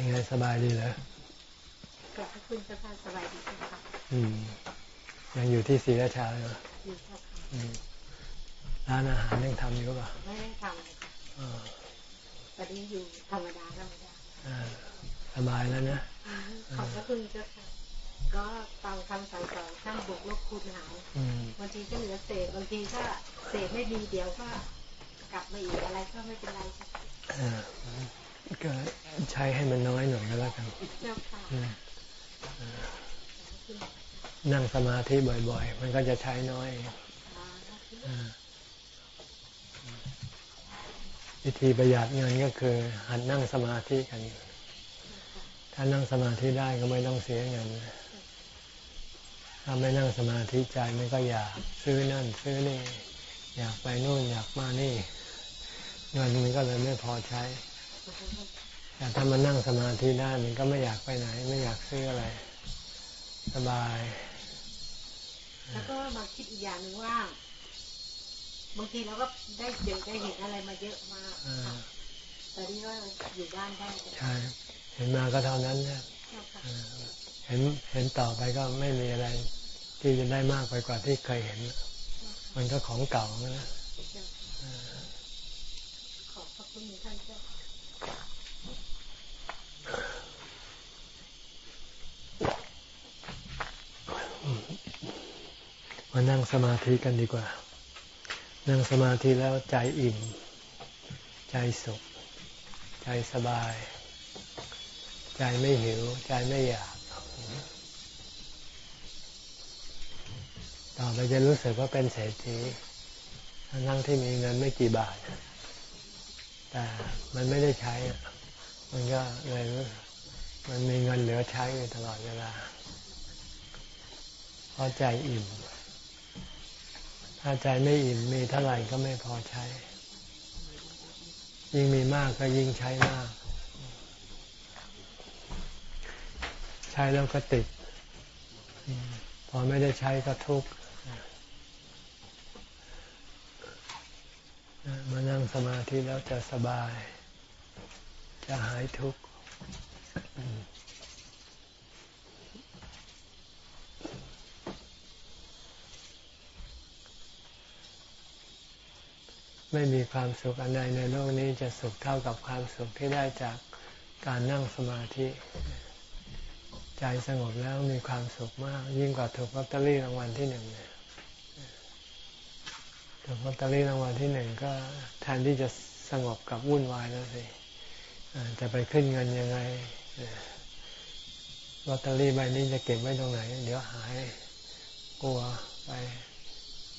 เป็นไงสบายดีเหรอขอบคุณเจ้าค่ะสบายดีค่ะอืมยังอยู่ที่ศรีราชาเลยเหรออยู่ค่ะร้านอาหารยังทำอยู่ป่ะไม่ได้ทำเลยค่ะตอนนี้อยู่ธรรมดาธรรมดาสบายแล้วนะขอบพระคุณเจ้าค่ะก็ฟังคำสั่งสอนช่างบวกลบคูณหารบางทีก็เหลือเศษบางทีก็เศษไม่ดีเดี๋ยวก็กลับมาอีกอะไรก็ไม่เป็นไร ก็ใช้ให้มันน้อยหน่อยก็แล้วกันนั่งสมาธิบ่อย ๆ มันก็จะใช้น้อยวิธีประหยัดเงินก็คือ หัดนั่งสมาธิกัน ถ้านั่งสมาธิได้ก็ไม่ต้องเสียเงินถ้าไม่นั่งสมาธิใจมันก็อยากซื้อนั่น ซื้อนี่ อยากไปนู่นอยากมานี่ เงินมันก็เลยไม่พอใช้ แต่ถ้ามันนั่งสมาธิได้มันก็ไม่อยากไปไหน ไม่อยากซื้ออะไร สบาย แล้วก็มาคิดอีกอย่างหนึ่งว่าบางทีเราก็ได้เจอได้เห็นอะไรมาเยอะมากแต่นี่ว่าอยู่บ้านได้ใช่เห็นมาก็เท่านั้นนะเห็นเห็นต่อไปก็ไม่มีอะไร ที่จะได้มากไปกว่าที่เคยเห็น มันก็ของเก่าแล้ว มานั่งสมาธิกันดีกว่า นั่งสมาธิแล้วใจอิ่ม ใจสุข ใจสบาย ใจไม่หิว ใจไม่อยาก ต่อไปจะรู้สึกว่าเป็นเศรษฐีนั่งที่มีเงินไม่กี่บาท แต่มันไม่ได้ใช้ มันก็เลยมันมีเงินเหลือใช้อยู่ตลอดเวลา เพราะใจอิ่ม ถ้าใจไม่อิ่มมีเท่าไหร่ก็ไม่พอใช้ ยิ่งมีมากก็ยิ่งใช้มาก ใช้แล้วก็ติด พอไม่ได้ใช้ก็ทุกข์มานั่งสมาธิแล้วจะสบาย จะหายทุกข์ ไม่มีความสุขอันใดในโลกนี้จะสุขเท่ากับความสุขที่ได้จากการนั่งสมาธิ ใจสงบแล้วมีความสุขมาก ยิ่งกว่าถูกลอตเตอรี่รางวัลที่หนึ่งเนี่ยถูกลอตเตอรี่รางวัลที่หนึ่งก็แทนที่จะสงบกับวุ่นวายแล้วสิจะไปขึ้นเงินยังไงลอตเตอรี่ใบนี้จะเก็บไว้ตรงไหน เดี๋ยวหายกลัวไป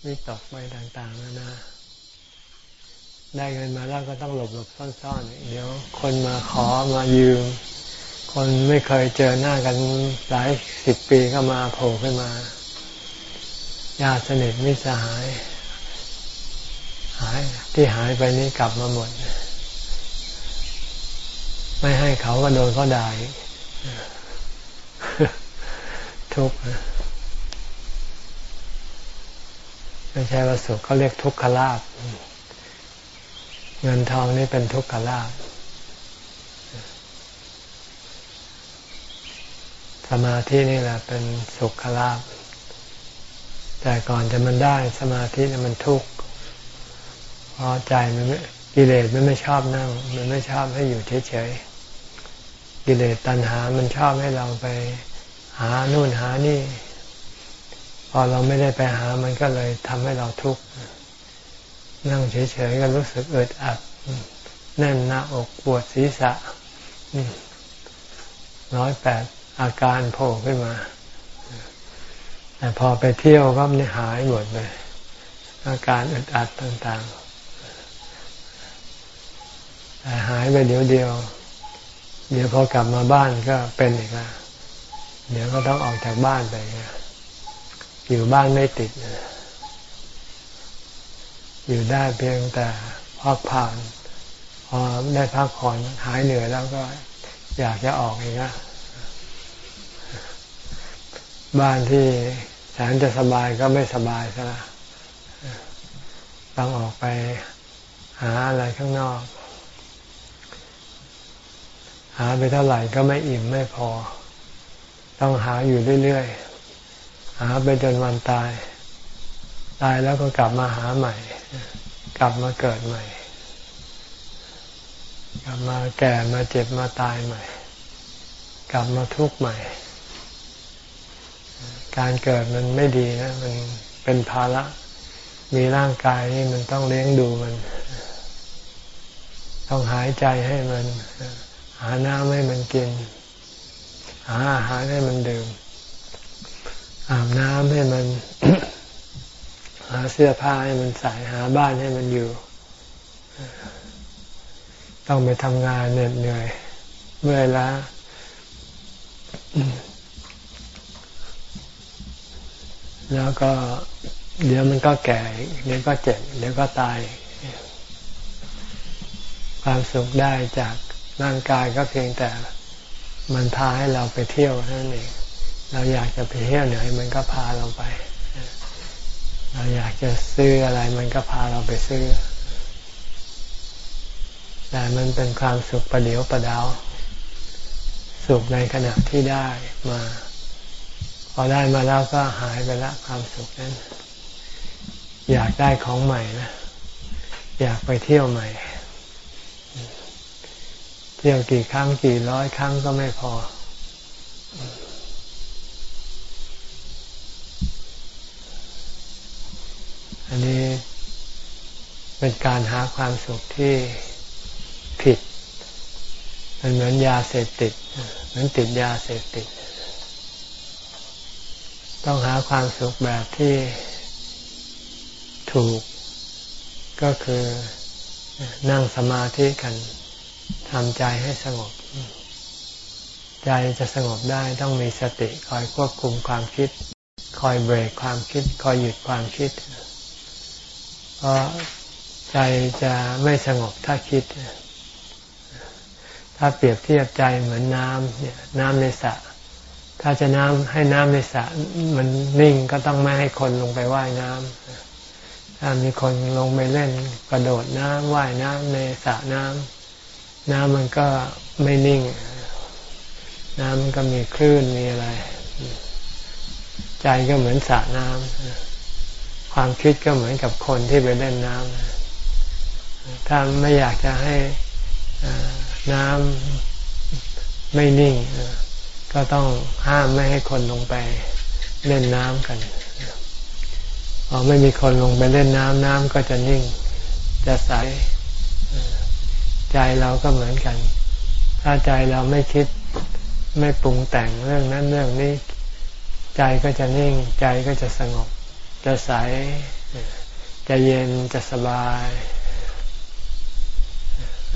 วิตกไปต่าง ๆ นานา ได้เงินมาแล้วก็ต้องหลบหลบซ่อนๆเดี๋ยว คนมาขอมายืม คนไม่เคยเจอหน้ากันหลายสิบปีก็มาโผล่ขึ้นมาญาติสนิทมิสหาย หายที่หายไปนี้กลับมาหมด ไม่ให้เขาก็โดนเขาด่าทุกข์ไม่ใช่ว่าสุขเขาเรียกทุกขลาภ เงินทองนี่เป็นทุกขลาภสมาธินี่แหละเป็นสุขลาภแต่ก่อนจะมันได้สมาธินี่มันทุกข์เพราะใจมันกิเลสมันไม่ชอบนั่ง มันไม่ชอบให้อยู่เฉยๆกิเลสตัณหา มันชอบให้เราไปหานู่นหานี่ พอเราไม่ได้ไปหามันก็เลยทำให้เราทุกข์ นั่งเฉยๆก็รู้สึกอึดอัดแน่นหน้าอกปวดศีรษะร้อยแปดอาการโผล่ขึ้นมา แต่พอไปเที่ยวก็มันหายหมดเลย อาการอึดอัดต่างๆแต่หายไปเดี๋ยวเดียว เดี๋ยวพอกลับมาบ้านก็เป็นอีกแล้วเดี๋ยวก็ต้องออกจากบ้านไปอยู่บ้านไม่ติดนะ อยู่ได้เพียงแต่พักผ่อนพอได้พักผ่อนหายเหนื่อยแล้วก็อยากจะออกเองนะบ้านที่แสนจะสบายก็ไม่สบายซะละต้องออกไปหาอะไรข้างนอก หาไปเท่าไหร่ก็ไม่อิ่มไม่พอ ต้องหาอยู่เรื่อยๆ หาไปจนวันตาย ตายแล้วก็กลับมาหาใหม่ กลับมาเกิดใหม่ กลับมาแก่มาเจ็บมาตายใหม่ กลับมาทุกข์ใหม่ การเกิดมันไม่ดีนะ มันเป็นภาระมีร่างกายนี่มันต้องเลี้ยงดูมัน ต้องหายใจให้มัน หาน้ำให้มันกิน หาอาหารให้มันดื่มอาบน้ำให้มัน หาเสื้อผ้าให้มันใส่หาบ้านให้มันอยู่ ต้องไปทำงานเหน็ดเหนื่อย เมื่อยล้าแล้วก็เดี๋ยวมันก็แก่เดี๋ยวก็เจ็บ เดี๋ยวก็ตาย ความสุขได้จากร่างกายก็เพียงแต่มันพาให้เราไปเที่ยวนั่นเอง เราอยากจะไปเที่ยวไหนมันก็พาเราไป อยากจะซื้ออะไรมันก็พาเราไปซื้อ แต่มันเป็นความสุขประเดียวประดาวสุขในขณะที่ได้มา พอได้มาแล้วก็หายไปละความสุขนั้น อยากได้ของใหม่นะอยากไปเที่ยวใหม่ เที่ยวกี่ครั้งกี่ร้อยครั้งก็ไม่พอ อันนี้เป็นการหาความสุขที่ผิด มันเหมือนยาเสพติด เหมือนติดยาเสพติด ต้องหาความสุขแบบที่ถูก ก็คือนั่งสมาธิกันทำใจให้สงบ ใจจะสงบได้ต้องมีสติคอยควบคุมความคิด คอยเบรกความคิด คอยหยุดความคิด เพราะใจจะไม่สงบถ้าคิด ถ้าเปรียบเทียบใจเหมือนน้ำเนี่ยน้ำในสระถ้าจะน้ำให้น้ำในสระมันนิ่งก็ต้องไม่ให้คนลงไปว่ายน้ำถ้ามีคนลงไปเล่นกระโดดน้ำว่ายน้ำในสระน้ำน้ำมันก็ไม่นิ่ง น้ำมันก็มีคลื่นมีอะไร ใจก็เหมือนสระน้ำ ความคิดก็เหมือนกับคนที่ไปเล่นน้ำถ้าไม่อยากจะให้น้ำไม่นิ่ง ก็ต้องห้ามไม่ให้คนลงไปเล่นน้ำกันพอไม่มีคนลงไปเล่นน้ำน้ำก็จะนิ่ง จะใสใจเราก็เหมือนกัน ถ้าใจเราไม่คิดไม่ปรุงแต่งเรื่องนั้นเรื่องนี้ ใจก็จะนิ่ง ใจก็จะสงบ จะใส จะเย็นจะสบาย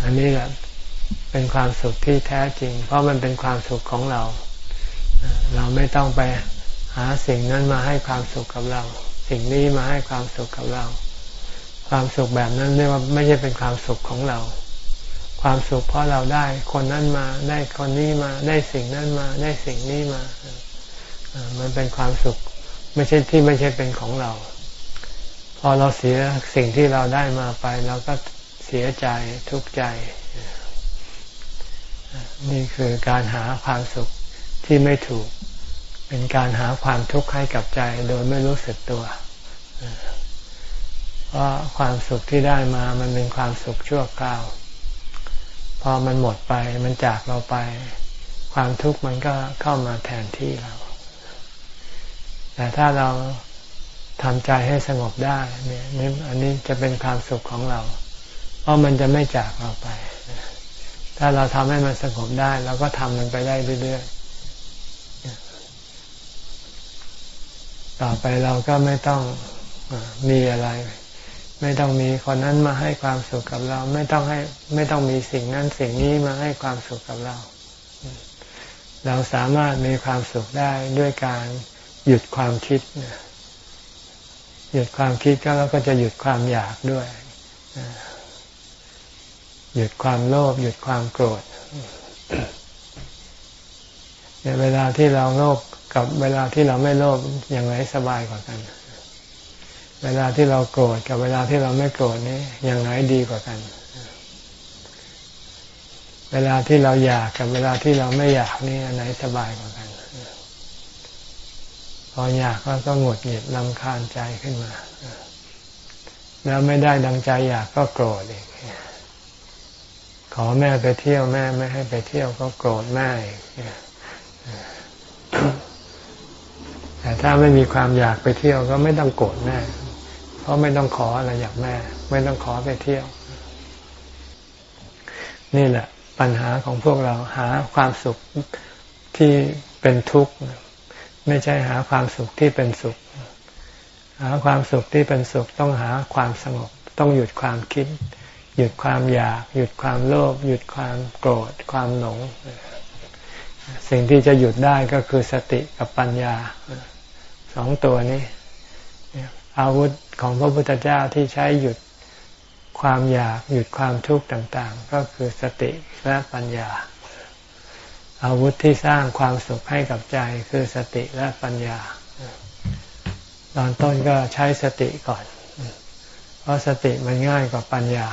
อันนี้แหละเป็นความสุขที่แท้จริง เพราะมันเป็นความสุขของเรา เราไม่ต้องไปหาสิ่งนั้นมาให้ความสุขกับเรา สิ่งนี้มาให้ความสุขกับเรา ความสุขแบบนั้นเรียกว่าไม่ใช่เป็นความสุขของเรา ความสุขเพราะเราได้คนนั้นมาได้คนนี้มาได้สิ่งนั้นมาได้สิ่งนี้มา มันเป็นความสุข ไม่ใช่ที่ไม่ใช่เป็นของเรา พอเราเสียสิ่งที่เราได้มาไปเราก็เสียใจทุกข์ใจ นี่คือการหาความสุขที่ไม่ถูก เป็นการหาความทุกข์ให้กับใจโดยไม่รู้สึกตัวเพราะความสุขที่ได้มามันเป็นความสุขชั่วคราว พอมันหมดไปมันจากเราไป ความทุกข์มันก็เข้ามาแทนที่เรา แต่ถ้าเราทำใจให้สงบได้เนี่ยอันนี้จะเป็นความสุขของเรา เพราะมันจะไม่จากเราไป ถ้าเราทำให้มันสงบได้เราก็ทำมันไปได้เรื่อยๆ ต่อไปเราก็ไม่ต้องมีอะไร ไม่ต้องมีคนนั้นมาให้ความสุขกับเรา ไม่ต้องให้ ไม่ต้องมีสิ่งนั้นสิ่งนี้มาให้ความสุขกับเรา เราสามารถมีความสุขได้ด้วยการ หยุดความคิด หยุดความคิดก็แล้วก็จะหยุดความอยากด้วย หยุดความโลภหยุดความโกรธเวลาที่เราโลภกับเวลาที่เราไม่โลภอย่างไรสบายกว่ากัน เวลาที่เราโกรธกับเวลาที่เราไม่โกรธนี่อย่างไรดีกว่ากัน เวลาที่เราอยากกับเวลาที่เราไม่อยากนี่อันไหนสบายกว่า พออยากก็หงุดหงิดลำคาญใจขึ้นมา แล้วไม่ได้ดังใจอยากก็โกรธอีกขอแม่ไปเที่ยวแม่ไม่ให้ไปเที่ยวก็โกรธแม่อีกแต่ถ้าไม่มีความอยากไปเที่ยวก็ไม่ต้องโกรธแม่ เพราะไม่ต้องขออะไรอยากแม่ ไม่ต้องขอไปเที่ยว นี่แหละ ปัญหาของพวกเราหาความสุขที่เป็นทุกข์ ไม่ใช่หาความสุขที่เป็นสุข หาความสุขที่เป็นสุขต้องหาความสงบ ต้องหยุดความคิด หยุดความอยาก หยุดความโลภหยุดความโกรธ ความหลง สิ่งที่จะหยุดได้ก็คือสติกับปัญญาสองตัวนี้ อาวุธของพระพุทธเจ้าที่ใช้หยุดความอยากหยุดความทุกข์ต่าง ๆ ก็คือสติและปัญญา อาวุธที่สร้างความสุขให้กับใจคือสติและปัญญา ตอนต้นก็ใช้สติก่อน เพราะสติมันง่ายกว่าปัญญา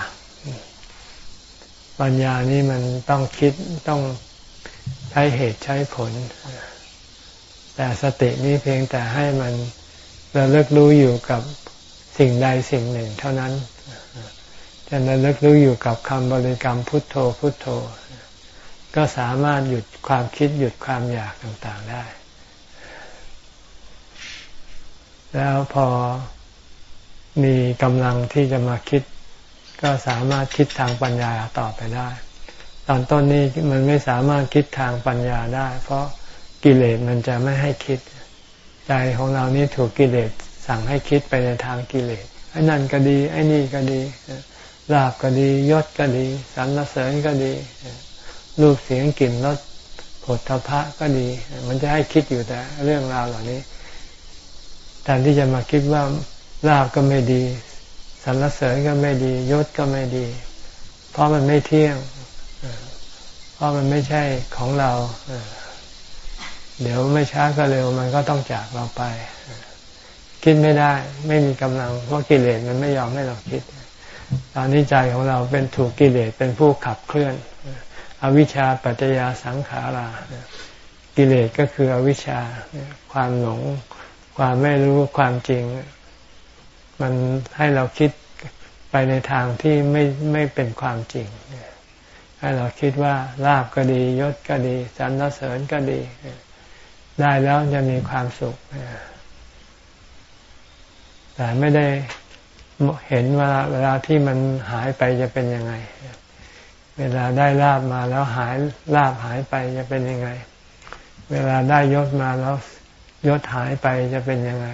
ปัญญานี่มันต้องคิดต้องใช้เหตุใช้ผล แต่สตินี้เพียงแต่ให้มันเราเลิกรู้อยู่กับสิ่งใดสิ่งหนึ่งเท่านั้นจะระลึกรู้อยู่กับคำบริกรรมพุทโธพุทโธ ก็สามารถหยุดความคิดหยุดความอยากต่างๆได้ แล้วพอมีกำลังที่จะมาคิด ก็สามารถคิดทางปัญญาต่อไปได้ ตอนต้นนี้มันไม่สามารถคิดทางปัญญาได้ เพราะกิเลสมันจะไม่ให้คิด ใจของเรานี่ถูกกิเลสสั่งให้คิดไปในทางกิเลสไอ้นั่นก็ดี ไอ้นี่ก็ดีลาบก็ดียศก็ดีสรรเสริญก็ดี รูปเสียงกลิ่นรสผลทพะก็ดี มันจะให้คิดอยู่แต่เรื่องราวเหล่านี้แทนที่จะมาคิดว่าลาบก็ไม่ดีสรรเสริญก็ไม่ดียศก็ไม่ดี เพราะมันไม่เที่ยง เพราะมันไม่ใช่ของเรา เดี๋ยวไม่ช้าก็เร็วมันก็ต้องจากเราไป คิดไม่ได้ไม่มีกำลัง เพราะกิเลสมันไม่ยอมให้เราคิด ตอนนี้ใจของเราเป็นถูกกิเลสเป็นผู้ขับเคลื่อน อวิชชาปัจจยาสังขารากิเลสก็คืออวิชชาความหลง ความไม่รู้ความจริง มันให้เราคิดไปในทางที่ไม่ไม่เป็นความจริง ให้เราคิดว่าลาบก็ดียศก็ดีสรรเสริญก็ดี ได้แล้วจะมีความสุข แต่ไม่ได้เห็นว่าเวลาที่มันหายไปจะเป็นยังไง เวลาได้ลาบมาแล้วหายลาบหายไปจะเป็นยังไง เวลาได้ยศมาแล้วยศหายไปจะเป็นยังไง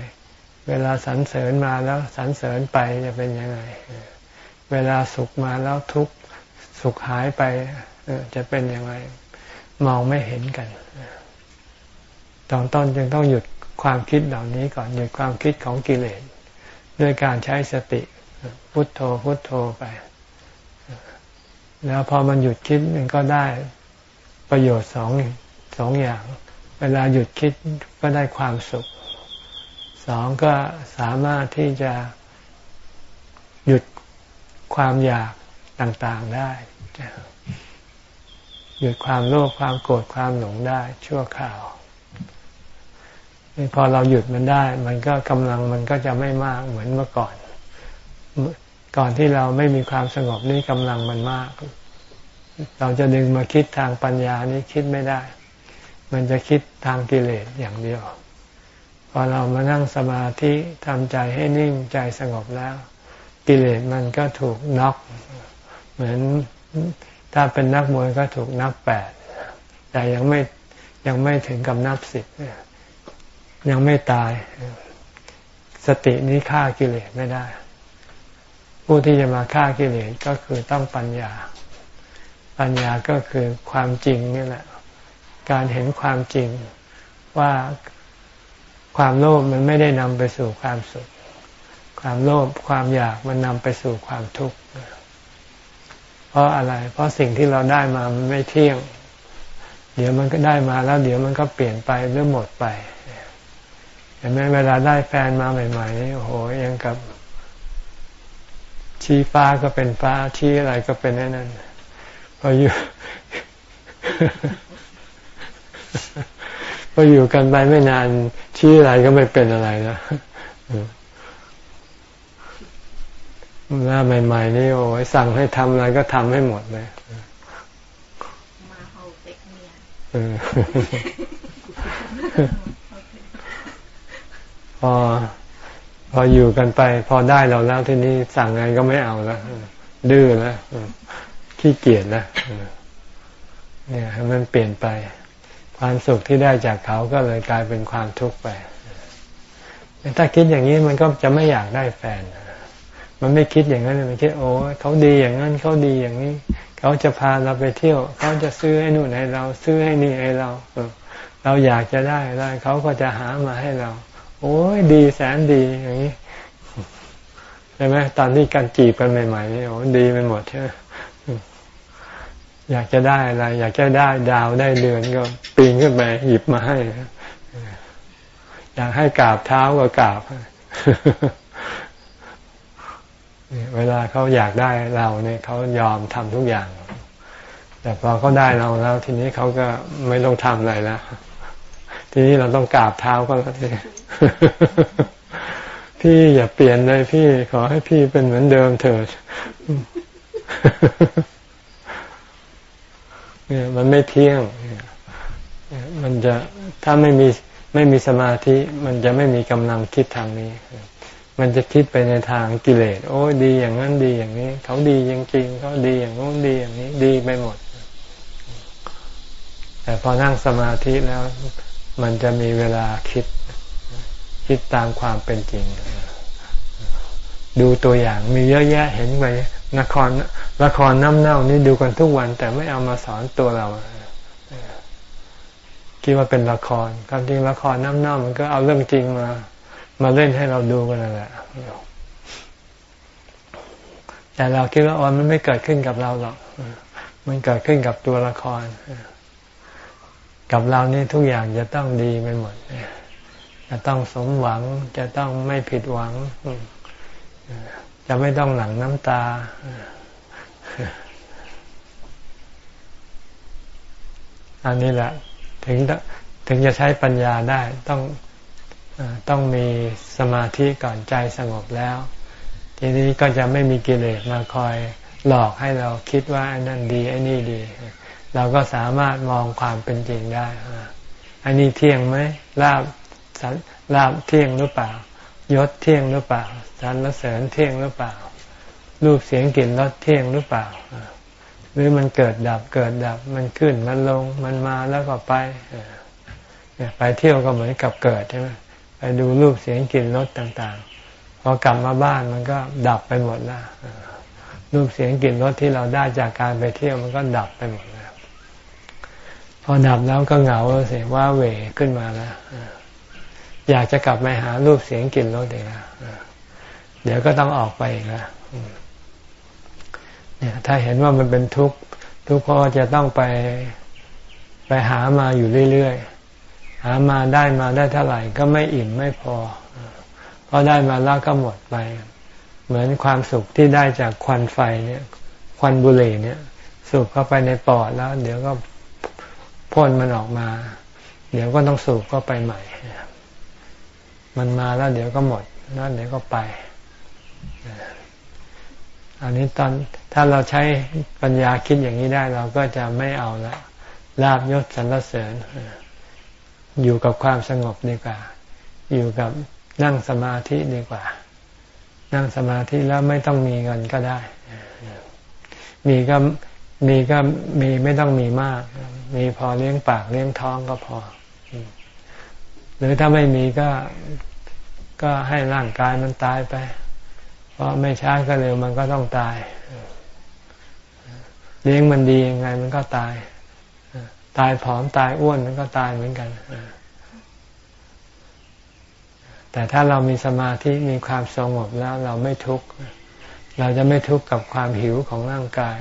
เวลาสรรเสริญมาแล้วสรรเสริญไปจะเป็นยังไง เวลาสุขมาแล้วทุกสุขหายไปจะเป็นยังไง มองไม่เห็นกันตอนต้นจึงต้องหยุดความคิดเหล่านี้ก่อนหยุดความคิดของกิเลสด้วยการใช้สติพุทโธพุทโธไป แล้วพอมันหยุดคิดมันก็ได้ประโยชน์สองสองอย่าง เวลาหยุดคิดก็ได้ความสุข สองก็สามารถที่จะหยุดความอยากต่างๆได้ หยุดความโลภความโกรธความหลงได้ชั่วคราวพอเราหยุดมันได้ มันก็กำลังมันก็จะไม่มากเหมือนเมื่อก่อน ก่อนที่เราไม่มีความสงบนี่กำลังมันมาก เราจะดึงมาคิดทางปัญญานี่คิดไม่ได้ มันจะคิดทางกิเลสอย่างเดียว พอเรามานั่งสมาธิทำใจให้นิ่งใจสงบแล้ว กิเลสมันก็ถูกน็อก เหมือนถ้าเป็นนักมวยก็ถูกนับแปด แต่ยังไม่ยังไม่ถึงกับนับสิบยยังไม่ตาย สตินี้ฆ่ากิเลสไม่ได้ ผู้ที่จะมาฆ่ากิเลสก็คือต้องปัญญา ปัญญาก็คือความจริงนี่แหละ การเห็นความจริงว่าความโลภมันไม่ได้นำไปสู่ความสุข ความโลภความอยากมันนำไปสู่ความทุกข์ เพราะอะไร เพราะสิ่งที่เราได้มามันไม่เที่ยง เดี๋ยวมันก็ได้มาแล้ว เดี๋ยวมันก็เปลี่ยนไปหรือหมดไปเห็นไหมเวลาได้แฟนมาใหม่ๆนี่โอ้โหยังกับ ชี้ฟ้าก็เป็นฟ้าชี้อะไรก็เป็นนั่นพพออยู่พออยู่กันไปไม่นาน ชี้อะไรก็ไม่เป็นอะไรนะหน้าใหม่ๆนี่โอ้ยสั่งให้ทำอะไรก็ทำให้หมดเลยมาเฮาเต็กเมียพอ พออยู่กันไป พอได้เราแล้วทีนี้สั่งไงก็ไม่เอาแล้วดื้อแล้วขี้เกียจแล้วเนี่ยมันเปลี่ยนไป ความสุขที่ได้จากเขาก็เลยกลายเป็นความทุกข์ไปถ้าคิดอย่างนี้มันก็จะไม่อยากได้แฟน มันไม่คิดอย่างนั้นมันคิดโอ้เขาดีอย่างนั้นเขาดีอย่างนี้ เขาจะพาเราไปเที่ยว เขาจะซื้อให้นู่นให้เรา ซื้อให้นี่ให้เรา เราอยากจะได้ได้เขาก็จะหามาให้เรา โอ้ยดีแสนดีอย่างนี้ใช่ไหมตอนที่การจีบกันใหม่ๆนี่โอ้ดีไปหมดใช่ไหมอยากจะได้อะไร อยากจะได้ดาวได้เดือนก็ปีนขึ้นไปหยิบมาให้อยากให้กราบเท้าก็กราบเวลาเขาอยากได้เราเนี่ยเขายอมทำทุกอย่าง แต่พอเขาได้เราแล้ว ทีนี้เขาก็ไม่ต้องทำอะไรแล้ว ทีนี้เราต้องกราบเท้าก็แล้วทีพี่อย่าเปลี่ยนเลยพี่ขอให้พี่เป็นเหมือนเดิมเถิดเนี่ยมันไม่เที่ยงมันจะถ้าไม่มีไม่มีสมาธิ มันจะไม่มีกำลังคิดทางนี้ มันจะคิดไปในทางกิเลส โอ้ดีอย่างนั้นดีอย่างนี้ เขาดีจริงๆเขาดีอย่างโน้นดีอย่างนี้ ดีไปหมด แต่พอนั่งสมาธิแล้ว มันจะมีเวลาคิดคิดตามความเป็นจริง ดูตัวอย่างมีเยอะแยะเห็นไหมละครละครน้ำเน่านี่ดูกันทุกวัน แต่ไม่เอามาสอนตัวเราคิดว่าเป็นละครความจริงละครน้ำเน่ามันก็เอาเรื่องจริงมา มาเล่นให้เราดูกันนั่นแหละแต่เราคิดว่าอ๋อมันไม่เกิดขึ้นกับเราหรอกมันเกิดขึ้นกับตัวละคร กับเรานี่ทุกอย่างจะต้องดีไปหมดจะต้องสมหวังจะต้องไม่ผิดหวัง จะไม่ต้องหลั่งน้ำตา อันนี้แหละ ถึงถึงจะใช้ปัญญาได้ต้องต้องมีสมาธิก่อนใจสงบแล้ว ทีนี้ก็จะไม่มีกิเลสมาคอยหลอกให้เราคิดว่าไอ้นั่นดีไอ้นี่ดี เราก็สามารถมองความเป็นจริงได้ อันนี้เที่ยงไหมลาบลาบเที่ยงหรือเปล่า ยศเที่ยงหรือเปล่าสรรเสริญเที่ยงหรือเปล่า รูปเสียงกลิ่นรสเที่ยงหรือเปล่า หรือมันเกิดดับเกิดดับ มันขึ้นมันลงมันมาแล้วก็ไปเนี่ยไปเที่ยวก็เหมือนกับเกิดใช่ไหมไปดูรูปเสียงกลิ่นรสต่างๆ พอกลับมาบ้านมันก็ดับไปหมดแล้วรูปเสียงกลิ่นรสที่เราได้จากการไปเที่ยวมันก็ดับไปหมดแล้ว อดับแล้วก็เหงาเสียว่าเวขึ้นมาแล้วอยากจะกลับไปหารูปเสียงกลิ่นรสอีกแล้วเดี๋ยวก็ต้องออกไปอีกแล้วเนี่ย ถ้าเห็นว่ามันเป็นทุกข์ทุกข์เพราะจะต้องไปไปหามาอยู่เรื่อยๆหามาได้มาได้เท่าไหร่ ก็ไม่อิ่มไม่พอพอได้มาแล้วก็หมดไป เหมือนความสุขที่ได้จากควันไฟเนี่ย ควันบุหรี่เนี่ย สูบเข้าไปในปอดแล้ว เดี๋ยวก็ พ่นมันออกมา เดี๋ยวก็ต้องสูบก็ไปใหม่ มันมาแล้ว เดี๋ยวก็หมดแล้วเดี๋ยวก็ไป อันนี้ตอนถ้าเราใช้ปัญญาคิดอย่างนี้ได้ เราก็จะไม่เอาละลาบยศสรรเสริญ อยู่กับความสงบดีกว่า อยู่กับนั่งสมาธิดีกว่า นั่งสมาธิแล้วไม่ต้องมีเงินก็ได้ มีก็ มีก็มีไม่ต้องมีมาก มีพอเลี้ยงปากเลี้ยงท้องก็พอ หรือถ้าไม่มีก็ก็ให้ร่างกายมันตายไป เพราะไม่ช้าก็เร็วมันก็ต้องตาย เลี้ยงมันดียังไงมันก็ตาย ตายผอมตายอ้วนมันก็ตายเหมือนกันแต่ถ้าเรามีสมาธิมีความสงบแล้วเราไม่ทุกข์เราจะไม่ทุกข์กับความหิวของร่างกาย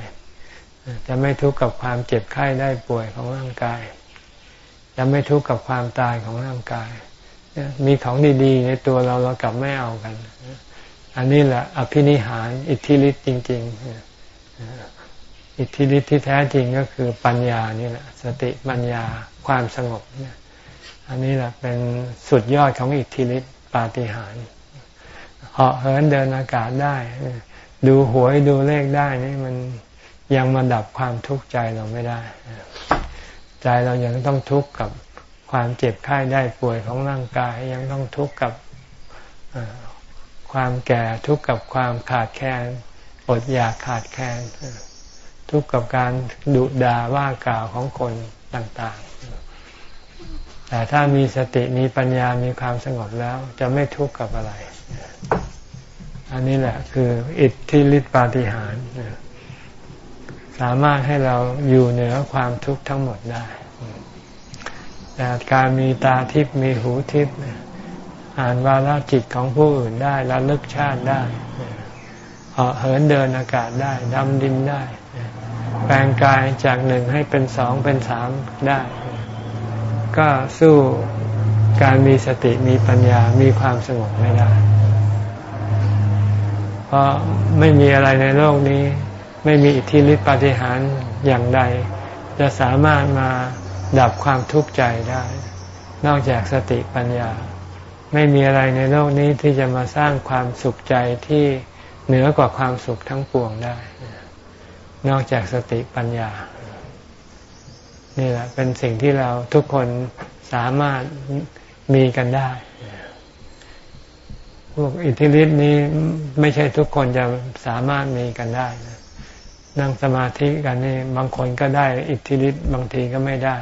จะไม่ทุกข์กับความเจ็บไข้ได้ป่วยของร่างกาย จะไม่ทุกข์กับความตายของร่างกาย มีของดีๆ ในตัวเราเรากลับไม่เอากัน อันนี้แหละอภินิหารอิทธิฤทธิ์จริง ๆ อิทธิฤทธิ์ที่แท้จริงก็คือปัญญานี่แหละ สติปัญญาความสงบเนี่ยอันนี้แหละเป็นสุดยอดของอิทธิฤทธิ์ปาฏิหาริย์เหาะเหินเดินอากาศได้ ดูหวยดูเลขได้นี่มัน ยังมาดับความทุกข์ใจเราไม่ได้ ใจเรายังต้องทุกข์กับความเจ็บไข้ได้ป่วยของร่างกาย ยังต้องทุกข์กับความแก่ทุกข์กับความขาดแคลนอดอยากขาดแคลนทุกข์กับการดุด่าว่ากล่าวของคนต่างๆ แต่ถ้ามีสติมีปัญญามีความสงบแล้วจะไม่ทุกข์กับอะไร อันนี้แหละคืออิทธิฤทธิปาฏิหาริย์ สามารถให้เราอยู่เหนือความทุกข์ทั้งหมดได้ แต่การมีตาทิพย์มีหูทิพย์อ่านวาลจิตของผู้อื่นได้ระลึกชาติได้เหาะเหินเดินอากาศได้ดำดินได้ แปลงกายจากหนึ่งให้เป็นสองเป็นสามได้ ก็สู้การมีสติมีปัญญามีความสงบไม่ได้ เพราะไม่มีอะไรในโลกนี้ ไม่มีอิทธิฤทธิปาฏิหาริย์อย่างใด จะสามารถมาดับความทุกข์ใจได้ นอกจากสติปัญญา ไม่มีอะไรในโลกนี้ที่จะมาสร้างความสุขใจที่เหนือกว่าความสุขทั้งปวงได้ นอกจากสติปัญญา นี่แหละเป็นสิ่งที่เราทุกคนสามารถมีกันได้พวกอิทธิฤทธิ์นี้ไม่ใช่ทุกคนจะสามารถมีกันได้นะ นั่งสมาธิกันนี่บางคนก็ได้อิทธิฤทธิ์บางทีก็ไม่ได้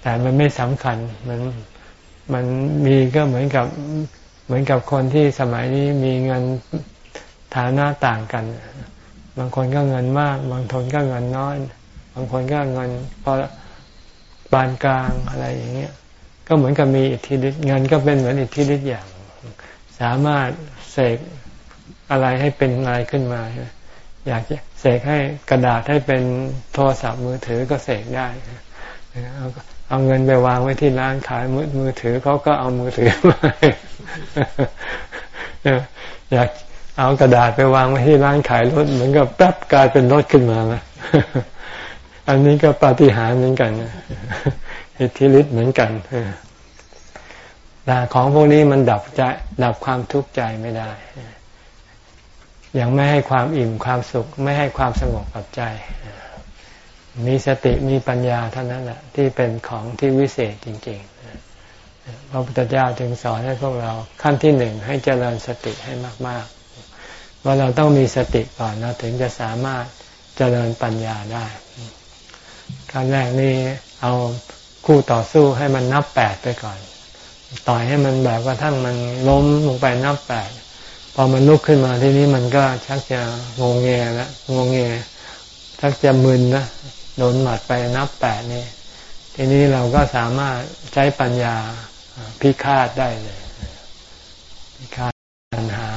แต่มันไม่สำคัญมันมันมีก็เหมือนกับเหมือนกับคนที่สมัยนี้มีเงินฐานะต่างกัน บางคนก็เงินมาก บางคนก็เงินน้อย บางคนก็เงินพอปานกลางอะไรอย่างเงี้ย ก็เหมือนกับมีอิทธิฤทธิ์เงินก็เป็นเหมือนอิทธิฤทธิ์อย่าง สามารถเสก อะไรให้เป็นอะไรขึ้นมา อยากจะเสกให้กระดาษให้เป็นโทรศัพท์มือถือก็เสกได้เอาเงินไปวางไว้ที่ร้านขายมือมือถือเขาก็เอามือถือมาอยากเอากระดาษไปวางไว้ที่ร้านขายรถเหมือนกับแป๊บกลายเป็นรถขึ้นมาล้วอันนี้ก็ปาฏิหาริย์เหมือนกันอิทธิฤทธิ์เหมือนกันแต่ของพวกนี้มันดับใจดับความทุกข์ใจไม่ได้ ยังไม่ให้ความอิ่มความสุข ไม่ให้ความสงบกับใจ มีสติมีปัญญาเท่านั้นแหละที่เป็นของที่วิเศษจริงๆพระพุทธเจ้าจึงสอนให้พวกเราขั้นที่หนึ่งให้เจริญสติให้มากๆว่าเราต้องมีสติก่อนนะถึงจะสามารถเจริญปัญญาได้ขั้นแรกนี่เอาคู่ต่อสู้ให้มันนับแปดไปก่อน ต่อยให้มันแบบกระทั่งมันล้มลงไปนับแปด พอมันลุกขึ้นมาทีนี้มันก็ชักจะงงเงแล้วงงเงชักจะมึนนะโดนหมัดไปนับแปดนี่ทีนี้เราก็สามารถใช้ปัญญาพิฆาตได้เลย พิฆาตปัญหา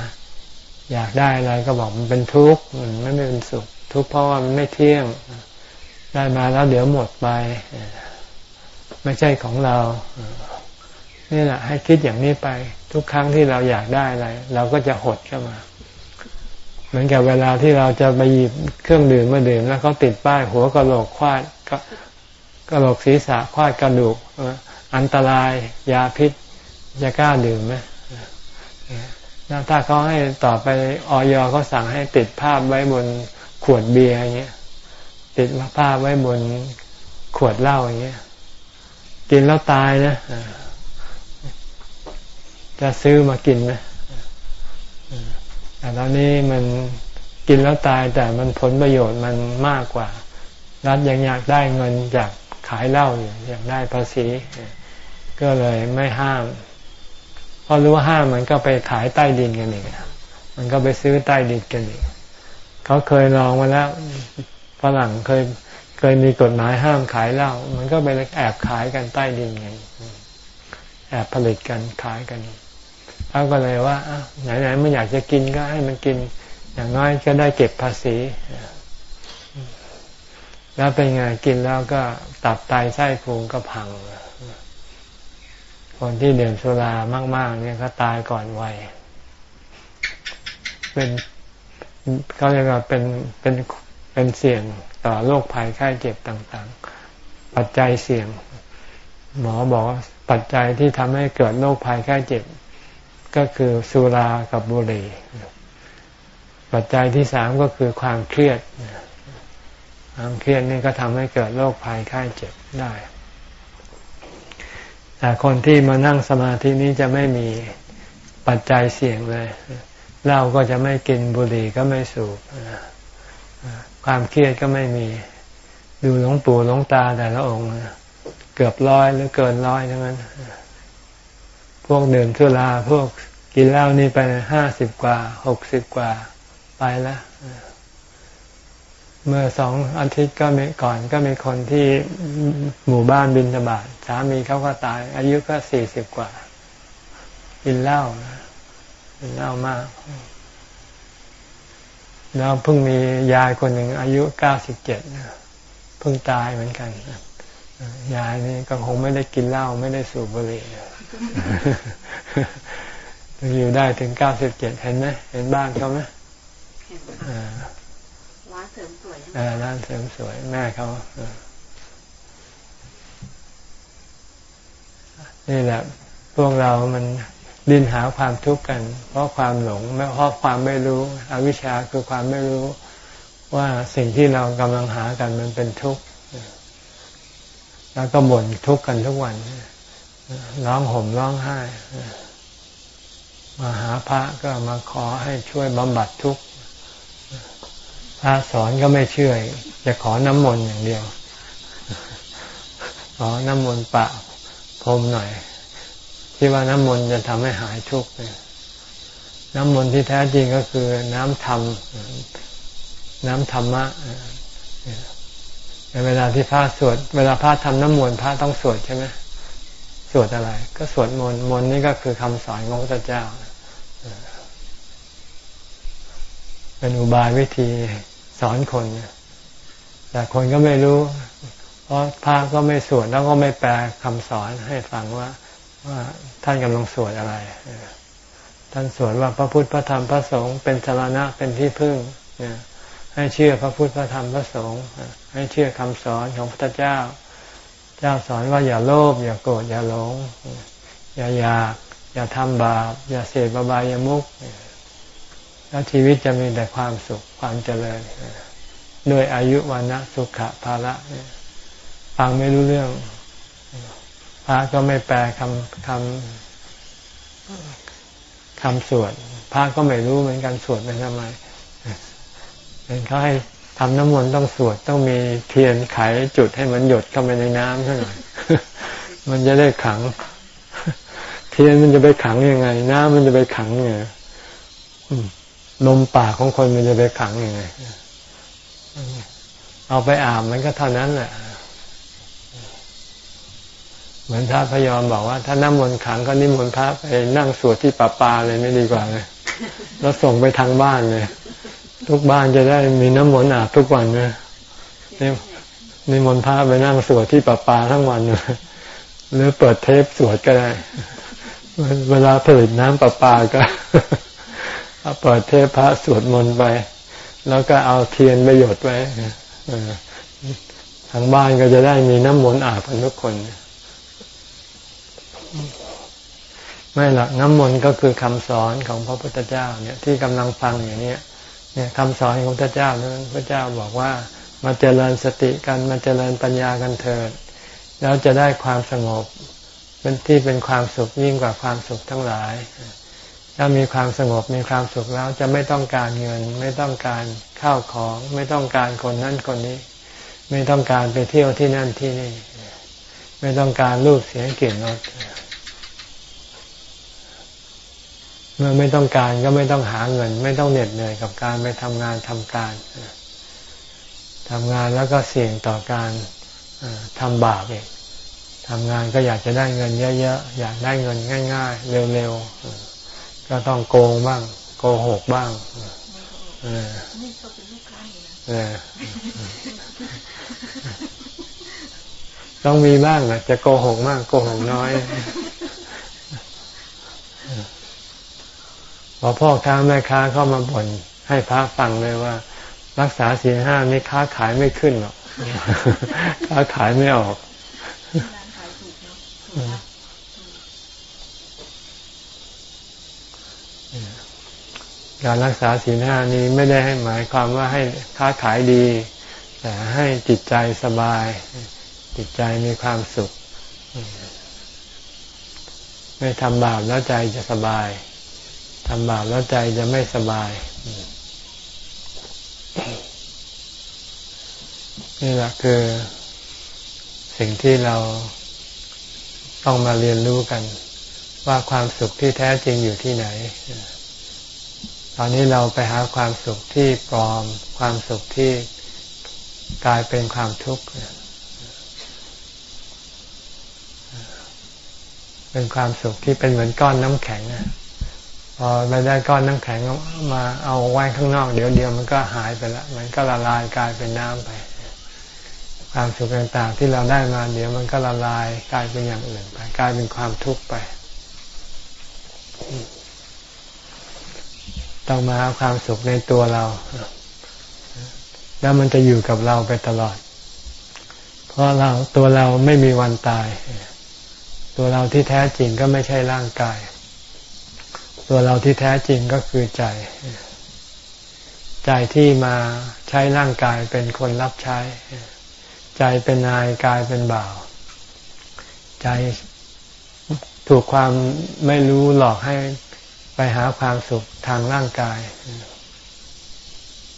อยากได้อะไรก็บอกมันเป็นทุกข์มันไม่เป็นสุข ทุกข์เพราะว่ามันไม่เที่ยงได้มาแล้วเดี๋ยวหมดไป ไม่ใช่ของเรานี่แหละให้คิดอย่างนี้ไป ทุกครั้งที่เราอยากได้อะไร เราก็จะหดเข้ามา เหมือนกับเวลาที่เราจะไปหยิบเครื่องดื่มมาดื่มแล้วเขาติดป้ายหัวกระโหลกควาดกระโหลกศีรษะควาดกระดูกอันตรายยาพิษจะกล้าดื่มไหมถ้าเขาให้ต่อไปออยเขาสั่งให้ติดภาพไว้บนขวดเบียร์อย่างเงี้ย ติดภาพไว้บนขวดเหล้าอย่างเงี้ย กินแล้วตายนะ จะซื้อมากินไหมแต่ตอนนี้มันกินแล้วตายแต่มันผลประโยชน์มันมากกว่า รัฐยังอยากได้เงินจากขายเหล้าอยู่อยากได้ภาษี ก็เลยไม่ห้ามพอรู้ว่าห้ามมันก็ไปขายใต้ดินกันอีกมันก็ไปซื้อใต้ดินกันอีกเขาเคยลองมาแล้วฝรั่งเคยเคยมีกฎหมายห้ามขายเหล้ามันก็ไปแอบขายกันใต้ดินไงแอบผลิตกันขายกัน เขาก็เลยว่าไหนๆไม่อยากจะกินก็ให้มันกิน อย่างน้อยก็ได้เก็บภาษีแล้วเป็นไงกินแล้วก็ตับไตไส้พุงก็พัง คนที่ดื่มสุรามาก ๆ เนี่ยก็ตายก่อนวัย เป็นเขาเรียกว่าเป็นเป็นเป็นเสี่ยงต่อโรคภัยไข้เจ็บต่าง ๆ ปัจจัยเสี่ยง หมอบอกปัจจัยที่ทำให้เกิดโรคภัยไข้เจ็บ ก็คือสุรากับบุหรี่ ปัจจัยที่สามก็คือความเครียด ความเครียดนี่ก็ทำให้เกิดโรคภัยไข้เจ็บได้ แต่คนที่มานั่งสมาธินี้จะไม่มีปัจจัยเสี่ยงเลยเหล้าก็จะไม่กินบุหรี่ก็ไม่สูบความเครียดก็ไม่มี ดูหลวงปู่หลวงตาแต่ละองค์ เกือบร้อยหรือเกินร้อยทั้งนั้น พวกเดินทุลาพวกกินเหล้านี่ไปห้าสิบกว่าหกสิบกว่าไปแล้วเมื่อสองอาทิตย์ก็มีก่อนก็มีคนที่หมู่บ้านบินทบาทสามีเขาก็ตาย อายุก็สี่สิบกว่า กินเหล้ากินเหล้ามาก แล้วเพิ่งมียายคนหนึ่งอายุเก้าสิบเจ็ดเพิ่งตายเหมือนกันยายนี่ก็คงไม่ได้กินเหล้าไม่ได้สูบบุหรี่ อยู่ได้ถึงเก้าสิบเจ็ดเห็นไหมเห็นบ้านเขาไหมร้านเสริมสวยร้านเสริมสวยแม่เขานี่แหละพวกเรามันดินหาความทุกข์กัน เพราะความหลงไม่เพราะความไม่รู้ อวิชชาคือความไม่รู้ว่าสิ่งที่เรากำลังหากันมันเป็นทุกข์ แล้วก็บ่นทุกข์กันทุกวัน ร้องห่มร้องไห้มาหาพระก็มาขอให้ช่วยบำบัดทุกข์พระสอนก็ไม่เชื่อจะขอน้ำมนต์อย่างเดียว ขอน้ำมนต์ปะพรมหน่อย ที่ว่าน้ำมนต์จะทำให้หายทุกข์น้ำมนต์ที่แท้จริงก็คือน้ำธรรม น้ำธรรมะเวลาที่พระสวด เวลาพระทำน้ำมนต์พระต้องสวดใช่ไหม สวดอะไร ก็สวดมนต์มนต์นี่ก็คือคำสอนของพระเจ้า เป็นอุบายวิธีสอนคนแต่คนก็ไม่รู้ เพราะพระก็ไม่สวดแล้วก็ไม่แปลคำสอนให้ฟังว่าว่าท่านกำลังสวดอะไร ท่านสวดว่าพระพุทธพระธรรมพระสงฆ์เป็นสารณะเป็นที่พึ่งให้เชื่อพระพุทธพระธรรมพระสงฆ์ให้เชื่อคำสอนของพระเจ้า จ้าสอนว่าอย่าโลภอย่าโกรธอย่าหลง อย่าอยาก อย่าทำบาป อย่าเสพบาบายามุกแล้วชีวิตจะมีแต่ความสุขความเจริญด้วยอายุวันะสุขะภาระฟังไม่รู้เรื่องพระก็ไม่แปลคำคำคำสวดพระก็ไม่รู้เหมือนกันสวดเป็นทำไมเป็นเขาให้ ทำน้ำมนต์ต้องสวดต้องมีเทียนไขจุดให้มันหยดเข้าไปในน้ำเท่านั้นมันจะได้ขัง เทียนมันจะไปขังยังไง น้ำมันจะไปขังยังไงลมปากของคนมันจะไปขังยังไง เอาไปอาบมันก็เท่านั้นแหละเหมือนพระพยอมบอกว่า ถ้าน้ำมนต์ขังก็นิมนต์พระไปนั่งสวดที่ป่าปาเลยไม่ดีกว่าเลยแล้วส่งไปทางบ้านเลย ทุกบ้านจะได้มีน้ำมนต์อาบทุกวันนะนี่นิมนต์พระไปนั่งสวดที่ป่าปาทั้งวันเลยหรือเปิดเทปสวดก็ได้ เวลาผลิตน้ำประปาก็เปิดเทพพระสวดมนต์ไป แล้วก็เอาเทียนไปหยดไว้ทางบ้านก็จะได้มีน้ำมนต์อาบกันทุกคน ไม่หรอกน้ำมนต์ก็คือคำสอนของพระพุทธเจ้าเนี่ยที่กำลังฟังอย่างนี้ เนี่ยคำสอนของพระเจ้านั้นพระเจ้าบอกว่ามาเจริญสติกันมาเจริญปัญญากันเถิด แล้วจะได้ความสงบ เป็นที่เป็นความสุขยิ่งกว่าความสุขทั้งหลาย ถ้ามีความสงบมีความสุขแล้วจะไม่ต้องการเงิน ไม่ต้องการข้าวของ ไม่ต้องการคนนั่นคนนี้ ไม่ต้องการไปเที่ยวที่นั่นที่นี่ ไม่ต้องการรูปเสียงกลิ่นรส เมื่อไม่ต้องการก็ไม่ต้องหาเงิน ไม่ต้องเหน็ดเหนื่อยกับการไปทำงานทำการทำงานแล้วก็เสี่ยงต่อการทำบาปเองทำงานก็อยากจะได้เงินเยอะๆ อยากได้เงินง่าย ๆ เร็วๆ ก็ต้องโกงบ้าง โกหกบ้างต้องมีบ้างนะจะโกหกมากโกหกน้อย พอพ่อค้าแม่ค้าเข้ามาบ่นให้พระฟังเลยว่า รักษาศีลห้านี่ค้าขายไม่ขึ้นหรอกค้าขายไม่ออกการรักษาศีลห้านี้ไม่ได้ให้หมายความว่าให้ค้าขายดี แต่ให้จิตใจสบาย จิตใจมีความสุข ไม่ทำบาปแล้วใจจะสบาย ทำบาปแล้วใจจะไม่สบาย นี่แหละคือ สิ่งที่เราต้องมาเรียนรู้กัน ว่าความสุขที่แท้จริงอยู่ที่ไหน ตอนนี้เราไปหาความสุขที่ปลอม ความสุขที่กลายเป็นความทุกข์เป็นความสุขที่เป็นเหมือนก้อนน้ำแข็งพ อไปได้ก้อนน้ำแข็งมาเอาไว้ข้างนอก เดี๋ยวเดียวมันก็หายไปละมันก็ละลายกลายเป็นน้ำไป ความสุขต่างๆที่เราได้มา เดี๋ยวมันก็ละลายกลายเป็นอย่างอื่นไปกลายเป็นความทุกข์ไป ต้องมาเอาความสุขในตัวเรา แล้วมันจะอยู่กับเราไปตลอด เพราะเราตัวเราไม่มีวันตาย ตัวเราที่แท้จริงก็ไม่ใช่ร่างกาย ตัวเราที่แท้จริงก็คือใจ ใจที่มาใช้ร่างกายเป็นคนรับใช้ ใจเป็นนายกายเป็นบ่าว ใจถูกความไม่รู้หลอกให้ไปหาความสุขทางร่างกาย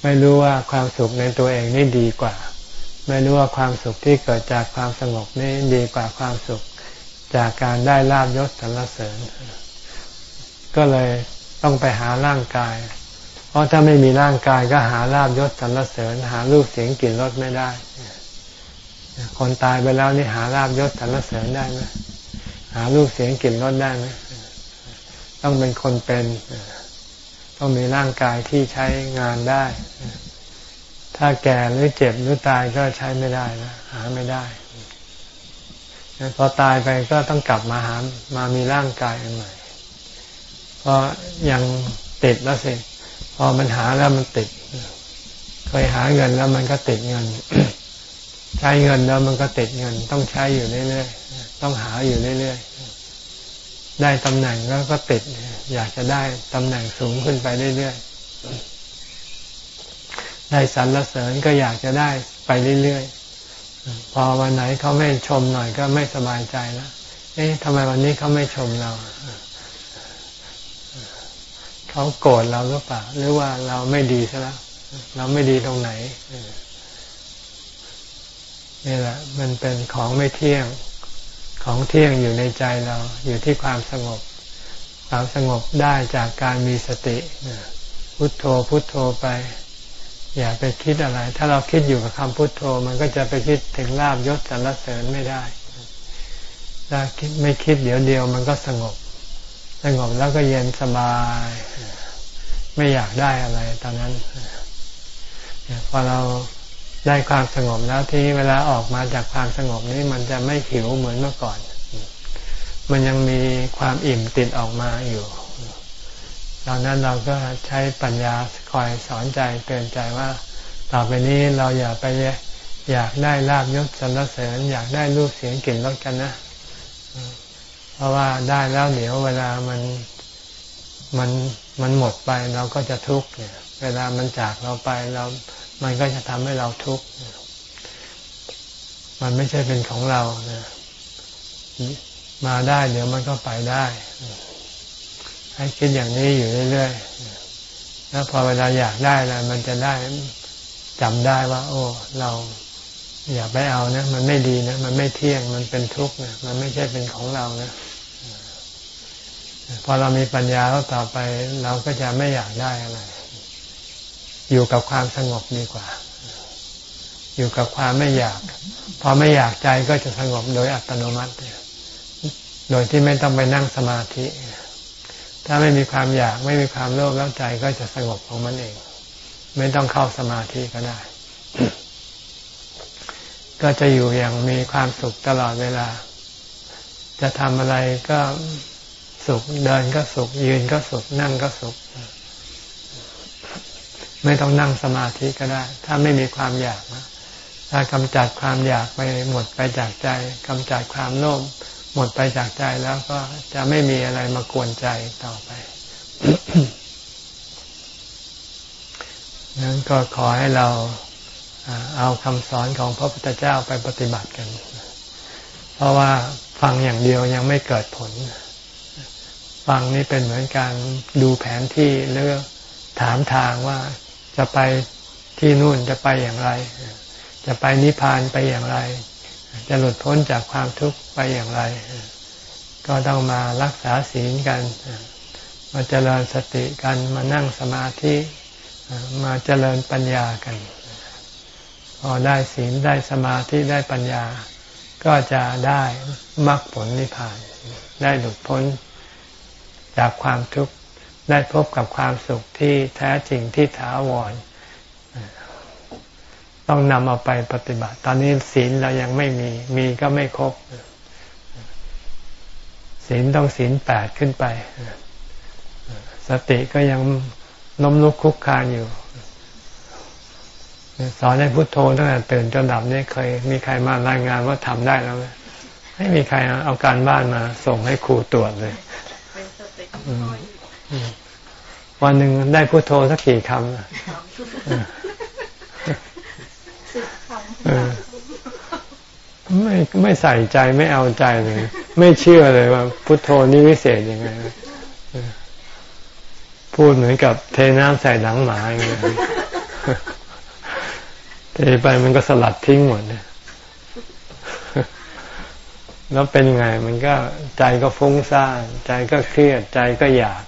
ไม่รู้ว่าความสุขในตัวเองนี่ดีกว่า ไม่รู้ว่าความสุขที่เกิดจากความสงบนี่ดีกว่าความสุขจากการได้ลาบยศสรรเสริญ ก็เลยต้องไปหาร่างกาย เพราะถ้าไม่มีร่างกายก็หาลาบยศสรรเสริญ หารูปเสียงกลิ่นรสไม่ได้ คนตายไปแล้วนี่หาลาบยศสรรเสริญได้ไหมหารูปเสียงกลิ่นรสได้ไหมต้องเป็นคนเป็น ต้องมีร่างกายที่ใช้งานได้ ถ้าแก่หรือเจ็บหรือตายก็ใช้ไม่ได้นะหาไม่ได้พอตายไปก็ต้องกลับมาหามามีร่างกายอันใหม่ เพราะยังติดแล้วสิพอมันหาแล้วมันติด เคยหาเงินแล้วมันก็ติดเงิน ใช้เงินแล้วมันก็ติดเงิน ต้องใช้อยู่เรื่อยๆต้องหาอยู่เรื่อยๆได้ตำแหน่งแล้วก็ติด อยากจะได้ตำแหน่งสูงขึ้นไปเรื่อยๆได้สรรเสริญก็อยากจะได้ไปเรื่อยๆพอวันไหนเขาไม่ชมหน่อยก็ไม่สบายใจแล้วเอ๊ะทำไมวันนี้เขาไม่ชมเรา เขาโกรธเราหรือเปล่า หรือว่าเราไม่ดีซะแล้ว เราไม่ดีตรงไหนนี่แหละ มันเป็นของไม่เที่ยง ของเที่ยงอยู่ในใจเรา อยู่ที่ความสงบ ความสงบได้จากการมีสติพุทโธพุทโธไป อย่าไปคิดอะไร ถ้าเราคิดอยู่กับคำพุทโธ มันก็จะไปคิดถึงลาบยศสรรเสริญไม่ได้ถ้าคิดไม่คิดเดี๋ยวเดียวมันก็สงบ สงบแล้วก็เย็นสบาย ไม่อยากได้อะไร ตอนนั้นพอเราได้ความสงบแล้วที่เวลาออกมาจากความสงบนี้มันจะไม่หิวเหมือนเมื่อก่อน มันยังมีความอิ่มติดออกมาอยู่ตอนนั้นเราก็ใช้ปัญญาคอยสอนใจเตือนใจว่า ต่อไปนี้เราอย่าไปอยากได้ลาบยศสรรเสริญ อยากได้รูปเสียงกลิ่นรสกันนะ เพราะว่าได้แล้วเดี๋ยวเวลามันมันมันหมดไปเราก็จะทุกข์เนี่ย เวลามันจากเราไปเรา มันก็จะทำให้เราทุกข์มันไม่ใช่เป็นของเรานะมาได้เดี๋ยวมันก็ไปได้ ให้คิดอย่างนี้อยู่เรื่อยๆแล้วพอเวลาอยากได้แล้วมันจะได้จำได้ว่า โอ้ เรา อย่าไปเอานะ มันไม่ดีนะ มันไม่เที่ยง มันเป็นทุกข์นะ มันไม่ใช่เป็นของเรานะ พอเรามีปัญญาแล้วต่อไป เราก็จะไม่อยากได้อะไร อยู่กับความสงบดีกว่า อยู่กับความไม่อยาก พอไม่อยากใจก็จะสงบโดยอัตโนมัติ โดยที่ไม่ต้องไปนั่งสมาธิ ถ้าไม่มีความอยากไม่มีความโลภแล้วใจก็จะสงบของมันเอง ไม่ต้องเข้าสมาธิก็ได้ ก็จะอยู่อย่างมีความสุขตลอดเวลา จะทำอะไรก็สุขเดินก็สุข ยืนก็สุข นั่งก็สุข ไม่ต้องนั่งสมาธิก็ได้ ถ้าไม่มีความอยากนะถ้ากำจัดความอยากไปหมดไปจากใจกำจัดความโลภหมดไปจากใจแล้วก็จะไม่มีอะไรมากวนใจต่อไปนั้นก็ขอให้เรา เอาคำสอนของพระพุทธเจ้าไปปฏิบัติกัน เพราะว่าฟังอย่างเดียวยังไม่เกิดผล ฟังนี่เป็นเหมือนการดูแผนที่หรือถามทางว่าจะไปที่นู่นจะไปอย่างไร จะไปนิพพานไปอย่างไร จะหลุดพ้นจากความทุกข์ไปอย่างไร ก็ต้องมารักษาศีลกัน มาเจริญสติกันมานั่งสมาธิ มาเจริญปัญญากัน อได้ศีลได้สมาธิได้ปัญญา ก็จะได้มรรคผลนิพพาน ได้หลุดพ้นจากความทุกข์ได้พบกับความสุขที่แท้จริงที่ถาวร ต้องนำเอาไปปฏิบัติ ตอนนี้ศีลเรายังไม่มีมีก็ไม่ครบศีลต้องศีลแปดขึ้นไป สติก็ยังล้มลุกคุกคานอยู่ สอนให้พุโทโธตั้งแต่ตื่นจนดับนี่เคยมีใครมารายงานว่าทำได้แล้วไหมไม่มีใครเอาการบ้านมา ส่งให้ครูตรวจเลย วันหนึ่งได้พุโทโธสักกี่คำไม่ไม่ใส่ใจไม่เอาใจเลย ไม่เชื่อเลยว่า พุโทโธนี่วิเศษยังไงพูดเหมือนกับเทน้ำใส่หลังหมาอย่างเงี้ย เทไปมันก็สลัดทิ้งหมดเนี่ยแล้วเป็นยังไง มันก็ใจก็ฟุ้งซ่านใจก็เครียด ใจก็อยาก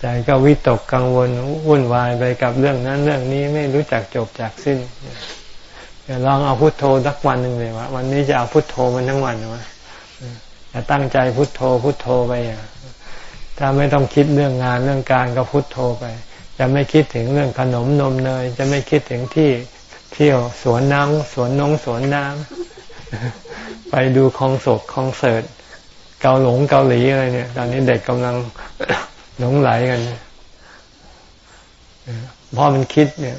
ใจก็วิตกกังวลวุ่นวายไปกับเรื่องนั้น เรื่องนี้ไม่รู้จักจบจากสิ้นเดี๋ยวลองเอาพุโทโธสักวันหนึ่งเลยว่าวันนี้จะเอาพุโทโธมันทั้งวันวะจะตั้งใจพุทโธพุโทโธไปอย่างถ้าไม่ต้องคิดเรื่องงานเรื่องการก็พุโทโธไป จะไม่คิดถึงเรื่องขนมนมเนยจะไม่คิดถึงที่ เที่ยวสวนน้ำสวนนงสวนน้ำไปดูคอนเสิร์ตคอนเสิร์ตเกาหลงเกาหลีอะไรเนี่ย ตอนนี้เด็กกำลังหลงใหลกันพอมันคิดเนี่ย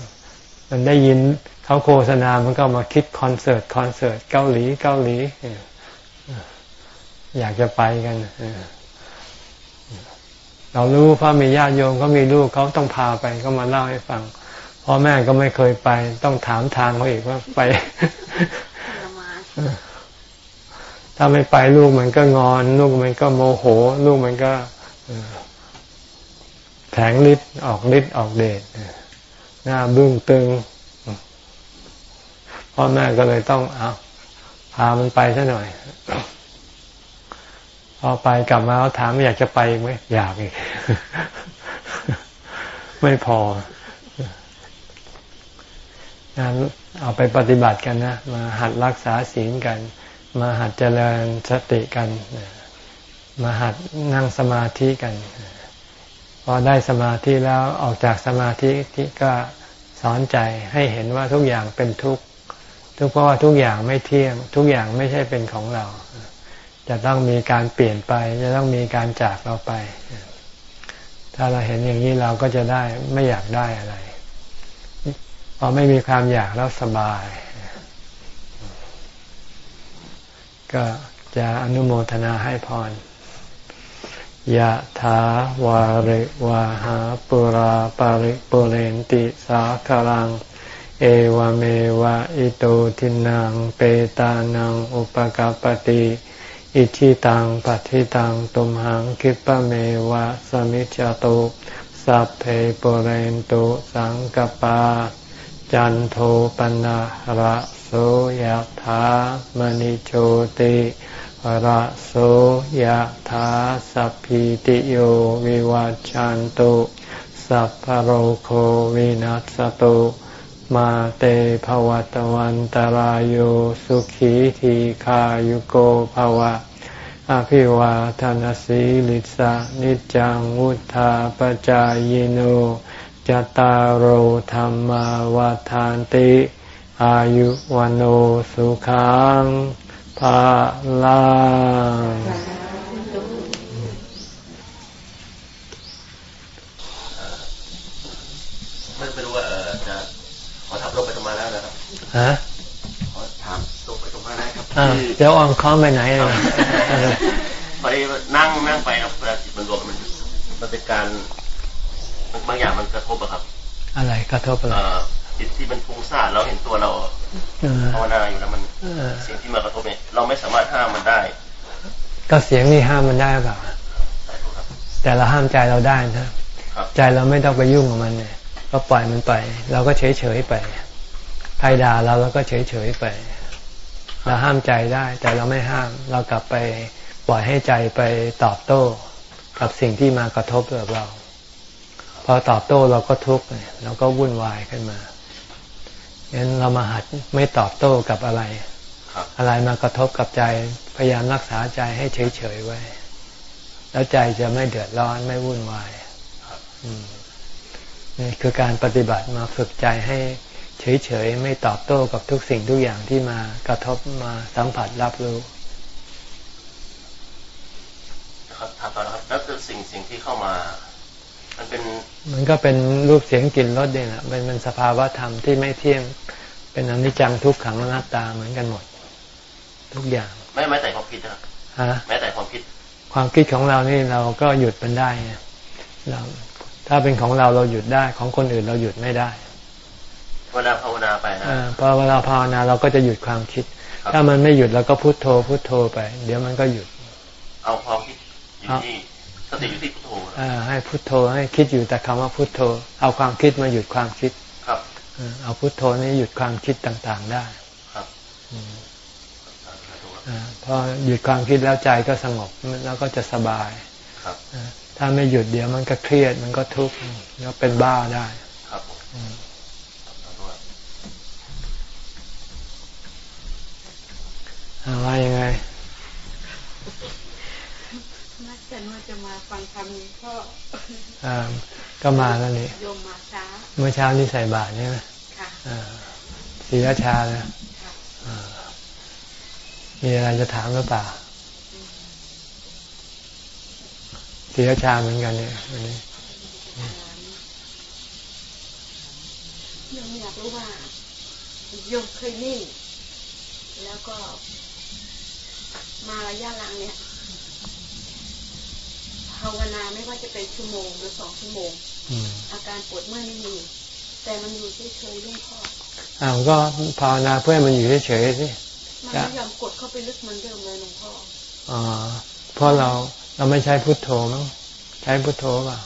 มันได้ยินเขาโฆษณา มันก็มาคิดคอนเสิร์ตคอนเสิร์ตเกาหลีเกาหลีอยากจะไปกันเรารู้พราะมีญาติโยมเขามีลูกเขาต้องพาไปก็มาเล่าให้ฟัง พ่อแม่ก็ไม่เคยไป ต้องถามทางเขาอีกว่าไปถ้าไม่ไปลูกมันก็งอน ลูกมันก็โมโห ลูกมันก็แผงฤทธิ์ออกฤทธิ์ออกเดชหน้าบึ้งตึงพ่อแม่ก็เลยต้องเอาพามันไปซะหน่อยพอไปกลับมาเขาถามอยากจะไปไหมอยากอีก ไม่พอ นะเอาไปปฏิบัติกันนะ มาหัดรักษาศีลกัน มาหัดเจริญสติกัน มาหัดนั่งสมาธิกัน พอได้สมาธิแล้วออกจากสมาธิที่ก็สอนใจให้เห็นว่าทุกอย่างเป็นทุกข์ทุกเพราะว่าทุกอย่างไม่เที่ยง ทุกอย่างไม่ใช่เป็นของเรา จะต้องมีการเปลี่ยนไป จะต้องมีการจากเราไป ถ้าเราเห็นอย่างนี้เราก็จะได้ไม่อยากได้อะไร อไม่มีความอยากแล้วสบาย ก็จะอนุโมทนาให้พรยะถาวาริวาหาปุราปาริปุเรนติสาคารัง เอวเมวะอิโตทินังเปตานังอุปกาปติอิชิตังปัฏิตังตุมหังคิปะเมวะสมิจจตุสัพเพปุเรนตุสังกปา จันโทปนะระโสยถามณิโชติระโสยถาสัพพิติโยวิวัจจันตุสัพพโรโควินัสตุมาเตภวัตวันตารโยสุขีทีขายุโกภวะ อภิวาทานสีลิสานิจังวุธาปจายโน จตารโธรรมวาทานติ อายุวันโอสุขังภาลังไม่ไม่รู้ว่าเออจะขอถามโลกไปตรงมาแล้วนะครับฮะขอถามโลกไปตรงมาได้ครับอ่าเดี๋ยวอองค้อมไปไหนเลยพอดีนั่งนั่งไปครับเวลาจิตมันรวมมันมันเป็นการ บางอย่างมันกระทบอะครับ อะไรกระทบอะไรเอ่อจิตที่มันฟุ้งซ่านเราเห็นตัวเราเออภาวนาอยู่แล้วมันเออสิ่งที่มากระทบเนี่ยเราไม่สามารถห้ามมันได้ ก็เสียงนี่ห้ามมันได้หรือเปล่าใช่ครับแต่เราห้ามใจเราได้นะครับใจเราไม่ต้องไปยุ่งกับมันเนี่ยก็ปล่อยมันไป เราก็เฉยเฉยๆไปใครด่าเราเราก็เฉยเฉยๆไป เราห้ามใจได้ แต่เราไม่ห้ามเรากลับไปปล่อยให้ใจไปตอบโต้ กับสิ่งที่มากระทบกับเรา พอตอบโต้เราก็ทุกข์เราก็วุ่นวายขึ้นมางั้นเรามาหัดไม่ตอบโต้กับอะไร อะไรมากระทบกับใจพยายามรักษาใจให้เฉยๆไว้ แล้วใจจะไม่เดือดร้อนไม่วุ่นวายอืมนี่คือการปฏิบัติมาฝึกใจให้เฉยๆไม่ตอบโต้กับทุกสิ่งทุกอย่างที่มากระทบมาสัมผัสรับรู้ครับถามต่อนะครับแล้วคือสิ่งสิ่งที่เข้ามา มันเป็นมันก็เป็นรูปเสียงกลิ่นรสเนี่ยแหละมันเป็นสภาวะธรรมที่ไม่เที่ยง เป็นอนิจจังทุกขังอนัตตาเหมือนกันหมด ทุกอย่าง ไม่แม้แต่ความคิดนะครับฮะแม้แต่ความคิด ความคิดของเรานี่เราก็หยุดมันได้ไงเราถ้าเป็นของเราเราหยุดได้ของคนอื่นเราหยุดไม่ได้เวลาภาวนาไปนะอ่าพอเวลาภาวนาเราก็จะหยุดความคิดครับถ้ามันไม่หยุดเราก็พุโทโธพุโทโธไป เดี๋ยวมันก็หยุด เอาความคิดอยู่ที่ สติอยู่ที่พุทโธนะอ่าให้พุโทโธให้คิดอยู่แต่คำว่าพุโทโธ เอาความคิดมาหยุดความคิดครับอ่าเอาพุโทโธนี่หยุดความคิดต่างๆได้ครับอืมสาธุครับอาพอหยุดความคิดแล้วใจก็สงบแล้วก็จะสบายครับอ่าถ้าไม่หยุดเดี๋ยวมันก็เครียดมันก็ทุกข์แล้วเป็นบ้าได้ครับผมอืมสาธุครับอะไรยังไง นัดกันว่าจะมา ฟังคำนี้ก็อ่าก็มาแล้วนี่โยมมาช้าเมื่อเช้านี่ใส่บาตรใช่ไหมค่ะอ่าศีรชาเลยค่ะอ่ามีอะไรจะถามหรือเปล่าศีรชาเหมือนกันเนี่ยวันนี้โยมอยากรู้ว่าโยมเคยนิ่งแล้วก็มาระยะหลังเนี่ยภาวนาไม่ว่าจะเป็นชั่วโมงหรือสองชั่วโมงอืมอาการปวดเมื่อยไม่มี แต่มันอยู่เฉยๆเรื่องพ่ออ้าวก็ภาวนาเพื่อให้มันอยู่เฉยๆสิมันจ้ะไม่ยอมกดเข้าไปลึกเหมือนเดิมเลยหลวงพ่ออ๋อเพราะเราเราไม่ใช้พุทโธมั้งใช้พุทโธเปล่า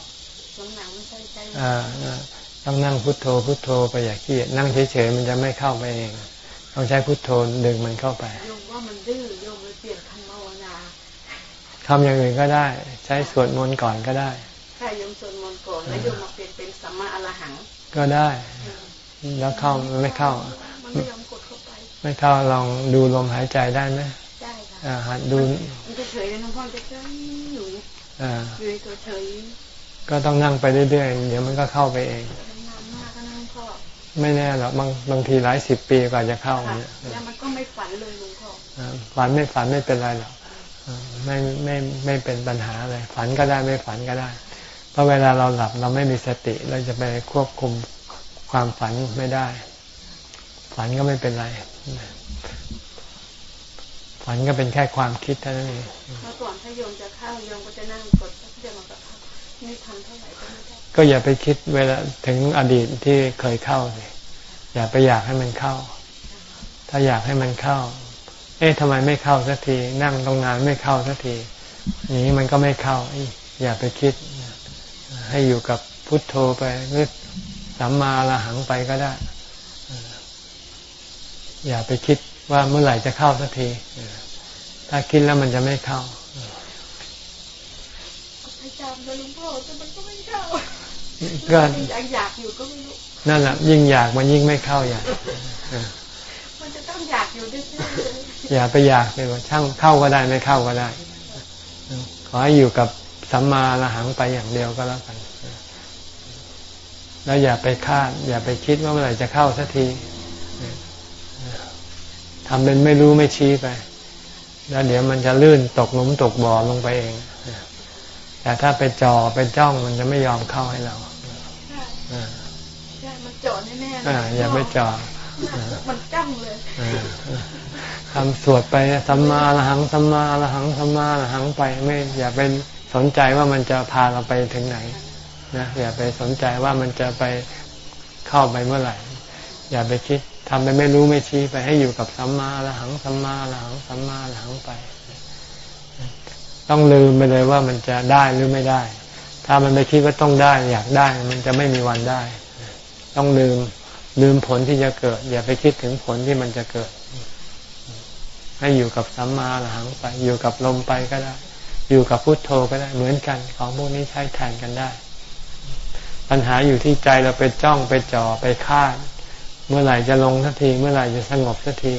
หลังๆไม่ใช่ใจอ่าอ่าต้องนั่งพุทโธพุทโธไปอย่าขี้เกียจนั่งเฉยๆมันจะไม่เข้าไปเองต้องใช้พุทโธดึงมันเข้าไปโยมว่ามันดื้อโยมเลยเปลี่ยนคำภาวนา ทำอย่างอื่นก็ได้ ใช้สวดมนต์ก่อนก็ได้ถ้าโยมสวดมนต์ก่อนแล้วโยมมาเปลี่ยนเป็นสัมมาอรหัง ก็ได้ แล้วเข้ามันไม่เข้ามันไม่ยอมกดเข้าไปไม่เข้าลองดูลมหายใจได้ไหมได้ค่ะอ่าหัดดูมันจะเฉยเลยน้องพ่อจะเฉยอยู่อ่าอยู่ในตัวเฉยก็ต้องนั่งไปเรื่อยๆ เดี๋ยวมันก็เข้าไปเองนานมากก็นั่งพ่อไม่แน่หรอกบางบางทีหลายสิบปีกว่าจะเข้าค่ะเนี่ยแล้วมันก็ไม่ฝันเลยหลวงพ่ออ่าฝันไม่ฝันไม่เป็นไรหรอกอ่า ไม่ไม่ไม่เป็นปัญหาอะไรฝันก็ได้ไม่ฝันก็ได้ เพราะเวลาเราหลับเราไม่มีสติเราจะไปควบคุมความฝันไม่ได้ ฝันก็ไม่เป็นไร ฝันก็เป็นแค่ความคิดเท่านั้นเองเมื่อก่อนถ้าโยมจะเข้าโยมก็จะนั่งกดแล้วก็จะมากับเข้าไม่ทันเท่าไหร่ก็ไม่ได้ก็อย่าไปคิดเวลาถึงอดีตที่เคยเข้าสิอย่าไปอยากให้มันเข้า ถ้าอยากให้มันเข้า เอ๊ะทำไมไม่เข้าสักที นั่งตรงนานไม่เข้าสักทีอย่างนี้มันก็ไม่เข้าเอ้ยอย่าไปคิด ให้อยู่กับพุทโธไปหรือสัมมาละหังไปก็ได้เอออย่าไปคิดว่าเมื่อไหร่จะเข้าสักทีเออถ้าคิดแล้วมันจะไม่เข้าพยายามเลยหลวงพ่อแต่มันก็ไม่เข้าก็ยังอยากอยู่ก็ไม่รู้นั่นแหละยิ่งอยากมันยิ่งไม่เข้าอยากเออมันจะต้องอยากอยู่ด้วยๆเลย อย่าไปอยากเลยว่าช่างเข้าก็ได้ไม่เข้าก็ได้ ขอให้อยู่กับสัมมาละหังไปอย่างเดียวก็แล้วกัน แล้วอย่าไปคาด อย่าไปคิดว่าเมื่อไหร่จะเข้าสักทีทำเป็นไม่รู้ไม่ชี้ไป แล้วเดี๋ยวมันจะลื่นตกหลุมตกบ่อลงไปเอง แต่ถ้าไปจอไปจ้องมันจะไม่ยอมเข้าให้เราค่ะอ่าใช่มันจ่อแน่ๆอ่าอย่าไปจ่อมันจ้องเลย ทำสวดไปสัมมาละหังสัมมาละหังสัมมาละหังไปไม่อย่าไปสนใจว่ามันจะพาเราไปถึงไหนนะอย่าไปสนใจว่ามันจะไปเข้าไปเมื่อไหร่ อย่าไปคิดทำไปไม่รู้ไม่ชี้ไปให้อยู่กับสัมมาละหังสัมมาละหังสัมมาละหังไป ต้องลืมไปเลยว่ามันจะได้หรือไม่ได้ ถ้ามันไปคิดว่าต้องได้ อยากได้มันจะไม่มีวันได้ ต้องลืมลืมผลที่จะเกิด อย่าไปคิดถึงผลที่มันจะเกิด ให้อยู่กับสัมมาหลังไป อยู่กับลมไปก็ได้ อยู่กับพุทโธก็ได้เหมือนกัน ของพวกนี้ใช้แทนกันได้ ปัญหาอยู่ที่ใจเราไปจ้องไปจ่อไปคาด เมื่อไหร่จะลงสักที เมื่อไหร่จะสงบสักที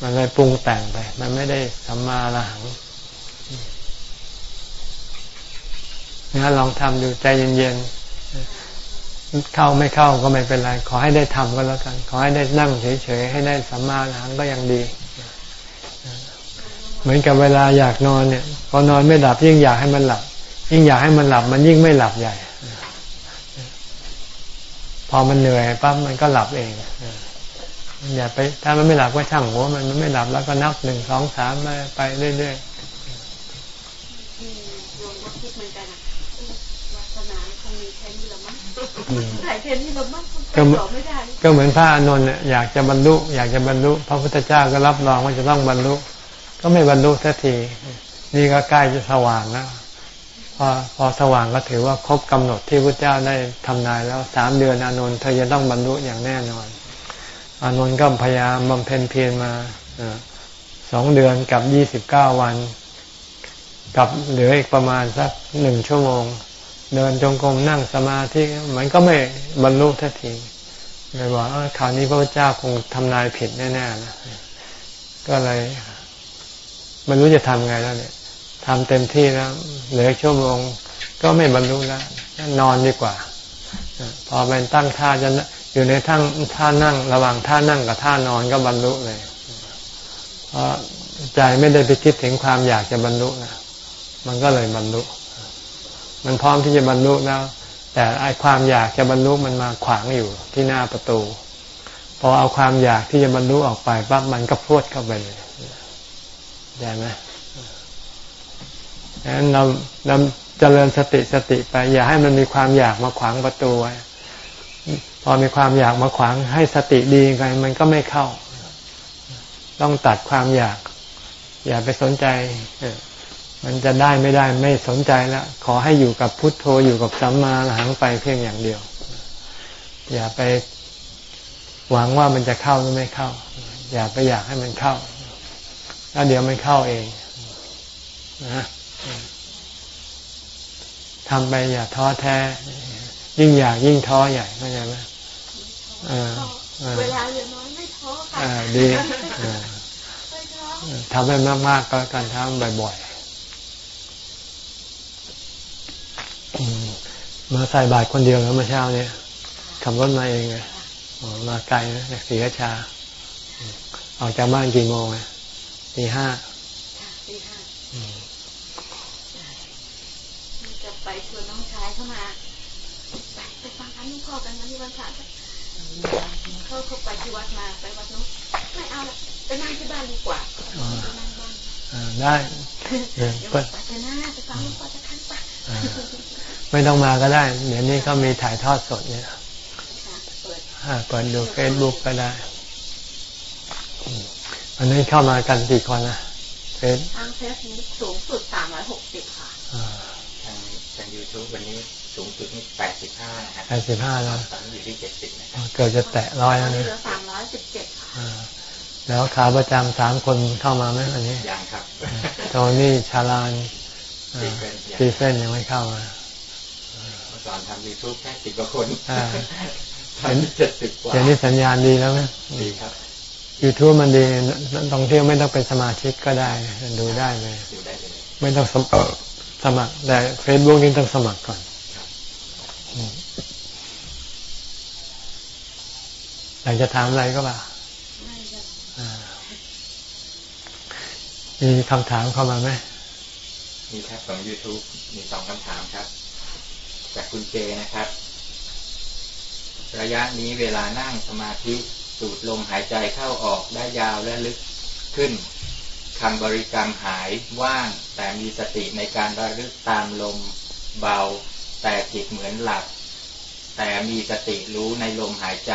มันเลยปรุงแต่งไป มันไม่ได้สัมมาหลังนะลองทำดูใจเย็นๆ เข้าไม่เข้าก็ไม่เป็นไร ขอให้ได้ทำก็แล้วกัน ขอให้ได้นั่งเฉยๆให้ได้สัมมาละหังก็ยังดี เหมือนกับเวลาอยากนอนเนี่ยพอนอนไม่หลับยิ่งอยากให้มันหลับ ยิ่งอยากให้มันหลับ มันยิ่งไม่หลับใหญ่ พอมันเหนื่อยปั๊บมันก็หลับเองอย่าไป ถ้ามันไม่หลับก็ช่างหัวมันมันไม่หลับแล้วก็นับหนึ่งสองสามไปเรื่อยๆ โยมก็คิดเหมือนกันนะวาสนาคงมีแค่นี้ละมั้งถ่ายแค่นี้ละมั้ง ก็ต่อไม่ได้ก็เหมือนพระอานนท์เนี่ยอยากจะบรรลุ อยากจะบรรลุ พระพุทธเจ้าก็รับรองว่าจะต้องบรรลุ ก็ไม่บรรลุสักที นี่ก็ใกล้จะสว่างแล้วพอพอสว่างก็ถือว่าครบกำหนดที่พระเจ้าได้ทำนายแล้วสามเดือนอานนท์เธอจะต้องบรรลุอย่างแน่นอน อานนท์ก็พยายามบำเพ็ญเพียรมาสองเดือนกับยี่สิบเก้าวัน กับเหลืออีกประมาณสักหนึ่งชั่วโมง เดินจงกรมนั่งสมาธิมันก็ไม่บรรลุทันทีเลยบอกว่าคราวนี้พระเจ้าคงทำนายผิดแน่ๆนะก็เลยไม่รู้จะทำไงแล้วเนี่ยทำเต็มที่แล้วเหลือชั่วโมงก็ไม่บรรลุแล้วนอนดีกว่า พอเป็นตั้งท่าจะอยู่ในทั้งท่านั่ง ระหว่างท่านั่งกับท่านอนก็บรรลุเลยเพราะใจไม่ได้ไปคิดถึงความอยากจะบรรลุนะมันก็เลยบรรลุ มันพร้อมที่จะบรรลุแล้ว แต่ไอความอยากจะบรรลุมันมาขวางอยู่ที่หน้าประตู พอเอาความอยากที่จะบรรลุออกไปปั๊บมันก็พรวดเข้าไปเลยได้ไหมดังนั้นเราเราเจริญสติสติไป อย่าให้มันมีความอยากมาขวางประตูไว้พอมีความอยากมาขวางให้สติดีกันมันก็ไม่เข้า ต้องตัดความอยาก อย่าไปสนใจ มันจะได้ไม่ได้ไม่สนใจแล้วขอให้อยู่กับพุทโธอยู่กับสัมมาหลังไปเพียงอย่างเดียว อย่าไปหวังว่ามันจะเข้าหรือไม่เข้า อย่าไปอยากให้มันเข้า แล้วเดี๋ยวมันเข้าเองนะทำไปอย่าท้อแท้ ยิ่งอยากยิ่งท้อใหญ่เข้าใจไหมเวลาเหลือน้อยไม่ท้อค่ะดีทำให้มากๆก็การทำบ่อยๆ มาใส่บาตรคนเดียวแล้วเมื่อเช้าเนี่ยขับรถมาเองเลยมาไกลนะจากศรีราชา ออกจากบ้านกี่โมงตีห้าตีห้าจะไปชวนน้องชายเข้ามา ไปไปฟังคำนุ่งพ่อกันวันที่วันพระเขาเขาไปที่วัดมาไปวัดนู้นไม่เอาละไปนั่งที่บ้านดีกว่าไปนั่งบ้านได้เดี๋ยวไปเถอะนะไปฟังหลวงพ่อจะทันปะ ไม่ต้องมาก็ได้ เดี๋ยวนี้เขามีถ่ายทอดสดเนี่ยเปิดดูเฟซบุ๊กก็ได้อันนี้เข้ามากันกี่คนนะเฟซทางเฟซนี้สูงสุดสามร้อยหกสิบค่ะทางทางยูทูบวันนี้สูงสุดนี่แปดสิบห้าแปดสิบห้าแล้วตอนนี้อยู่ที่เจ็ดสิบนะครับเกิดจะแตะร้อยแล้วนี่เหลือสามร้อยสิบเจ็ดค่ะแล้วขาประจำสามคนเข้ามาไหมอันนี้ยังครับโทนี่ชาลานซีเฟนยังไม่เข้ามา ตอนทำยูทูบแค่สิบกว่าคนทำเจ็ดสิบกว่าเดี๋ยวนี้สัญญาณดีแล้วไหมดีครับยูทูบมันดีตองเที่ยวไม่ต้องเป็นสมาชิกก็ได้ ดูได้เลยไม่ต้องสมัครสมัครแต่เฟซบุ๊กนี่ต้องสมัครก่อนอยากจะถามอะไรก็บ่ามีคำถามเข้ามาไหมมีครับของ YouTube มีสองคำถามครับ จากคุณเจนะครับ ระยะนี้เวลานั่งสมาธิสูดลมหายใจเข้าออกได้ยาวและลึกขึ้นคำบริกรรมหายว่าง แต่มีสติในการระลึกตามลมเบา แต่จิตเหมือนหลับ แต่มีสติรู้ในลมหายใจ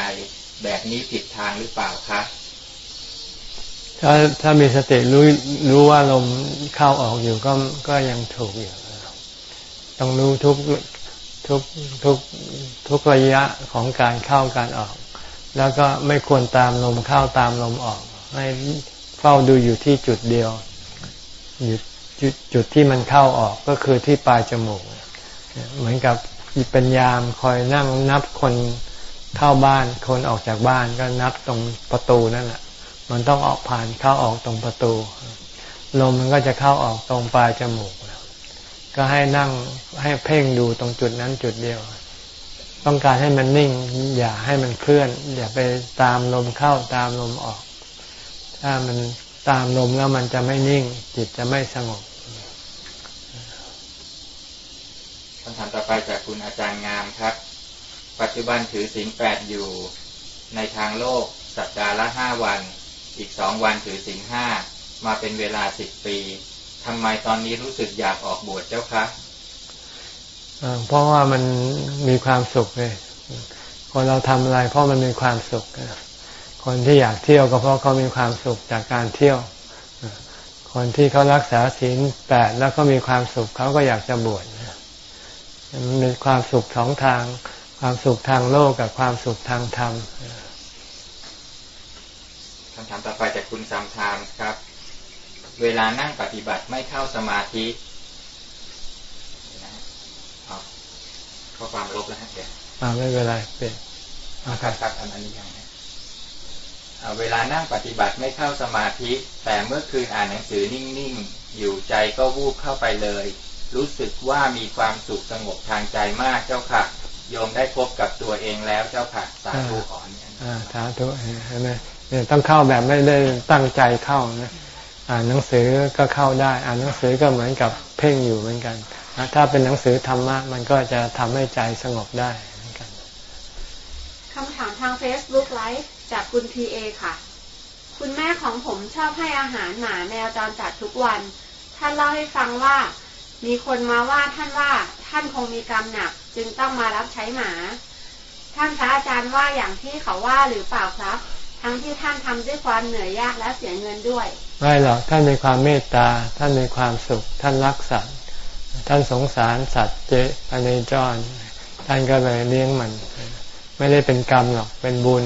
แบบนี้ผิดทางหรือเปล่าคะถ้าถ้ามีสติรู้รู้ว่าลมเข้าออกอยู่ก็ก็ยังถูกอยู่ต้องรู้ทุก ทุกทุกทุกระยะของการเข้าการออก แล้วก็ไม่ควรตามลมเข้าตามลมออก ให้เฝ้าดูอยู่ที่จุดเดียวอยู่จุดจุดที่มันเข้าออกก็คือที่ปลายจมูก เหมือนกับเป็นยามคอยนั่งนับคนเข้าบ้านคนออกจากบ้านก็นับตรงประตูนั่นแหละมันต้องออกผ่านเข้าออกตรงประตู ลมมันก็จะเข้าออกตรงปลายจมูก ก็ให้นั่งให้เพ่งดูตรงจุดนั้นจุดเดียว ต้องการให้มันนิ่ง อย่าให้มันเคลื่อน อย่าไปตามลมเข้าตามลมออก ถ้ามันตามลมแล้วมันจะไม่นิ่ง จิตจะไม่สงบคำถามต่อไปจากคุณอาจารย์งามครับ ปัจจุบันถือศีลแปดอยู่ในทางโลกสัปดาห์ละห้าวัน อีกสองวันถือศีลห้ามาเป็นเวลาสิบปี ทำไมตอนนี้รู้สึกอยากออกบวชเจ้าคะเพราะว่ามันมีความสุขเลยคนเราทำอะไร เพราะมันมีความสุข คนที่อยากเที่ยวก็เพราะเขามีความสุขจากการเที่ยว คนที่เขารักษาศีลแปดแล้วก็มีความสุขเขาก็อยากจะบวชมันมีความสุขสองทาง ความสุขทางโลกกับความสุขทางธรรมคำถามต่อไปจากคุณซัมทามครับ เวลานั่งปฏิบัติไม่เข้าสมาธิข้อความลบแล้วฮะเดี๋ยวไม่เป็นไรเปลี่ยนครับครับอันนี้ยังเวลานั่งปฏิบัติไม่เข้าสมาธิ แต่เมื่อคืนอ่านหนังสือนิ่งๆ อยู่ใจก็วูบเข้าไปเลย รู้สึกว่ามีความสุขสงบทางใจมากเจ้าค่ะ โยมได้พบกับตัวเองแล้วเจ้าค่ะ สาธุขอเนี่ยสาธุเห็นไหมเนี่ยต้องเข้าแบบไม่ได้ตั้งใจเข้านะ อ่านหนังสือก็เข้าได้ อ่านหนังสือก็เหมือนกับเพ่งอยู่เหมือนกัน ถ้าเป็นหนังสือธรรมะมันก็จะทำให้ใจสงบได้เหมือนกันคำถามทาง Facebook ไลฟ์จากคุณพีเอค่ะ คุณแม่ของผมชอบให้อาหารหมาแมวจรจัดทุกวัน ท่านเล่าให้ฟังว่า มีคนมาว่าท่านว่าท่านคงมีกรรมหนัก จึงต้องมารับใช้หมา ท่านพระอาจารย์ว่าอย่างที่เขาว่าหรือเปล่าครับ ทั้งที่ท่านทำด้วยความเหนื่อยยากและเสียเงินด้วย ไม่หรอกท่านมีความเมตตา ท่านมีความสุข ท่านรักสัตว์ ท่านสงสารสัตว์เจอเนจร ท่านก็เลยเลี้ยงมัน ไม่ได้เป็นกรรมหรอกเป็นบุญ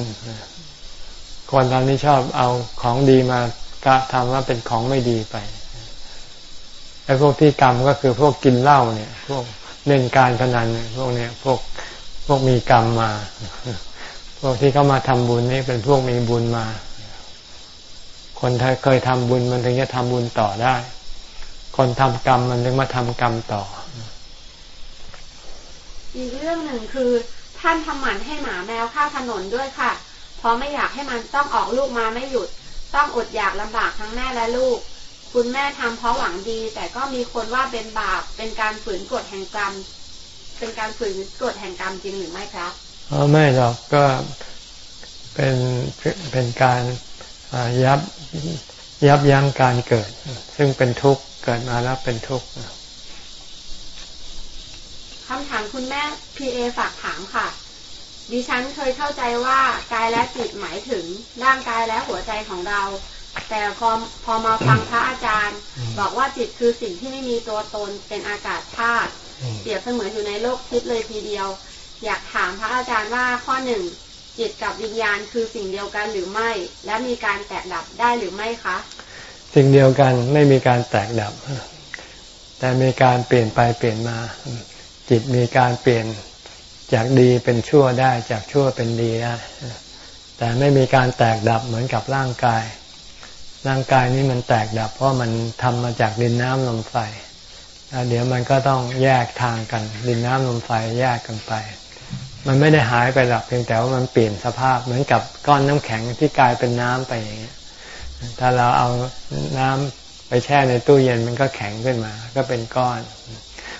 คนตอนนี้ชอบเอาของดีมากะทำว่าเป็นของไม่ดีไปไอ้พวกที่กรรมก็คือพวกกินเหล้าเนี่ย พวกเล่นการพนันพวกเนี้ยพวกพวกมีกรรมมา พวกที่เขามาทำบุญนี่เป็นพวกมีบุญมา คนไทยเคยทำบุญมันถึงจะทำบุญต่อได้ คนทำกรรมมันถึงมาทำกรรมต่อ อีกเรื่องหนึ่งคือ ท่านทำหมันให้หมาแมวข้าถนนด้วยค่ะ เพราะไม่อยากให้มันต้องออกลูกมาไม่หยุด ต้องอดอยากลำบากทั้งแม่และลูก คุณแม่ทำเพราะหวังดี แต่ก็มีคนว่าเป็นบาป เป็นการฝืนกฎแห่งกรรม เป็นการฝืนกฎแห่งกรรมจริงหรือไม่ครับอ๋อไม่หรอกก็เป็นเป็นการ ยับยับยั้งการเกิด ซึ่งเป็นทุกข์เกิดมาแล้วเป็นทุกข์คำถามคุณแม่พีเอฝากถามค่ะ ดิฉันเคยเข้าใจว่ากายและจิตหมายถึงร่างกายและหัวใจของเรา แต่พอพอมาฟังพระอาจารย์ บอกว่าจิตคือสิ่งที่ไม่มีตัวตนเป็นอากาศธาตุเปรียบเสมือนอยู่ในโลกทิพย์เลยทีเดียว อยากถามพระอาจารย์ว่าข้อหนึ่ง จิตกับวิญญาณคือสิ่งเดียวกันหรือไม่ และมีการแตกดับได้หรือไม่คะ สิ่งเดียวกันไม่มีการแตกดับ แต่มีการเปลี่ยนไปเปลี่ยนมา จิตมีการเปลี่ยนจากดีเป็นชั่วได้จากชั่วเป็นดีได้แต่ไม่มีการแตกดับเหมือนกับร่างกาย ร่างกายนี้มันแตกดับ เพราะมันทำมาจากดินน้ำลมไฟเดี๋ยวมันก็ต้องแยกทางกัน ดินน้ำลมไฟแยกกันไป มันไม่ได้หายไปหรอกเพียงแต่ว่ามันเปลี่ยนสภาพเหมือนกับก้อนน้ำแข็งที่กลายเป็นน้ำไปอย่างเงี้ยถ้าเราเอาน้ำไปแช่ในตู้เย็นมันก็แข็งขึ้นมา ก็เป็นก้อน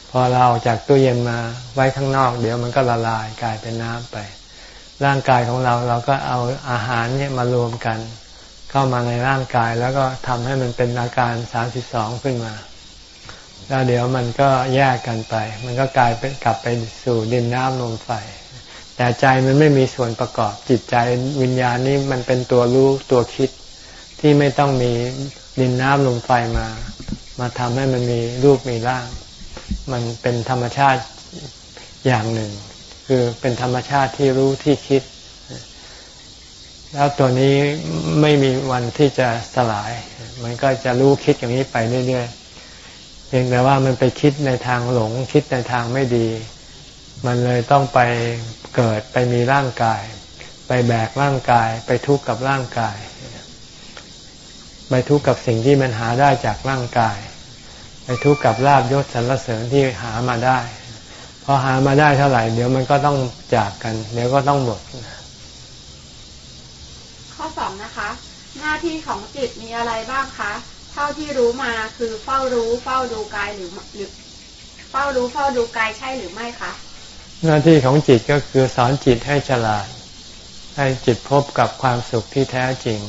พอเราเอาจากตู้เย็นมาไว้ข้างนอก เดี๋ยวมันก็ละลายกลายเป็นน้ำไป ร่างกายของเราเราก็เอาอาหารเนี่ยมารวมกัน เข้ามาในร่างกายแล้วก็ทำให้มันเป็นอาการสามสิบสองขึ้นมาแล้วเดี๋ยวมันก็แยกกันไป มันก็กลายเป็นกลับไปสู่ดินน้ำลมไฟ แต่ใจมันไม่มีส่วนประกอบจิตใจวิญญาณนี้มันเป็นตัวรู้ตัวคิดที่ไม่ต้องมีดินน้ำลมไฟมา มาทำให้มันมีรูปมีร่าง มันเป็นธรรมชาติอย่างหนึ่ง คือเป็นธรรมชาติที่รู้ที่คิด แล้วตัวนี้ไม่มีวันที่จะสลาย มันก็จะรู้คิดอย่างนี้ไปเรื่อยๆเพียงแต่ว่ามันไปคิดในทางหลงคิดในทางไม่ดี มันเลยต้องไป เกิดไปมีร่างกาย ไปแบกร่างกาย ไปทุกข์กับร่างกาย ไปทุกข์กับสิ่งที่มันหาได้จากร่างกาย ไปทุกข์กับลาบยศสรรเสริญที่หามาได้พอหามาได้เท่าไหร่ เดี๋ยวมันก็ต้องจากกัน เดี๋ยวก็ต้องหมด ข้อสองนะคะ หน้าที่ของจิตมีอะไรบ้างคะเท่าที่รู้มาคือเฝ้ารู้ เฝ้าดูกายหรือหรือเฝ้ารู้เฝ้าดูกายใช่หรือไม่คะ หน้าที่ของจิตก็คือสอนจิตให้ฉลาด ให้จิตพบกับความสุขที่แท้จริง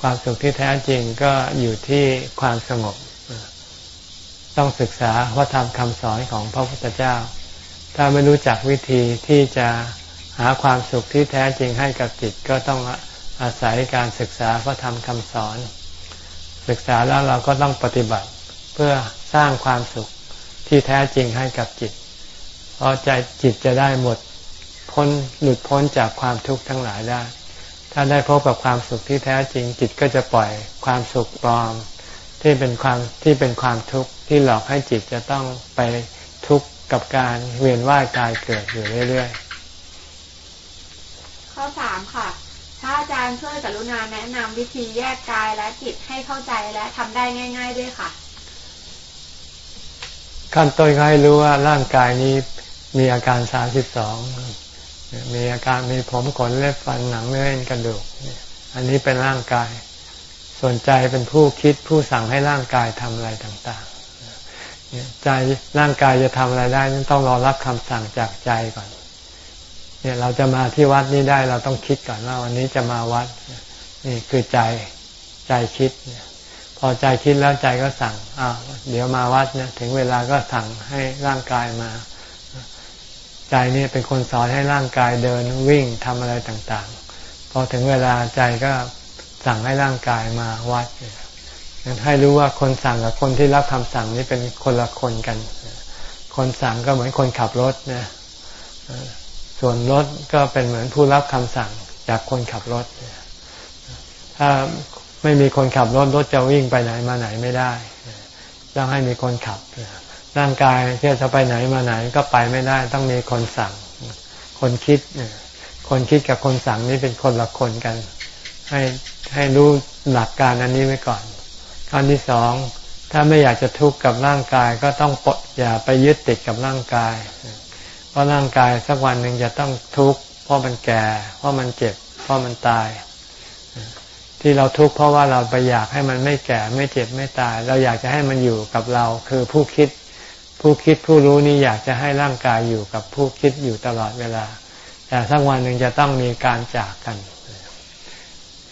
ความสุขที่แท้จริงก็อยู่ที่ความสงบ ต้องศึกษาว่าทำคำสอนของพระพุทธเจ้า ถ้าไม่รู้จักวิธีที่จะหาความสุขที่แท้จริงให้กับจิตก็ต้องอาศัยการศึกษาพระธรรมคำสอน ศึกษาแล้วเราก็ต้องปฏิบัติเพื่อสร้างความสุขที่แท้จริงให้กับจิต เพราะใจจิตจะได้หมดพ้นหลุดพ้นจากความทุกข์ทั้งหลายได้ ถ้าได้พบกับความสุขที่แท้จริง จิตก็จะปล่อยความสุขปลอม ที่เป็นความที่เป็นความทุกข์ที่หลอกให้จิตจะต้องไปทุกข์กับการเวียนว่ายตายเกิดอยู่เรื่อยๆ ข้อสามค่ะถ้าอาจารย์ช่วยกรุณาแนะนำวิธีแยกกายและจิตให้เข้าใจและทำได้ง่าย ๆด้วยค่ะ ขั้นต้นให้รู้ว่าร่างกายนี้ มีอาการสามสิบสองมีอาการมีผมขนเล็บฟันหนังเนื้อเอ็นกระดูกอันนี้เป็นร่างกาย ส่วนใจเป็นผู้คิดผู้สั่งให้ร่างกายทำอะไรต่างๆใจร่างกายจะทำอะไรได้ต้องรอรับคำสั่งจากใจก่อน เนี่ยเราจะมาที่วัดนี้ได้เราต้องคิดก่อนว่าวันนี้จะมาวัด นี่คือใจใจคิดพอใจคิดแล้วใจก็สั่งอ้าวเดี๋ยวมาวัดเนี่ยถึงเวลาก็สั่งให้ร่างกายมา ใจนี่เป็นคนสอนให้ร่างกายเดินวิ่งทำอะไรต่างๆ พอถึงเวลาใจก็สั่งให้ร่างกายมาวัดให้รู้ว่าคนสั่งกับคนที่รับคำสั่งนี้เป็นคนละคนกัน คนสั่งก็เหมือนคนขับรถนะส่วนรถก็เป็นเหมือนผู้รับคำสั่งจากคนขับรถ ถ้าไม่มีคนขับรถรถจะวิ่งไปไหนมาไหนไม่ได้ ต้องให้มีคนขับ ร่างกายที่จะไปไหนมาไหนก็ไปไม่ได้ต้องมีคนสั่ง คนคิด คนคิดกับคนสั่งนี่เป็นคนละคนกัน ให้ให้รู้หลักการอันนี้ไว้ก่อนขั้นที่สองถ้าไม่อยากจะทุกข์กับร่างกายก็ต้องปดอย่าไปยึดติดกับร่างกาย เพราะร่างกายสักวันหนึ่งจะต้องทุกข์เพราะมันแก่ เพราะมันเจ็บ เพราะมันตาย ที่เราทุกข์เพราะว่าเราไปอยากให้มันไม่แก่ไม่เจ็บไม่ตาย เราอยากจะให้มันอยู่กับเราคือผู้คิด ผู้คิดผู้รู้นี่อยากจะให้ร่างกายอยู่กับผู้คิดอยู่ตลอดเวลา แต่สักวันหนึ่งจะต้องมีการจากกัน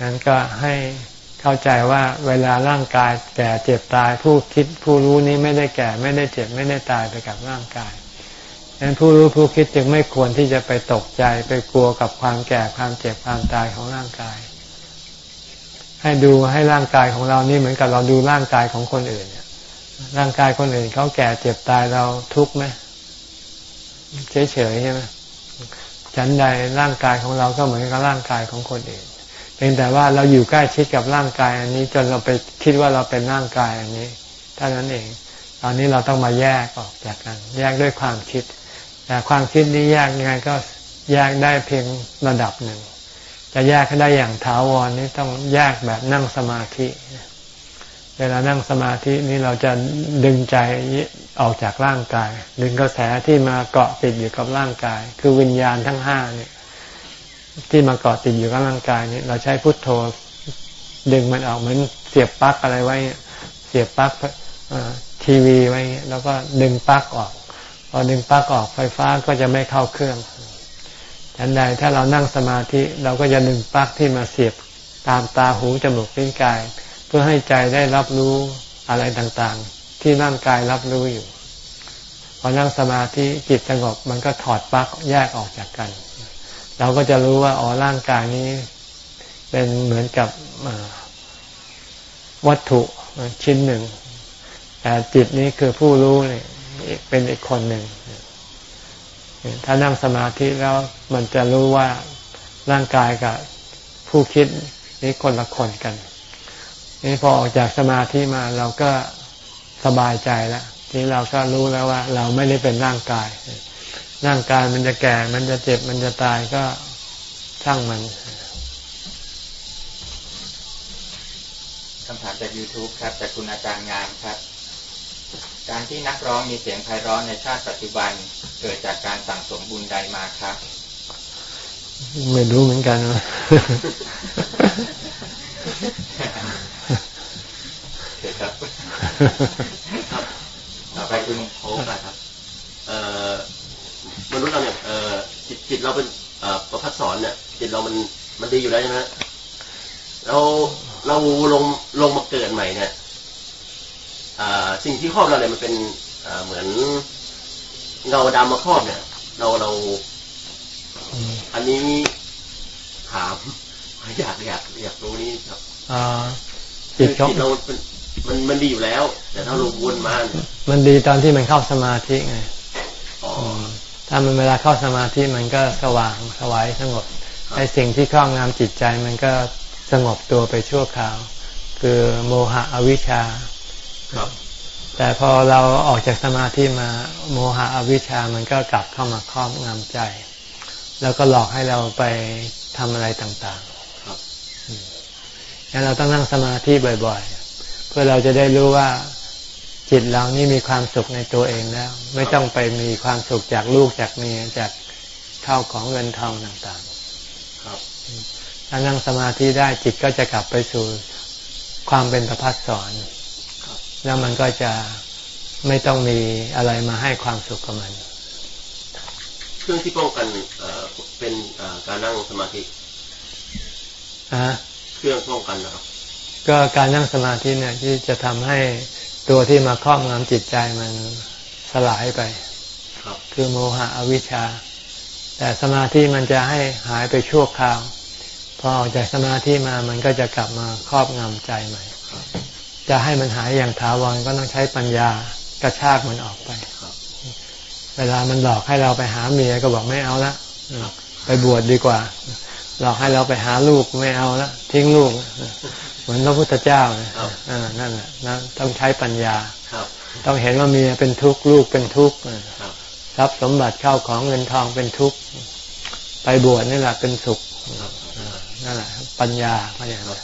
นั้นก็ให้เข้าใจว่าเวลาร่างกายแก่เจ็บตาย ผู้คิดผู้รู้นี้ไม่ได้แก่ไม่ได้เจ็บไม่ได้ตายไปกับร่างกายดังนั้นผู้รู้ผู้คิดจึงไม่ควรที่จะไปตกใจไปกลัวกับความแก่ความเจ็บความตายของร่างกาย ให้ดูให้ร่างกายของเรานี่เหมือนกับเราดูร่างกายของคนอื่น ร่างกายคนอื่นเขาแก่เจ็บตายเราทุกข์ไหมเฉยๆใช่ไหมฉันใดร่างกายของเราก็เหมือนกับร่างกายของคนอื่นเพียงแต่ว่าเราอยู่ใกล้ชิดกับร่างกายอันนี้จนเราไปคิดว่าเราเป็นร่างกายอันนี้เท่านั้นเอง ตอนนี้เราต้องมาแยกออกจากกัน แยกด้วยความคิด แต่ความคิดนี้แยกยังไงก็แยกได้เพียงระดับหนึ่ง จะแยกให้ได้อย่างถาวรนี่ต้องแยกแบบนั่งสมาธิ เวลานั่งสมาธินี่เราจะดึงใจออกจากร่างกาย ดึงกระแสที่มาเกาะติดอยู่กับร่างกาย คือวิญญาณทั้งห้าเนี่ย ที่มาเกาะติดอยู่กับร่างกายเนี่ย เราใช้พุทโธ ดึงมันออกเหมือนเสียบปลั๊กอะไรไว้ เสียบปลั๊กทีวีไว้แล้วก็ดึงปลั๊กออก พอดึงปลั๊กออกไฟฟ้าก็จะไม่เข้าเครื่องพฉันใดถ้าเรานั่งสมาธิเราก็จะดึงปลั๊กที่มาเสียบตามตาหูจมูกลิ้นกาย พื่อให้ใจได้รับรู้อะไรต่างๆ ที่ร่างกายรับรู้อยู่ พอนั่งสมาธิจิตสงบมันก็ถอดปลั๊กแยกออกจากกัน เราก็จะรู้ว่าอ๋อร่างกายนี้ เป็นเหมือนกับวัตถุชิ้นหนึ่ง แต่จิตนี้คือผู้รู้เนี่ยเป็นอีกคนหนึ่ง ถ้านั่งสมาธิแล้วมันจะรู้ว่าร่างกายกับผู้คิดนี่คนละคนกัน นี่พอออกจากสมาธิมาเราก็สบายใจแล้วทีเราก็รู้แล้วว่า เราไม่ได้เป็นร่างกาย ร่างกายมันจะแก่ มันจะเจ็บ มันจะตายก็ช่างมันคำถามจาก YouTube ครับจากคุณอาจารย์งามครับ การที่นักร้องมีเสียงไพเราะในชาติปัจจุบันเกิดจากการสั่งสมบุญใดมาครับ ไม่รู้เหมือนกัน ว่าเกิดครับครับต่อไปคุณโค้กครับ เอ่อมนุษย์เราเนี่ยเอ่อจิตจิตเราเป็นเอ่อประพัดสอนเนี่ยจิตเรามันมันดีอยู่แล้วใช่ไหมเราเราลงลงมาเกิดใหม่เนี่ยสิ่งที่ครอบเราเนี่ยมันเป็นเหมือนเงาดำมาครอบเนี่ย เราเรา อันนี้ถามอยากอยากอยากรู้นี่ครับจิตเราเป็น มันมันดีอยู่แล้ว แต่ถ้าเราวนมามันดีตอนที่มันเข้าสมาธิไงถ้ามันเวลาเข้าสมาธิมันก็สว่างสวายสงบไอ้สิ่งที่ครอบงำจิตใจมันก็สงบตัวไปชั่วคราว คือโมหะอวิชชาครับแต่พอเราออกจากสมาธิมาโมหะอวิชชามันก็กลับเข้ามาครอบงำใจ แล้วก็หลอกให้เราไปทำอะไรต่างๆครับงั้นเราต้องนั่งสมาธิบ่อยๆเพื่อเราจะได้รู้ว่าจิตเรานี่มีความสุขในตัวเองแล้ว ไม่ต้องไปมีความสุขจากลูกจากเมียจากข้าวของเงินทองต่างๆ ครับถ้านั่งสมาธิได้จิตก็จะกลับไปสู่ความเป็นประพัดสอนแล้วมันก็จะไม่ต้องมีอะไรมาให้ความสุขกับมัน เครื่องที่ป้องกันเป็นการนั่งสมาธิอะเครื่องป้องกันนะครับ ก็การนั่งสมาธิเนี่ยที่จะทำให้ตัวที่มาครอบงำจิตใจมันสลายไปครับคือโมหะอวิชชา แต่สมาธิมันจะให้หายไปชั่วคราว พอออกจากสมาธิมามันก็จะกลับมาครอบงำใจใหม่จะให้มันหายอย่างถาวรก็ต้องใช้ปัญญากระชากมันออกไปเวลามันหลอกให้เราไปหาเมียก็บอกไม่เอาละไปบวชดดีกว่า หลอกให้เราไปหาลูกไม่เอาละทิ้งลูก เหมือนพระพุทธเจ้านะนั่นแหละนะต้องใช้ปัญญาต้องเห็นว่าเมียเป็นทุกข์ลูกเป็นทุกข์ทรัพย์สมบัติเข้าของเงินทองเป็นทุกข์ไปบวชนี่แหละเป็นสุขนั่นแหละปัญญาก็อย่างนั้น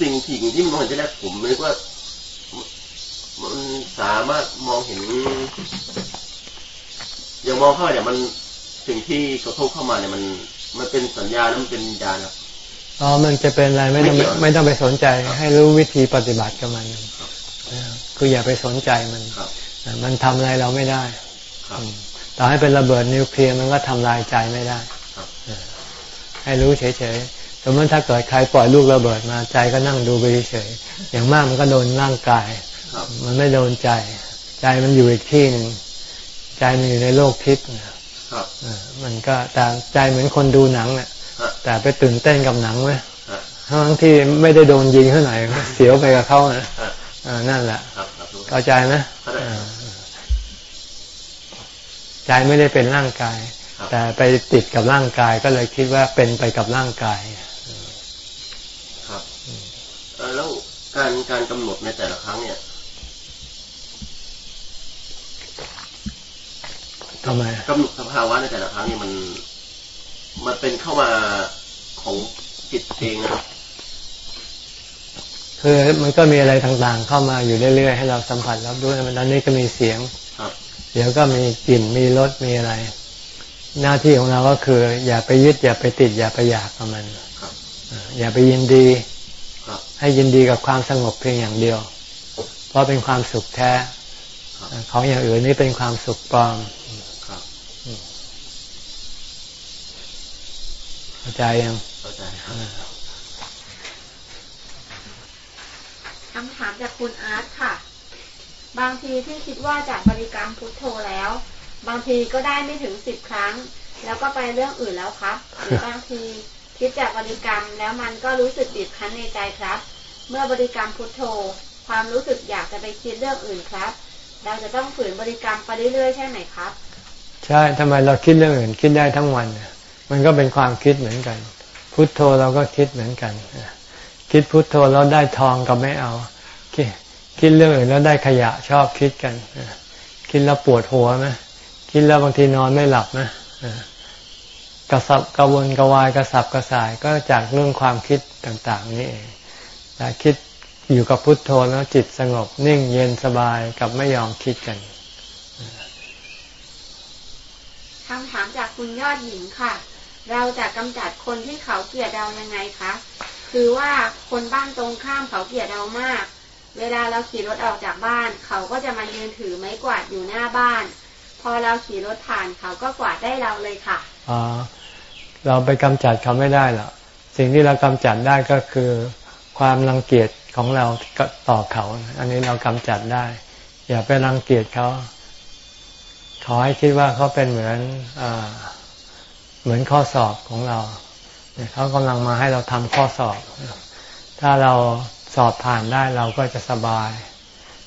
สิ่งสิ่งที่มองจะแรกผมนึกว่ามันสามารถมองเห็นอย่างมองเข้าไปเนี่ยมันสิ่งที่กระทบเข้ามาเนี่ยมัน มันเป็นสัญญาแล้วมันเป็นญาณครับอ๋อมันจะเป็นอะไรไม่ต้องไม่ต้องไปสนใจ ให้รู้วิธีปฏิบัติกับมันคืออย่าไปสนใจมันมันทำอะไรเราไม่ได้ต่อให้เป็นระเบิดนิวเคลียร์มันก็ทำลายใจไม่ได้ให้รู้เฉยๆสมมติถ้าเกิดใครปล่อยลูกระเบิดมาใจก็นั่งดูไปเฉยๆอย่างมากมันก็โดนร่างกาย มันไม่โดนใจ ใจมันอยู่อีกที่หนึ่งใจมันอยู่ในโลกทิพย์ มันก็แต่ใจเหมือนคนดูหนังเนี่ยแต่ไปตื่นเต้นกับหนังไหมทั้งที่ไม่ได้โดนยิงเท่าไหร่เสียวไปกับเขานะนั่นแหละเข้าใจไหมใจไม่ได้เป็นร่างกาย แต่ไปติดกับร่างกายก็เลยคิดว่าเป็นไปกับร่างกายครับแล้วการการกำหนดในแต่ละครั้งเนี่ย ทำไมกำหนดสภาวะในแต่ละครั้งเนี่ยมัน มันเป็นเข้ามาของจิตเองนะครับคือมันก็มีอะไรต่างๆ เข้ามาอยู่เรื่อยๆให้เราสัมผัสรับด้วยมันตอนนี้ก็มีเสียงเดี๋ยวก็มีกลิ่นมีรสมีอะไร หน้าที่ของเราก็คือ อย่าไปยึดอย่าไปติด อย่าไปอยากกับมันอย่าไปยินดีให้ยินดีกับความสงบเพียงอย่างเดียว เพราะเป็นความสุขแท้ ของอย่างอื่นนี่เป็นความสุขปลอม เข้าใจยังเข้าใจครับคำถามจากคุณอาร์ตค่ะ บางทีที่คิดว่าจากบริกรรมพุทโธแล้ว บางทีก็ได้ไม่ถึงสิบครั้ง แล้วก็ไปเรื่องอื่นแล้วครับ หรือบางทีคิดจากบริกรรมแล้วมันก็รู้สึกบีบคั้นในใจครับ เมื่อบริกรรมพุทโธ ความรู้สึกอยากจะไปคิดเรื่องอื่นครับ เราจะต้องฝืนบริกรรมไปเรื่อยๆใช่ไหมครับ ใช่ทำไมเราคิดเรื่องอื่นคิดได้ทั้งวันน่ะ มันก็เป็นความคิดเหมือนกัน พุทโธเราก็คิดเหมือนกัน คิดพุทโธแล้วได้ทองก็ไม่เอา คิดเรื่องอื่นแล้วได้ขยะชอบคิดกัน คิดแล้วปวดหัวไหมคิดแล้วบางทีนอนไม่หลับนะกระสับกระวนกระวายกระสับกระส่ายก็จากเรื่องความคิดต่าง ๆ นี่เองแต่คิดอยู่กับพุทโธแล้วจิตสงบนิ่งเย็นสบายกับไม่ยอมคิดกันคำถามจากคุณยอดหญิงค่ะ เราจะกำจัดคนที่เขาเกลียดเรายังไงคะ คือว่าคนบ้านตรงข้ามเขาเกลียดเรามาก เวลาเราขี่รถออกจากบ้าน เขาก็จะมายืนถือไม้กวาดอยู่หน้าบ้าน พอเราขี่รถผ่านเขาก็กวาดได้เราเลยค่ะอ๋อเราไปกำจัดเขาไม่ได้หรอกสิ่งที่เรากำจัดได้ก็คือ ความรังเกียจของเราต่อเขา อันนี้เรากำจัดได้ อย่าไปรังเกียจเขาขอให้คิดว่าเขาเป็นเหมือนอ เหมือนข้อสอบของเราเขากำลังมาให้เราทำข้อสอบ ถ้าเราสอบผ่านได้เราก็จะสบาย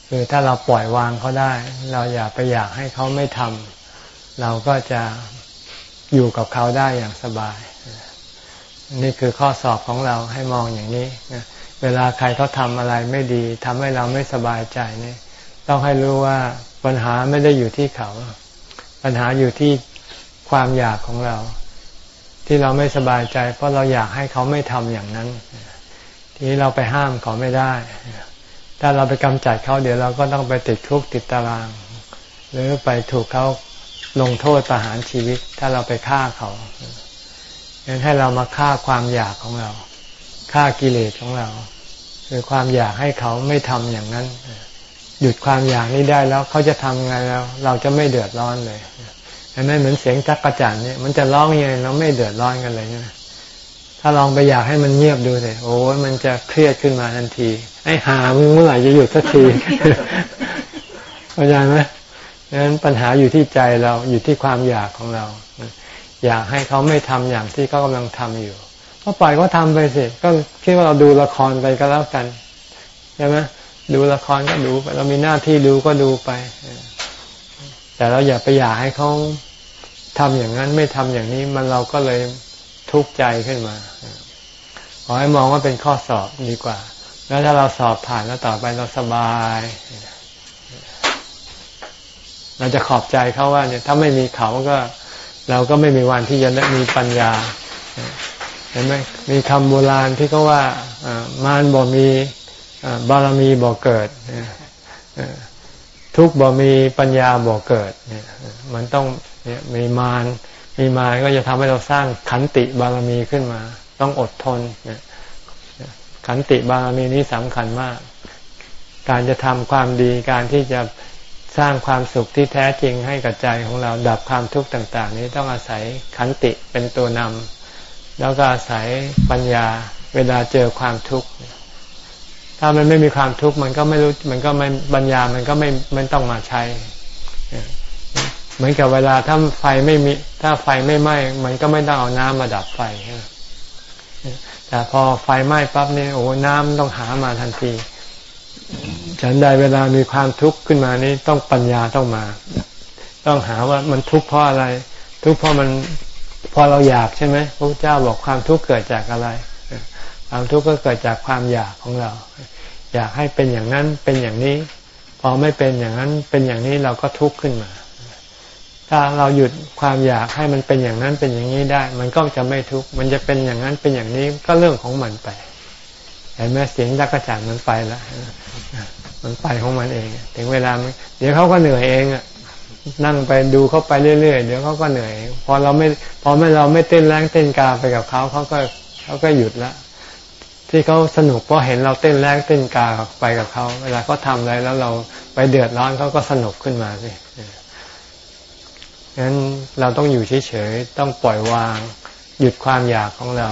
คือถ้าเราปล่อยวางเขาได้ เราอย่าไปอยากให้เขาไม่ทำเราก็จะอยู่กับเขาได้อย่างสบาย นี่คือข้อสอบของเราให้มองอย่างนี้เวลาใครเขาทำอะไรไม่ดีทำให้เราไม่สบายใจนี่ต้องให้รู้ว่าปัญหาไม่ได้อยู่ที่เขา ปัญหาอยู่ที่ความอยากของเรา ที่เราไม่สบายใจ เพราะเราอยากให้เขาไม่ทำอย่างนั้น ทีนี้เราไปห้ามเขาไม่ได้ ถ้าเราไปกำจัดเขาเดี๋ยวเราก็ต้องไปติดคุกติดตาราง หรือไปถูกเขาลงโทษประหารชีวิต ถ้าเราไปฆ่าเขาดังนั้นให้เรามาฆ่าความอยากของเราฆ่ากิเลสของเรา คือความอยากให้เขาไม่ทำอย่างนั้น หยุดความอยากนี้ได้แล้วเขาจะทำไงแล้ว เราจะไม่เดือดร้อนเลย ไหมเหมือนเสียงจักระจันเนี่ยมันจะร้องยังไงเราไม่เดือดร้อนกันเลยนะถ้าลองไปอยากให้มันเงียบดูเลยโอ้ยมันจะเครียดขึ้นมาทันที ไอ้หามึงเมื่อไหร่จะหยุดสักทีเข้าใจไหมดังนั้นปัญหาอยู่ที่ใจเราอยู่ที่ความอยากของเรา อยากให้เขาไม่ทำอย่างที่เขากำลังทำอยู่ก็ปล่อยเขาทาไปสิก็คิดว่าเราดูละครไปก็แล้วกันใช่ไหมดูละครก็ดูไปเรามีหน้าที่ดูก็ดูไป แต่เราอย่าไปอยากให้เขา ทำอย่างนั้นไม่ทำอย่างนี้มันเราก็เลยทุกข์ใจขึ้นมาขอให้มองว่าเป็นข้อสอบดีกว่า แล้วถ้าเราสอบผ่านแล้วต่อไปเราสบาย เราจะขอบใจเขาว่าเนี่ย ถ้าไม่มีเขาก็ เราก็ไม่มีวันที่จะได้มีปัญญาเห็นไหมมีคำโบราณที่เขาว่ามารบ่มีบารมีบ่เกิดทุกบ่มีปัญญาบ่เกิด มันต้อง เนี่ยมีมารมีมารก็จะทำให้เราสร้างขันติบารมีขึ้นมา ต้องอดทนเนี่ยขันติบารมีนี้สำคัญมาก การจะทำความดีการที่จะสร้างความสุขที่แท้จริงให้กับใจของเราดับความทุกข์ต่าง ๆ นี้ต้องอาศัยขันติเป็นตัวนำแล้วก็อาศัยปัญญาเวลาเจอความทุกข์ถ้ามันไม่มีความทุกข์มันก็ไม่รู้มันก็ไม่ปัญญามันก็ไม่ไม่ต้องมาใช้ เหมือนกับเวลาถ้าไฟไม่มี ถ้าไฟไม่ไหม้มันก็ไม่ต้องเอาน้ำมาดับไฟแต่พอไฟไหม้ปั๊บเนี่ยโอ้น้ำต้องหามาทันที ฉันใดเวลามีความทุกข์ขึ้นมานี้ต้องปัญญาต้องมา ต้องหาว่ามันทุกข์เพราะอะไร ทุกข์เพราะมันพอเราอยากใช่ไหมพระเจ้าบอกความทุกข์เกิดจากอะไร ความทุกข์ก็เกิดจากความอยากของเรา อยากให้เป็นอย่างนั้นเป็นอย่างนี้ พอไม่เป็นอย่างนั้นเป็นอย่างนี้เราก็ทุกข์ขึ้นมา ถ้าเราหยุดความอยากให้มันเป็นอย่างนั้นเป็นอย่างนี้ได้ มันก็จะไม่ทุกข์มันจะเป็นอย่างนั้นเป็นอย่างนี้ก็เรื่องของมันไปเห็นไหมเสียงจักรจานมันไปแล้วมันไปของมันเอง ถึงเวลาเดี๋ยวเขาก็เหนื่อยเองอะนั่งไปดูเขาไปเรื่อยๆเดี๋ยวเขาก็เหนื่อย พอเราไม่พอไม่เราไม่เต้นแรงเต้นกาไปกับเขาเขาก็เขาก็หยุดละที่เขาสนุกเพราะเห็นเราเต้นแรงเต้นกาไปกับเขาเวลาเขาทาอะไรแล้วเราไปเดือดร้อนเขาก็สนุกขึ้นมาสิ งั้นเราต้องอยู่เฉยๆ ต้องปล่อยวาง หยุดความอยากของเรา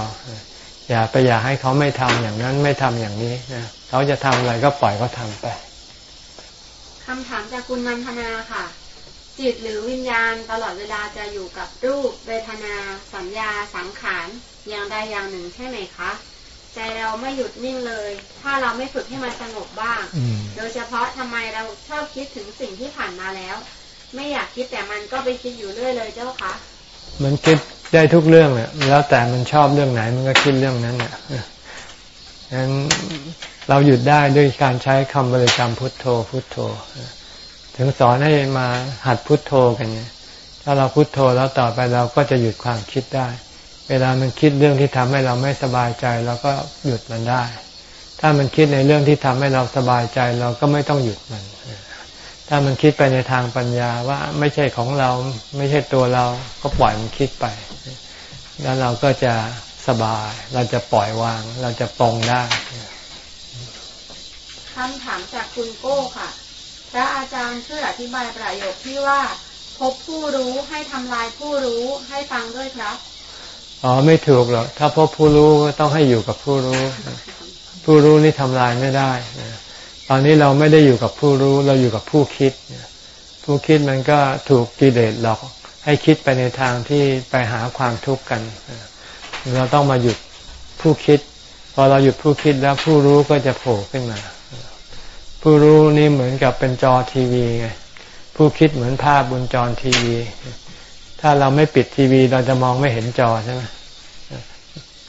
อย่าไปอยากให้เขาไม่ทำอย่างนั้นไม่ทำอย่างนี้นะเขาจะทำอะไรก็ปล่อยเขาทาไปคำถามจากคุณนันทนาค่ะ จิตหรือวิญญาณตลอดเวลาจะอยู่กับรูปเวทนา สัญญาสังขารอย่างใดอย่างหนึ่งใช่ไหมคะใจเราไม่หยุดนิ่งเลย ถ้าเราไม่ฝึกให้มันสงบบ้าง โดยเฉพาะทำไมเราชอบคิดถึงสิ่งที่ผ่านมาแล้ว ไม่อยากคิดแต่มันก็ไปคิดอยู่เรื่อยเลยเจ้าคะมันคิดได้ทุกเรื่องแหละแล้วแต่มันชอบเรื่องไหนมันก็คิดเรื่องนั้นเนี่ยงั้นเราหยุดได้ด้วยการใช้คำบริกรรมพุทโธพุทโธ ถึงสอนให้มาหัดพุทโธกันเนี่ยถ้าเราพุทโธแล้วต่อไปเราก็จะหยุดความคิดได้ เวลามันคิดเรื่องที่ทำให้เราไม่สบายใจเราก็หยุดมันได้ ถ้ามันคิดในเรื่องที่ทำให้เราสบายใจเราก็ไม่ต้องหยุดมัน ถ้ามันคิดไปในทางปัญญาว่าไม่ใช่ของเราไม่ใช่ตัวเราก็ปล่อยมันคิดไป แล้วเราก็จะสบาย เราจะปล่อยวาง เราจะปองได้คำถามจากคุณโก้ค่ะ พระอาจารย์ช่วยอธิบายประโยคที่ว่า พบผู้รู้ให้ทำลายผู้รู้ให้ฟังด้วยครับอ๋อไม่ถูกหรอกถ้าพบผู้รู้ก็ต้องให้อยู่กับผู้รู้ ผู้รู้นี่ทำลายไม่ได้ ตอนนี้เราไม่ได้อยู่กับผู้รู้เราอยู่กับผู้คิด ผู้คิดมันก็ถูกกิเลสหลอกให้คิดไปในทางที่ไปหาความทุกข์กัน เราต้องมาหยุดผู้คิด พอเราหยุดผู้คิดแล้วผู้รู้ก็จะโผล่ขึ้นมา ผู้รู้นี่เหมือนกับเป็นจอทีวีไงผู้คิดเหมือนภาพบนจอทีวี ถ้าเราไม่ปิดทีวีเราจะมองไม่เห็นจอใช่ไหม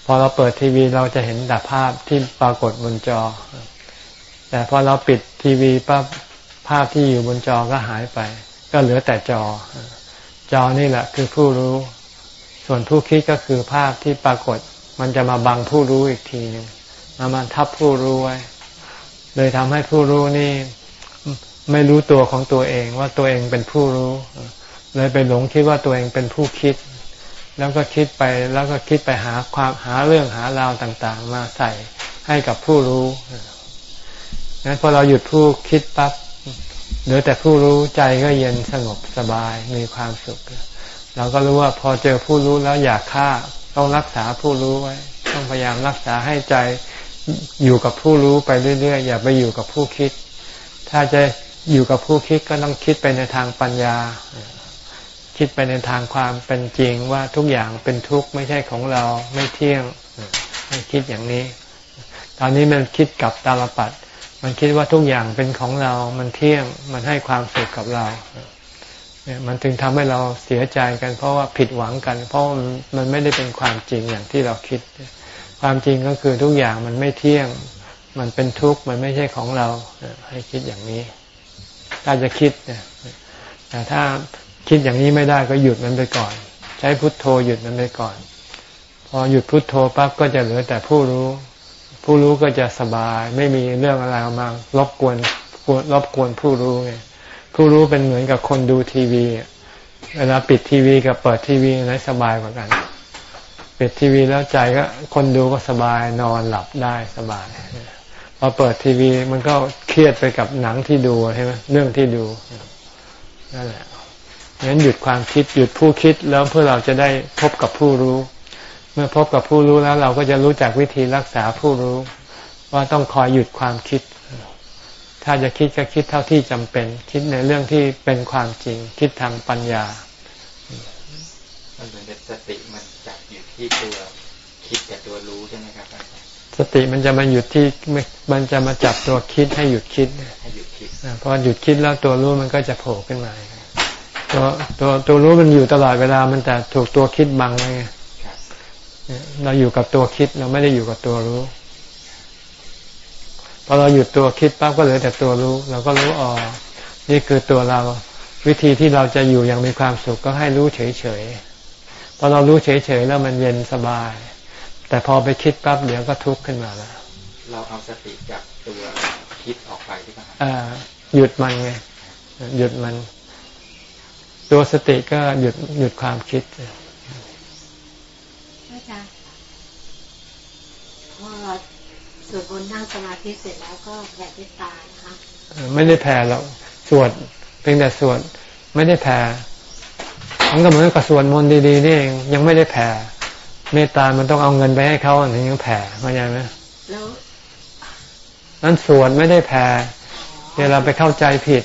พอเราเปิดทีวีเราจะเห็นแต่ภาพที่ปรากฏบนจอ แต่พอเราปิดทีวีปั๊บภาพที่อยู่บนจอก็หายไป ก็เหลือแต่จอ จอนี่แหละคือผู้รู้ ส่วนผู้คิดก็คือภาพที่ปรากฏ มันจะมาบังผู้รู้อีกทีนึงมามันทับผู้รู้ไว้ เลยทำให้ผู้รู้นี่ ไม่รู้ตัวของตัวเองว่าตัวเองเป็นผู้รู้ เลยไปหลงคิดว่าตัวเองเป็นผู้คิด แล้วก็คิดไปแล้วก็คิดไปหาความหาเรื่องหาราวต่าง ๆ มาใส่ให้กับผู้รู้ งั้นพอเราหยุดผู้คิดปั๊บเหลือแต่ผู้รู้ใจก็เย็นสงบสบายมีความสุข เราก็รู้ว่าพอเจอผู้รู้แล้วอยากฆ่าต้องรักษาผู้รู้ไว้ ต้องพยายามรักษาให้ใจอยู่กับผู้รู้ไปเรื่อยๆ อย่าไปอยู่กับผู้คิด ถ้าจะอยู่กับผู้คิดก็ต้องคิดไปในทางปัญญา คิดไปในทางความเป็นจริงว่าทุกอย่างเป็นทุกข์ไม่ใช่ของเราไม่เที่ยงให้คิดอย่างนี้ ตอนนี้มันคิดกับตาลปัด มันคิดว่าทุกอย่างเป็นของเรา มันเที่ยง มันให้ความสุขกับเรา เนี่ยมันถึงทำให้เราเสียใจกัน เพราะว่าผิดหวังกัน เพราะมันไม่ได้เป็นความจริงอย่างที่เราคิด ความจริงก็คือทุกอย่างมันไม่เที่ยง มันเป็นทุกข์ มันไม่ใช่ของเรา ให้คิดอย่างนี้ ถ้าจะคิดเนี่ยแต่ถ้าคิดอย่างนี้ไม่ได้ก็หยุดมันไปก่อน ใช้พุทโธหยุดมันไปก่อน พอหยุดพุทโธปั๊บก็จะเหลือแต่ผู้รู้ ผู้รู้ก็จะสบาย ไม่มีเรื่องอะไรมารบกวนรบกวนผู้รู้ไงผู้รู้เป็นเหมือนกับคนดูทีวีเวลาปิดทีวีกับเปิดทีวีไหนสบายกว่ากัน ปิดทีวีแล้วใจก็คนดูก็สบายนอนหลับได้สบายพอเปิดทีวีมันก็เครียดไปกับหนังที่ดูใช่ไหมเรื่องที่ดูนั่นแหละงั้นหยุดความคิดหยุดผู้คิดแล้วเพื่อเราจะได้พบกับผู้รู้ เมื่อพบกับผู้รู้แล้ว เราก็จะรู้จักวิธีรักษาผู้รู้ ว่าต้องคอยหยุดความคิด ถ้าจะคิดก็คิดเท่าที่จำเป็น คิดในเรื่องที่เป็นความจริง คิดทางปัญญา มันเหมือนสติมันจับอยู่ที่ตัวคิดกับตัวรู้ใช่ไหมครับสติมันจะมาหยุดที่มันจะมาจับตัวคิดให้หยุดคิดให้หยุดคิดพอหยุดคิดแล้วตัวรู้มันก็จะโผล่ขึ้นมาตัวตัวตัวรู้มันอยู่ตลอดเวลามันแต่ถูกตัวคิดบังไง เราอยู่กับตัวคิดเราไม่ได้อยู่กับตัวรู้พอเราหยุดตัวคิดปั๊บก็เหลือแต่ตัวรู้ เราก็รู้อ๋อนี่คือตัวเรา วิธีที่เราจะอยู่อย่างมีความสุขก็ให้รู้เฉยๆพอเรารู้เฉยๆแล้วมันเย็นสบาย แต่พอไปคิดปั๊บเดี๋ยวก็ทุกข์ขึ้นมาแล้วเราเอาสติจากตัวคิดออกไปที่ไหมอ่าหยุดมันไงหยุดมัน ตัวสติก็หยุดหยุดความคิดอาจารย์พอ สวดบนนั่งสมาธิเสร็จแล้วก็แผ่เมตตานะคะไม่ได้แผ่หรอกสวดเพียงแต่สวดไม่ได้แผ่มันก็เหมือนกับสวดมนต์ดีๆนี่เองยังไม่ได้แผ่เมตตามันต้องเอาเงินไปให้เขาถึงจะแผ่เข้าใจไหมแล้วนั้นสวดไม่ได้แผ่เวลาไปเข้าใจผิด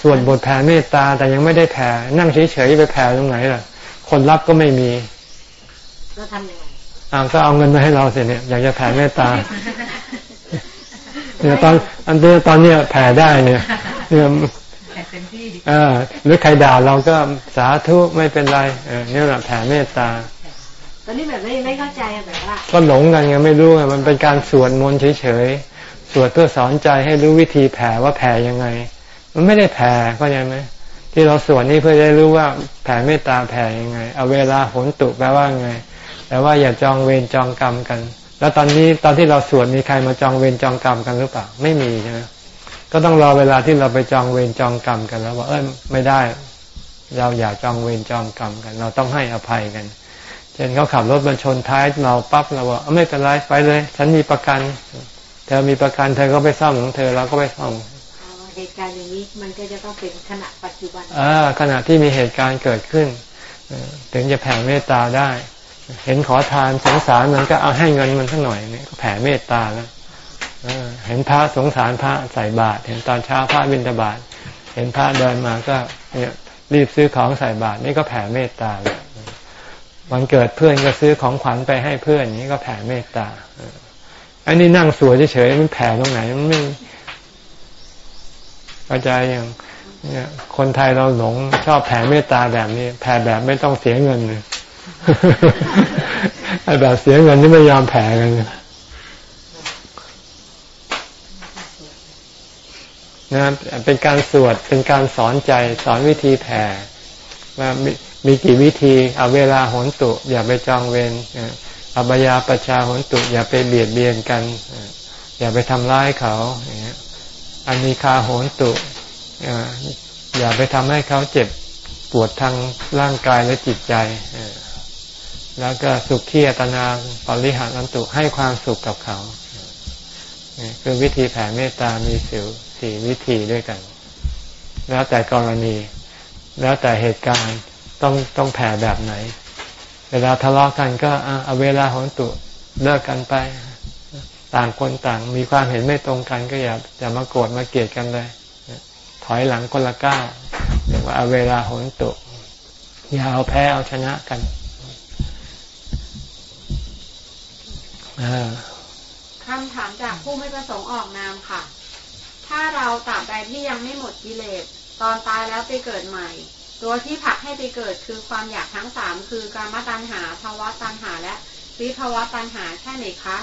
สวดบทแผ่เมตตาแต่ยังไม่ได้แผ่นั่งเฉยๆไปแผ่ตรงไหนล่ะ คนรับก็ไม่มีเราทำยังไง อ่าก็เอาเงินมาให้เราเสียเนี่ยอยากจะแผ่เมตตาเนี่ยตอนอันเดียตอนเนี้ยแผ่ได้เนี่ยเนี่ยเต็มที่เออหรือใครด่าเราก็สาธุไม่เป็นไรเออเนี่ยแหละแผ่เมตตา ตอนนี้แบบไม่ไม่เข้าใจอะแบบว่าก็หลงกันไงไม่รู้ไงมันเป็นการสวดมนต์เฉยๆสวดเพื่อสอนใจให้รู้วิธีแผ่ว่าแผ่ยังไง มันไม่ได้แผ่เข้าใจไหมที่เราสวดนี่เพื่อได้รู้ว่าแผ่เมตตาแผ่ยังไง เอาเวลาหนตุแปลว่าไง แปลว่าอย่าจองเวรจองกรรมกัน แล้วตอนนี้ตอนที่เราสวดมีใครมาจองเวรจองกรรมกันหรือเปล่า ไม่มีใช่ไหมก็ต้องรอเวลาที่เราไปจองเวรจองกรรมกันแล้วว่าเออไม่ได้ เราอย่าจองเวรจองกรรมกัน เราต้องให้อภัยกัน เช่นเขาขับรถมาชนท้ายเราปั๊บเราบอกไม่เป็นไรไปเลย ฉันมีประกัน เธอมีประกันเธอก็ไปซ่อมของเธอเราก็ไปซ่อมอ๋อเหตุการณ์อย่างนี้มันก็จะต้องเป็นขณะปัจจุบันอ่าขณะที่มีเหตุการณ์เกิดขึ้นเอ่อถึงจะแผ่เมตตาได้ เห็นขอทานสงสารมันก็เอาให้เงินมันสักหน่อยนี่ก็แผ่เมตตาแล้วเห็นพระสงสารพระใส่บาตรเห็นตอนเช้าพระบิณฑบาตเห็นพระเดินมาก็เนี่ยรีบซื้อของใส่บาตรนี่ก็แผ่เมตตาแล้ววันเกิดเพื่อนก็ซื้อของขวัญไปให้เพื่อนนี่ก็แผ่เมตตาอันนี้นั่งสวยเฉยๆมันแผ่ตรงไหนมันไม่เข้าใจยังเนี่ยคนไทยเราหลงชอบแผ่เมตตาแบบนี้ แผ่แบบไม่ต้องเสียเงินเลย ไอ้แบบเสียเงินนี่ไม่ยอมแผ่กันนะเป็นการสวดเป็นการสอนใจสอนวิธีแผ่ว่ามีมีกี่วิธีเอาเวลาหนตุ อย่าไปจองเวรเอ่ออบยาประชาหนตุ อย่าไปเบียดเบียนกัน อย่าไปทำร้ายเขาอย่างเงี้คาโหนตุอย่าไปทำให้เขาเจ็บปวดทางร่างกายและจิตใจ แล้วก็สุขีอัตนาปริหารันตุให้ความสุขกับเขาคือวิธีแผ่เมตตามีสิวสี่วิธีด้วยกัน แล้วแต่กรณี แล้วแต่เหตุการณ์ต้องต้องแผ่แบบไหน เวลาทะเลาะกันก็เอาเวลาของตุเลิกกันไป ต่างคนต่างมีความเห็นไม่ตรงกันก็อย่าอย่ามาโกรธมาเกลียดกันเลย ถอยหลังคนละก้าวเรียกว่าเอาเวลาโหนตุอย่าเอาแพ้เอาชนะกัน คำถามจากผู้ไม่ประสงค์ออกนามค่ะ ถ้าเราตราบใดที่ยังไม่หมดกิเลส ตอนตายแล้วไปเกิดใหม่ ตัวที่ผลักให้ไปเกิดคือความอยากทั้งสามคือกามตัณหาภาวะตัณหาและวิภาวะตัณหาใช่ไหมคะ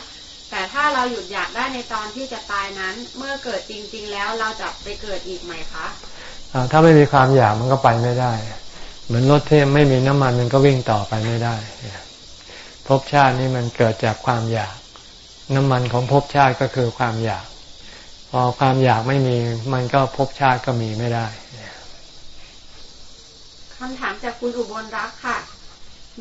แต่ถ้าเราหยุดอยากได้ในตอนที่จะตายนั้น เมื่อเกิดจริง ๆ แล้วเราจะไปเกิดอีกไหมคะถ้าไม่มีความอยากมันก็ไปไม่ได้ เหมือนรถที่ไม่มีน้ำมันมันก็วิ่งต่อไปไม่ได้ ภพชาตินี่มันเกิดจากความอยาก น้ำมันของภพชาติก็คือความอยาก พอความอยากไม่มีมันก็ภพชาติก็มีไม่ได้คำถามจากคุณอุบลรักค่ะ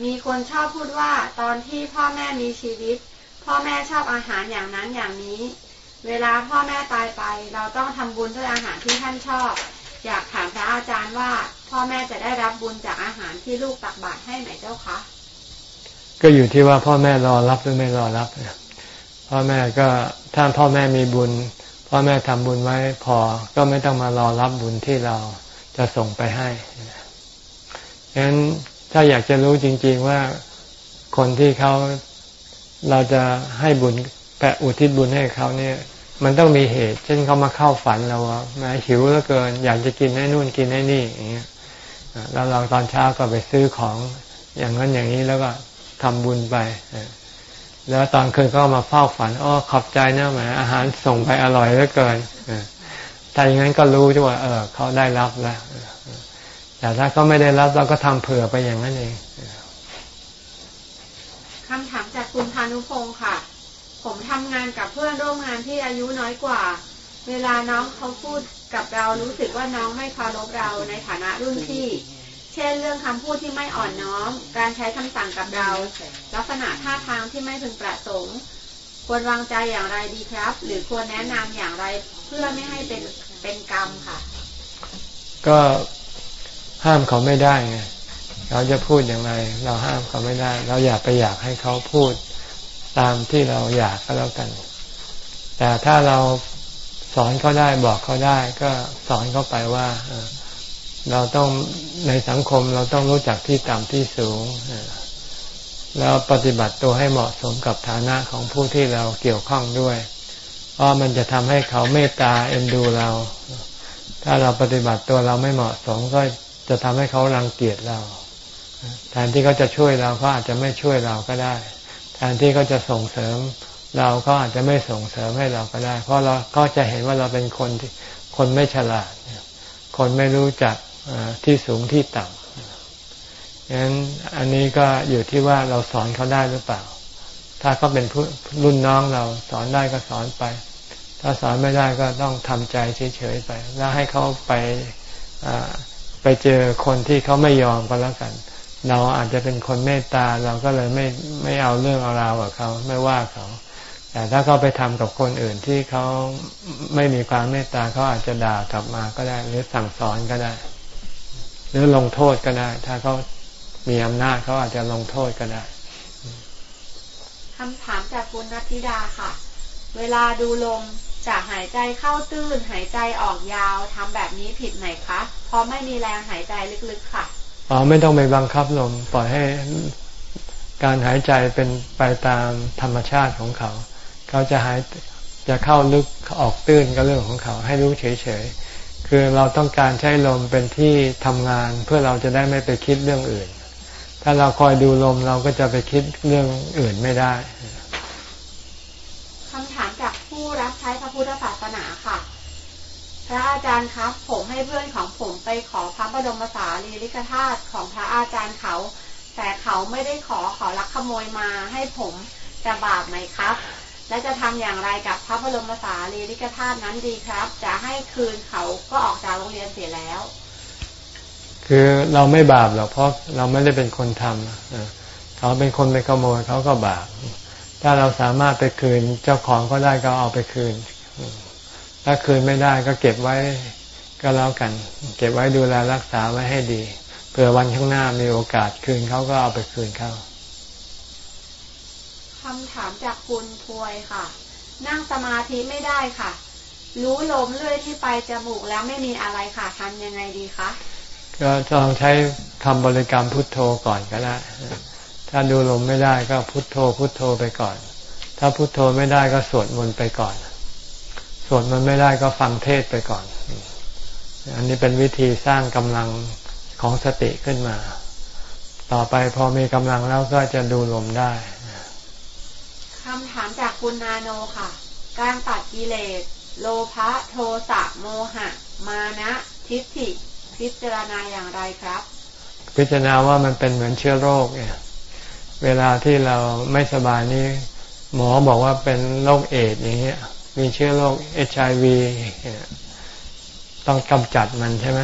มีคนชอบพูดว่าตอนที่พ่อแม่มีชีวิต พ่อแม่ชอบอาหารอย่างนั้นอย่างนี้ เวลาพ่อแม่ตายไป เราต้องทำบุญด้วยอาหารที่ท่านชอบ อยากถามพระอาจารย์ว่า พ่อแม่จะได้รับบุญจากอาหารที่ลูกตักบาตรให้ไหมเจ้าคะ ก็อยู่ที่ว่าพ่อแม่รอรับหรือไม่รอรับพ่อแม่ก็ถ้าพ่อแม่มีบุญ พ่อแม่ทำบุญไว้พอก็ไม่ต้องมารอรับบุญที่เราจะส่งไปให้ฉะนั้นถ้าอยากจะรู้จริง ๆว่าคนที่เขาเราจะให้บุญแปะอุทิศบุญให้เขาเนี่ย มันต้องมีเหตุ เช่นเขามาเข้าฝันเราว่าแม่หิวเหลือเกิน อยากจะกินให้นู่นกินให้นี่อย่างเงี้ยแล้วเราตอนเช้าก็ไปซื้อของอย่างนั้นอย่างนี้แล้วก็ ทำบุญไป แล้วตอนคืนก็มาเฝ้าฝันอ้อขอบใจนะแหมอาหารส่งไปอร่อยเหลือเกินอ่าถ้าอย่างนั้นก็รู้จ้ว่า เออ เขาได้รับแล้วแต่ถ้าเขาไม่ได้รับเราก็ทำเผื่อไปอย่างนั้นเองคำถามจากคุณพานุพงศ์ค่ะ ผมทำงานกับเพื่อนร่วมงานที่อายุน้อยกว่า เวลาน้องเขาพูดกับเรารู้สึกว่าน้องไม่เคารพเราในฐานะรุ่นพี่ เช่น เรื่องคำพูดที่ไม่อ่อนน้อม การใช้คำสั่งกับเรา ลักษณะท่าทางที่ไม่พึงประสงค์ ควรวางใจอย่างไรดีครับ หรือควรแนะนำอย่างไรเพื่อไม่ให้เป็นเป็นกรรมค่ะ ก็ห้ามเขาไม่ได้ไงเขาจะพูดอย่างไร เราห้ามเขาไม่ได้ เราอยากไปอยากให้เขาพูดตามที่เราอยากก็แล้วกัน แต่ถ้าเราสอนเขาได้บอกเขาได้ ก็สอนเขาไปว่า เราต้องในสังคมเราต้องรู้จักที่ต่ำที่สูง แล้วปฏิบัติตัวให้เหมาะสมกับฐานะของผู้ที่เราเกี่ยวข้องด้วย เพราะมันจะทำให้เขาเมตตาเอ็นดูเรา ถ้าเราปฏิบัติตัวเราไม่เหมาะสมก็จะทำให้เขารังเกียจเรา แทนที่เขาจะช่วยเราก็อาจจะไม่ช่วยเราก็ได้ แทนที่เขาจะส่งเสริม เราก็อาจจะไม่ส่งเสริมให้เราก็ได้ เพราะเราก็จะเห็นว่าเราเป็นคนที่คนไม่ฉลาด คนไม่รู้จัก ที่สูงที่ต่ำงั้นอันนี้ก็อยู่ที่ว่าเราสอนเขาได้หรือเปล่า ถ้าเขาเป็นรุ่นน้องเราสอนได้ก็สอนไป ถ้าสอนไม่ได้ก็ต้องทำใจเฉยๆไป แล้วให้เขาไปไปเจอคนที่เขาไม่ยอมก็แล้วกัน เราอาจจะเป็นคนเมตตาเราก็เลยไม่ไม่เอาเรื่องเอาราวกับเขาไม่ว่าเขาแต่ถ้าเขาไปทำกับคนอื่นที่เขาไม่มีความเมตตาเขาอาจจะด่ากลับมาก็ได้ หรือสั่งสอนก็ได้ รือลงโทษก็ได้ ถ้าเขามีอำนาจเขาอาจจะลงโทษก็ได้คำถามจากคุณนัทธิดาค่ะ เวลาดูลมจากหายใจเข้าตื้น หายใจออกยาวทำแบบนี้ผิดไหมคะเพราะไม่มีแรงหายใจลึกๆค่ะอ๋อไม่ต้องไปบังคับลมปล่อยให้การหายใจเป็นไปตามธรรมชาติของเขา เขาจะหายจะเข้าลึกออกตื้นก็เรื่องของเขา ให้รู้เฉยๆ คือเราต้องการใช้ลมเป็นที่ทำงานเพื่อเราจะได้ไม่ไปคิดเรื่องอื่น ถ้าเราคอยดูลมเราก็จะไปคิดเรื่องอื่นไม่ได้คำถามจากผู้รับใช้พระพุทธศาสนาค่ะ พระอาจารย์ครับ ผมให้เพื่อนของผมไปขอพระบรมสารีริกธาตุของพระอาจารย์เขา แต่เขาไม่ได้ขอขอลักขโมยมาให้ผมจะบาปไหมครับ และจะทำอย่างไรกับพระบรมสารีริกธาตุนั้นดีครับ จะให้คืนเขาก็ออกจากโรงเรียนเสียแล้ว คือเราไม่บาปหรอกเพราะเราไม่ได้เป็นคนทำเขาเป็นคนไปขโมยเขาก็บาป ถ้าเราสามารถไปคืนเจ้าของก็ได้ก็เอาไปคืน ถ้าคืนไม่ได้ก็เก็บไว้ก็แล้วกัน เก็บไว้ดูแลรักษาไว้ให้ดีเผื่อวันข้างหน้ามีโอกาสคืนเขาก็เอาไปคืนเขา คำถามจากคุณทวยค่ะ นั่งสมาธิไม่ได้ค่ะ รู้ลมเลื่อยที่ไปจมูกแล้วไม่มีอะไรค่ะทำยังไงดีคะก็ลองใช้คำบริกรรมพุทโธก่อนก็ได้ถ้าดูลมไม่ได้ก็พุทโธพุทโธไปก่อน ถ้าพุทโธไม่ได้ก็สวดมนต์ไปก่อน สวดมันไม่ได้ก็ฟังเทศไปก่อน อันนี้เป็นวิธีสร้างกำลังของสติขึ้นมา ต่อไปพอมีกำลังแล้วก็จะดูลมได้ คำถามจากคุณนาโนค่ะ การตัดกิเลส โลภะโทสะโมหะ มานะทิฏฐิ พิจารณาอย่างไรครับ พิจารณาว่ามันเป็นเหมือนเชื้อโรคเนี่ยเวลาที่เราไม่สบายนี่หมอบอกว่าเป็นโรคเอดอย่างเงี้ยมีเชื้อโรคเอชไอวีต้องกำจัดมันใช่ไหม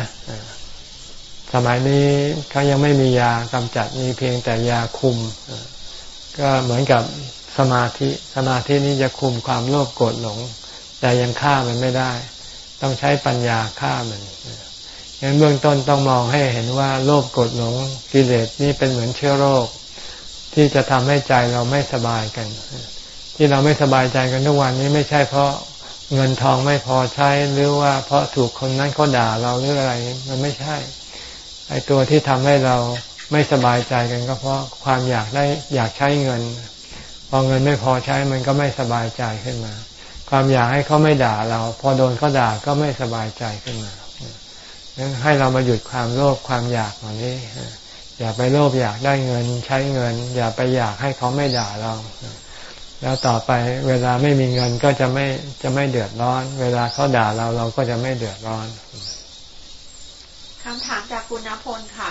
สมัยนี้เขายังไม่มียากำจัดมีเพียงแต่ยาคุม ก็เหมือนกับ สมาธิ สมาธินี้จะคุมความโลภโกรธหลง แต่ยังฆ่ามันไม่ได้ ต้องใช้ปัญญาฆ่ามันงั้นเบื้องต้นต้องมองให้เห็นว่าโลภโกรธหลงกิเลสนี่เป็นเหมือนเชื้อโรค ที่จะทำให้ใจเราไม่สบายกัน ที่เราไม่สบายใจกันทุกวันนี้ไม่ใช่เพราะเงินทองไม่พอใช้หรือว่าเพราะถูกคนนั้นเขาด่าเราหรืออะไรมันไม่ใช่ไอตัวที่ทำให้เราไม่สบายใจกันก็เพราะความอยากได้อยากใช้เงิน พอเงินไม่พอใช้มันก็ไม่สบายใจขึ้นมา ความอยากให้เขาไม่ด่าเรา พอโดนเขาด่าก็ไม่สบายใจขึ้นมาให้เรามาหยุดความโลภความอยากเหล่านี้ อย่าไปโลภอยากได้เงินใช้เงิน อย่าไปอยากให้เขาไม่ด่าเรา แล้วต่อไปเวลาไม่มีเงินก็จะไม่จะไม่เดือดร้อน เวลาเขาด่าเราเราก็จะไม่เดือดร้อนคำถามจากคุณณพลค่ะ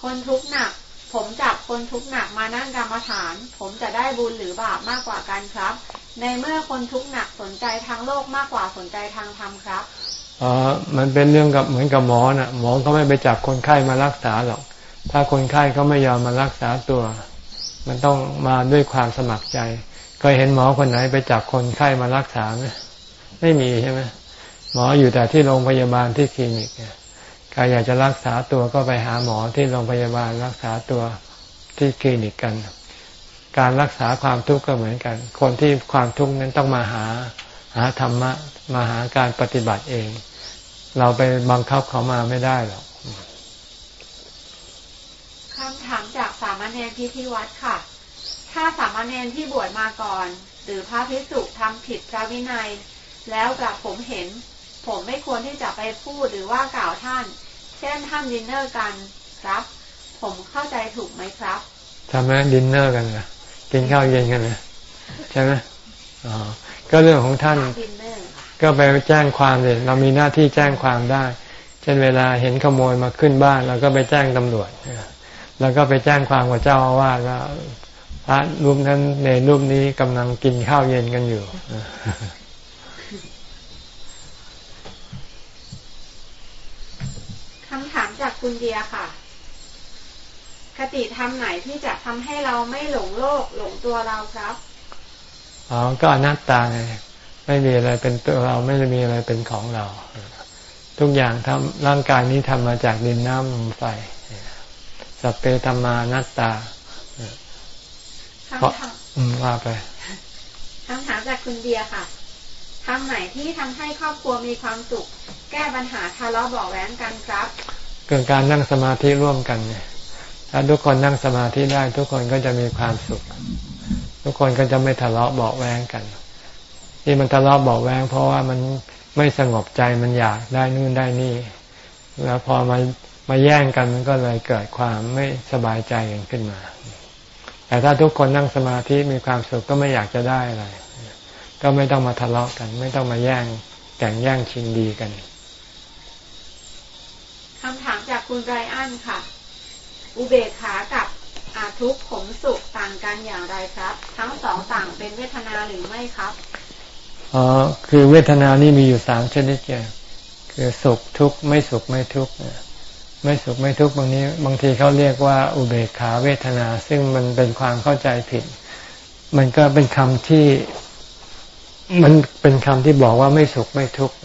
คนทุกข์หนัก ผมจับคนทุกข์หนักมานั่งกรรมฐาน ผมจะได้บุญหรือบาปมากกว่ากันครับ ในเมื่อคนทุกข์หนักสนใจทางโลกมากกว่าสนใจทางธรรมครับอ๋อมันเป็นเรื่องกับเหมือนกับหมอนะ่ะ หมอเขาไม่ไปจับคนไข้มารักษาหรอก ถ้าคนไข้เขาไม่ยอมมารักษาตัว มันต้องมาด้วยความสมัครใจเคยเห็นหมอคนไหนไปจับคนไข้มารักษาไหมไม่มีใช่ไหมหมออยู่แต่ที่โรงพยาบาลที่คลินิกใคใครอยากจะรักษาตัวก็ไปหาหมอที่โรงพยาบาลรักษาตัวที่คลินิกกัน การรักษาความทุกข์ก็เหมือนกัน คนที่ความทุกข์นั้นต้องมาหาหาธรรมะมาหาการปฏิบัติเอง เราไปบังคับเขามาไม่ได้หรอกคำถามจากสามเณรที่ที่วัดค่ะ ถ้าสามเณรที่บวชมาก่อน หรือพระภิกษุทำผิดพระวินัย แล้วกับผมเห็น ผมไม่ควรที่จะไปพูดหรือว่ากล่าวท่าน เช่นท่านดินเนอร์กันครับ ผมเข้าใจถูกไหมครับทำไมดินเนอร์กันนะกินข้าวเย็นกันนะใช่ไหมอ๋อก็เรื่องของท่าน ก็ไปแจ้งความเลยเรามีหน้าที่แจ้งความได้ เช่นเวลาเห็นขโมยมาขึ้นบ้านเราก็ไปแจ้งตำรวจแล้วก็ไปแจ้งความกับเจ้าอาวาสว่าพระรูปนั้นในรูปนี้กำลังกินข้าวเย็นกันอยู่คำถามจาก คุณเดียค่ะ คติธรรมไหนที่จะทำให้เราไม่หลงโลกหลงตัวเราครับอ๋อก็อนัตตาไงไม่มีอะไรเป็นตัวเราไม่มีอะไรเป็นของเรา ทุกอย่างทำร่างกายนี้ทำมาจากดินน้ำลมไฟสัพเพธรรมานัตตาเพราะว่าไปคำถามจากคุณเดียค่ะทำไหนที่ทำให้ครอบครัวมีความสุข แก้ปัญหาทะเลาะเบาแว้งกันครับ เกิดการนั่งสมาธิร่วมกันเนี่ยถ้าทุกคนนั่งสมาธิได้ ทุกคนก็จะมีความสุข ทุกคนก็จะไม่ทะเลาะเบาแวงกัน ที่มันทะเลาะเบาแวงเพราะว่ามันไม่สงบใจมันอยากได้นู่นได้นี่ แล้วพอมามาแย่งกันมันก็เลยเกิดความไม่สบายใจกันขึ้นมา แต่ถ้าทุกคนนั่งสมาธิมีความสุขก็ไม่อยากจะได้อะไรก็ไม่ต้องมาทะเลาะกัน ไม่ต้องมาแย่งแข่งแย่งชิงดีกัน คำถามจากคุณไรอันค่ะ อุเบกขากับอาทุกขมสุขต่างกันอย่างไรครับ ทั้งสองต่างเป็นเวทนาหรือไม่ครับอ๋อคือเวทนานี่มีอยู่สามชนิดแก่คือสุขทุกข์ไม่สุขไม่ทุกข์ไม่สุขไม่ทุกข์บางนี้บางทีเขาเรียกว่าอุเบกขาเวทนา ซึ่งมันเป็นความเข้าใจผิด มันก็เป็นคำที่มันเป็นคำที่บอกว่าไม่สุขไม่ทุกข์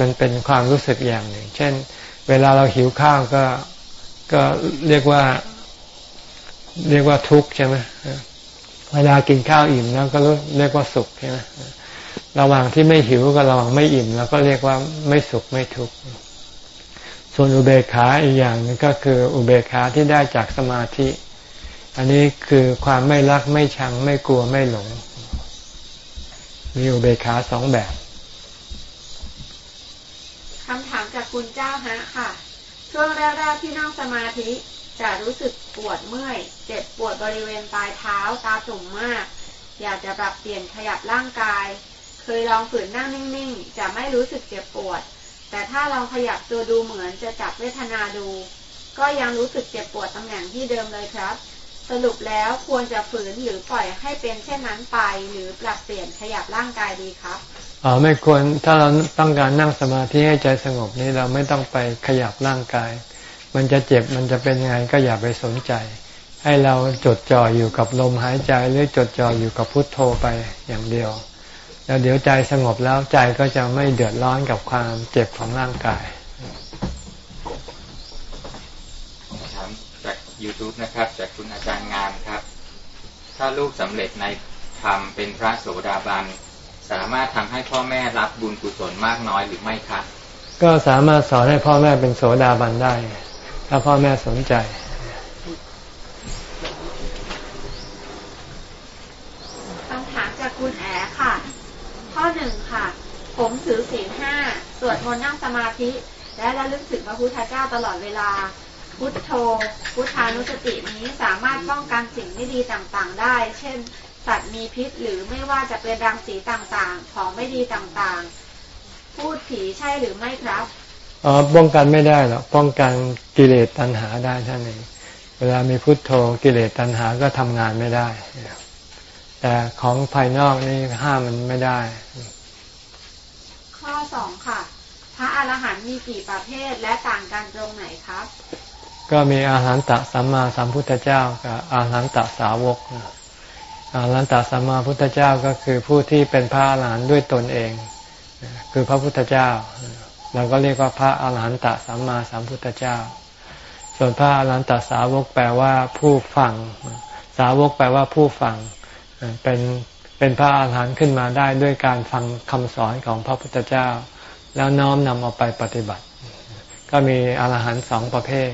มันเป็นความรู้สึกอย่างหนึ่ง เช่น เวลาเราหิวข้าวก็ก็เรียกว่า เรียกว่าทุกข์ใช่ไหมเวลากินข้าวอิ่มแล้วก็เรียกว่าสุขใช่ไหมระหว่างที่ไม่หิวกับระหว่างไม่อิ่มแล้วก็เรียกว่าไม่สุขไม่ทุกข์ส่วนอุเบกขาอีกอย่างนึงก็คืออุเบกขาที่ได้จากสมาธิ อันนี้คือความไม่รักไม่ชังไม่กลัวไม่หลง มีอุเบกขาสองแบบคำถามจาก คุณเจ้าฮะค่ะ ช่วงแรกๆที่นั่งสมาธิจะรู้สึกปวดเมื่อย เจ็บปวดบริเวณปลายเท้าตาตุ่มมาก อยากจะปรับเปลี่ยนขยับร่างกาย เคยลองฝืนนั่งนิ่งๆ จะไม่รู้สึกเจ็บปวด แต่ถ้าเราขยับตัวดูเหมือนจะจับเวทนาดู ก็ยังรู้สึกเจ็บปวดตำแหน่งที่เดิมเลยครับ สรุปแล้วควรจะฝืนหรือปล่อยให้เป็นเช่นนั้นไป หรือปรับเปลี่ยนขยับร่างกายดีครับอ๋อไม่ควรถ้าเราต้องการนั่งสมาธิให้ใจสงบนี่เราไม่ต้องไปขยับร่างกาย มันจะเจ็บมันจะเป็นยังไงก็อย่าไปสนใจ ให้เราจดจ่ออยู่กับลมหายใจหรือจดจ่ออยู่กับพุทโธไปอย่างเดียว แล้วเดี๋ยวใจสงบแล้วใจก็จะไม่เดือดร้อนกับความเจ็บของร่างกายถามจาก YouTube นะครับ จากคุณอาจารย์งานครับ ถ้าลูกสำเร็จในธรรมเป็นพระโสดาบัน สามารถทำให้พ่อแม่รับบุญกุศลมากน้อยหรือไม่ครับ ก็สามารถสอนให้พ่อแม่เป็นโสดาบันได้ ถ้าพ่อแม่สนใจคำถามจากคุณแอค่ะ ข้อหนึ่งค่ะ ผมถือศีลห้าสวดมนต์นั่งสมาธิ และระลึกถึงพระพุทธเจ้าตลอดเวลา พุทโธ พุทธานุสตินี้สามารถป้องกันสิ่งไม่ดีต่างๆได้ เช่น สัตว์มีพิษหรือไม่ว่าจะเป็นรังสีต่างๆ ของไม่ดีต่างๆ พูดผีใช่หรือไม่ครับอ๋อป้องกันไม่ได้หรอกป้องกันกิเลสตัณหาได้ท่านเองเวลามีพุทโธกิเลสตัณหาก็ทำงานไม่ได้ แต่ของภายนอกนี่ห้ามมันไม่ได้ ข้อสองค่ะ พระอรหันต์มีกี่ประเภทและต่างกันตรงไหนครับ ก็มีอาหารตะสัมมาสัมพุทธเจ้ากับอาหารตะสาวก อาหารตะสัมมาพุทธเจ้าก็คือผู้ที่เป็นพระอรหันต์ด้วยตนเอง คือพระพุทธเจ้า เราก็เรียกว่าพระอาหารหันตะสัมมาสัมพุทธเจ้า ส่วนพระอาหารหันตสาวกแปลว่าผู้ฟัง สาวกแปลว่าผู้ฟัง เป็นเป็นพระอาหารหันต์ขึ้นมาได้ด้วยการฟังคำสอนของพระพุทธเจ้า แล้วน้อมนำเอาไปปฏิบัติ ก็มีอรหันต์สองประเภท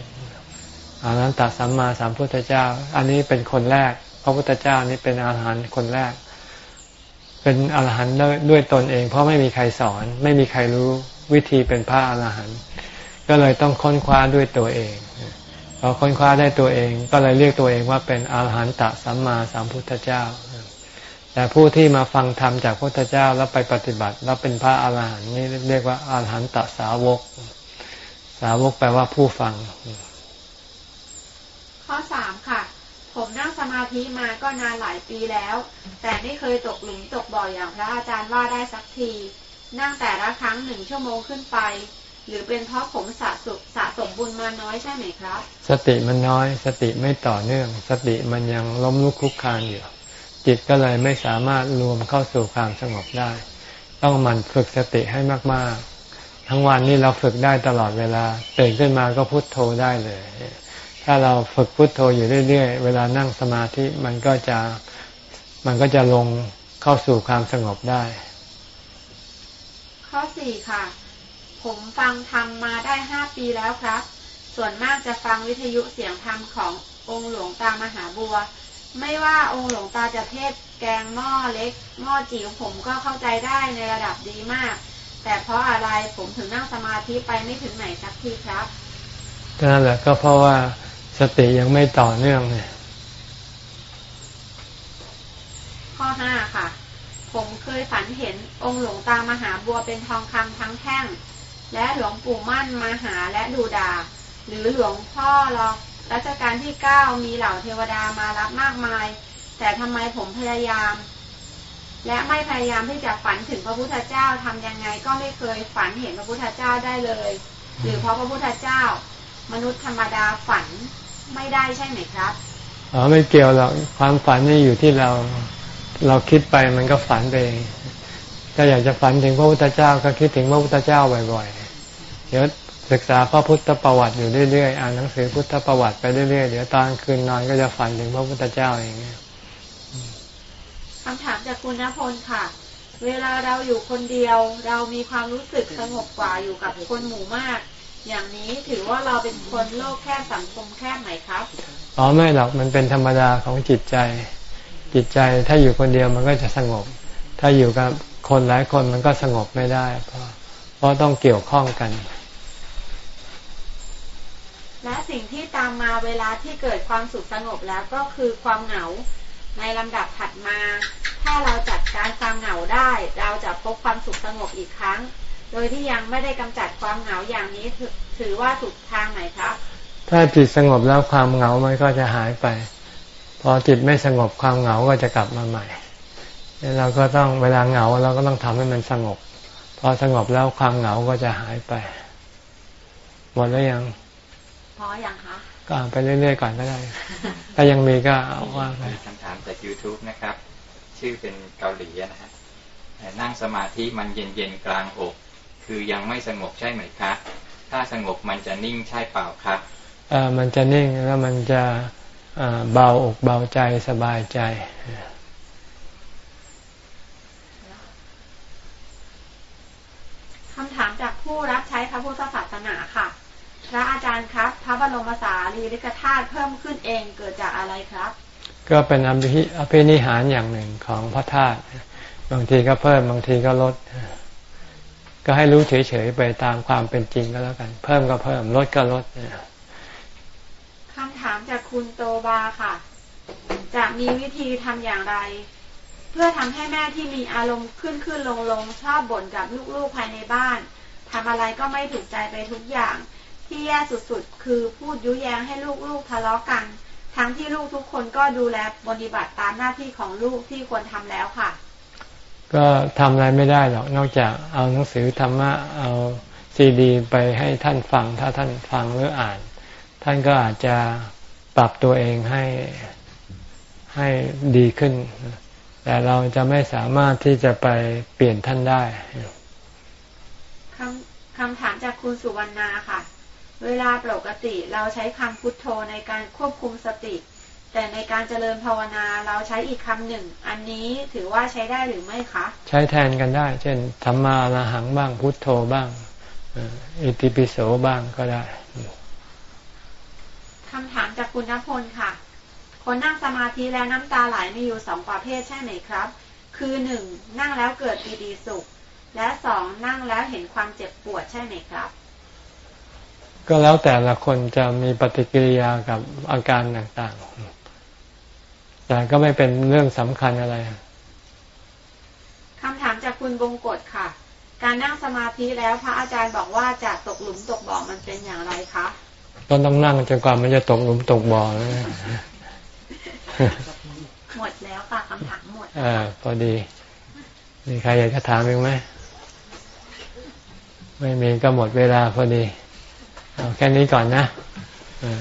อรหันตสัมมาสัมพุทธเจ้า อันนี้เป็นคนแรก พระพุทธเจ้านี่เป็นอรหันต์คนแรก เป็นอรหันต์ด้วยตนเอง เพราะไม่มีใครสอน ไม่มีใครรู้วิธีเป็นพระอรหันต์ก็เลยต้องค้นคว้าด้วยตัวเองพอค้นคว้าได้ตัวเอง ก็เลยเรียกตัวเองว่าเป็นอรหันตสัมมาสัมพุทธเจ้า แต่ผู้ที่มาฟังธรรมจากพระพุทธเจ้าแล้วไปปฏิบัติ แล้วเป็นพระอรหันต์นี่เรียกว่าอรหันตสาวก สาวกแปลว่าผู้ฟัง ข้อสามค่ะ ผมนั่งสมาธิมาก็นานหลายปีแล้ว แต่ไม่เคยตกหลุมตกบ่อยอย่างพระอาจารย์ว่าได้สักที นั่งแต่ละครั้งหนึ่งชั่วโมงขึ้นไป หรือเป็นเพราะผมสะสมสะสมบุญมาน้อยใช่ไหมครับ สติมันน้อย สติไม่ต่อเนื่อง สติมันยังล้มลุกคลุกคลานอยู่จิตก็เลยไม่สามารถรวมเข้าสู่ความสงบได้ ต้องมันฝึกสติให้มาก ๆ ทั้งวันนี้เราฝึกได้ตลอดเวลาตื่นขึ้นมาก็พุโทโธได้เลย ถ้าเราฝึกพุโทโธอยู่เรื่อยๆ เวลานั่งสมาธิมันก็จะมันก็จะลงเข้าสู่ความสงบได้ ข้อสี่ค่ะ ผมฟังธรรมมาได้ห้าปีแล้วครับ ส่วนมากจะฟังวิทยุเสียงธรรมขององค์หลวงตามหาบัว ไม่ว่าองค์หลวงตาจะเทศแกงหม้อเล็ก หม้อจิ๋วผมก็เข้าใจได้ในระดับดีมาก แต่เพราะอะไรผมถึงนั่งสมาธิไปไม่ถึงไหนสักทีครับนั่นแหละก็เพราะว่า สติยังไม่ต่อเนื่องเนี่ยข้อห้าค่ะ ผมเคยฝันเห็นองค์หลวงตามหาบัวเป็นทองคำทั้งแท่ง และหลวงปู่มั่นมหาและดูดา หรือหลวงพ่อรอรัชกาลที่เก้ามีเหล่าเทวดามารับมากมาย แต่ทำไมผมพยายาม และไม่พยายามที่จะฝันถึงพระพุทธเจ้าทำยังไงก็ไม่เคยฝันเห็นพระพุทธเจ้าได้เลย หรือเพราะพระพุทธเจ้ามนุษย์ธรรมดาฝัน ไม่ได้ใช่ไหมครับอ๋อไม่เกี่ยวหรอกความฝันนี่อยู่ที่เราเราคิดไปมันก็ฝันไปเองถ้าอยากจะฝันถึงพระพุทธเจ้าก็คิดถึงพระพุทธเจ้าบ่อยๆ เดี๋ยวศึกษาพระพุทธประวัติอยู่เรื่อยๆ อ่านหนังสือพุทธประวัติไปเรื่อยๆ เดี๋ยวตอนคืนนอนก็จะฝันถึงพระพุทธเจ้าอย่างเงี้ยคำถามจากคุณณพลค่ะ เวลาเราอยู่คนเดียว เรามีความรู้สึกสงบกว่าอยู่กับคนหมู่มาก อย่างนี้ถือว่าเราเป็นคนโลกแคบสังคมแคบไหมครับอ๋อไม่หรอกมันเป็นธรรมดาของจิตใจ จิตใจถ้าอยู่คนเดียวมันก็จะสงบ ถ้าอยู่กับคนหลายคนมันก็สงบไม่ได้ เพราะเพราะต้องเกี่ยวข้องกัน และสิ่งที่ตามมาเวลาที่เกิดความสุขสงบแล้วก็คือความเหงาในลำดับถัดมา ถ้าเราจัดการความเหงาได้ เราจะพบความสุขสงบอีกครั้ง โดยที่ยังไม่ได้กำจัดความเหงาอย่างนี้ถือถือว่าถูกทางไหมครับ ถ้าจิตสงบแล้วความเหงามันก็จะหายไป พอจิตไม่สงบความเหงาก็จะกลับมาใหม่เราก็ต้องเวลาเหงาเราก็ต้องทำให้มันสงบ พอสงบแล้วความเหงาก็จะหายไปหมดแล้วยังพออย่างคะก็อ่านไปเรื่อยๆก่อนก็ได้ ถ้ายังมีก็เอาว่าไปมีคำถามจาก YouTube นะครับ ชื่อเป็นเกาหลีนะฮะเอ่อนั่งสมาธิมันเย็นๆกลางอก คือยังไม่สงบใช่ไหมคะ ถ้าสงบมันจะนิ่งใช่เปล่าครับเออมันจะนิ่งแล้วมันจะเอ่อเบาอกเบาใจสบายใจคำถามจากผู้รับใช้พระพุทธศาสนาค่ะ พระอาจารย์ครับ พระบรมสารีริกธาตุเพิ่มขึ้นเองเกิดจากอะไรครับ ก็เป็นอภิอภินิหารอย่างหนึ่งของพระธาตุบางทีก็เพิ่มบางทีก็ลด ก็ให้รู้เฉยๆไปตามความเป็นจริงก็แล้วกัน เพิ่มก็เพิ่มลดก็ลดคำถามจากคุณโตบาค่ะ จะมีวิธีทำอย่างไร เพื่อทำให้แม่ที่มีอารมณ์ขึ้นขึ้นลงลงชอบบ่นกับลูกๆภายในบ้านทำอะไรก็ไม่ถูกใจไปทุกอย่าง ที่แย่สุดๆ คือพูดยุแยงให้ลูกๆทะเลาะกัน ทั้งที่ลูกทุกคนก็ดูแลปฏิบัติตามหน้าที่ของลูกที่ควรทำแล้วค่ะ ก็ทำอะไรไม่ได้หรอก นอกจากเอาหนังสือธรรมะเอาซีดี ไปให้ท่านฟัง ถ้าท่านฟังหรืออ่าน ท่านก็อาจจะปรับตัวเองให้ให้ดีขึ้น แต่เราจะไม่สามารถที่จะไปเปลี่ยนท่านได้คำคำถามจากคุณสุวรรณาค่ะ เวลาปกติเราใช้คำพุทโธในการควบคุมสติ แต่ในการเจริญภาวนาเราใช้อีกคำหนึ่ง อันนี้ถือว่าใช้ได้หรือไม่คะ ใช้แทนกันได้ เช่นธรรมาละหังบ้างพุทโธบ้างเอ่ออิติปิโสบ้างก็ได้คำถามจากคุณณพลค่ะ คนนั่งสมาธิแล้วน้ำตาไหลมีอยู่สองประเภทใช่ไหมครับ คือหนึ่งนั่งแล้วเกิดปีดีสุข และสองนั่งแล้วเห็นความเจ็บปวดใช่ไหมครับ ก็แล้วแต่ละคนจะมีปฏิกิริยากับอาการต่างๆ แต่ก็ไม่เป็นเรื่องสำคัญอะไรคำถามจากคุณบงกฎค่ะ การนั่งสมาธิแล้วพระอาจารย์บอกว่าจะตกหลุมตกบ่อมันเป็นอย่างไรคะก็ต้องนั่งจนกว่ามันจะตกหลุมตกบ่อนะหมดแล้วค่ะคำถามหมดอ่าพอดี มีใครอยากจะถามอีกไหมไม่มีก็หมดเวลาพอดีเอาแค่นี้ก่อนนะอ่า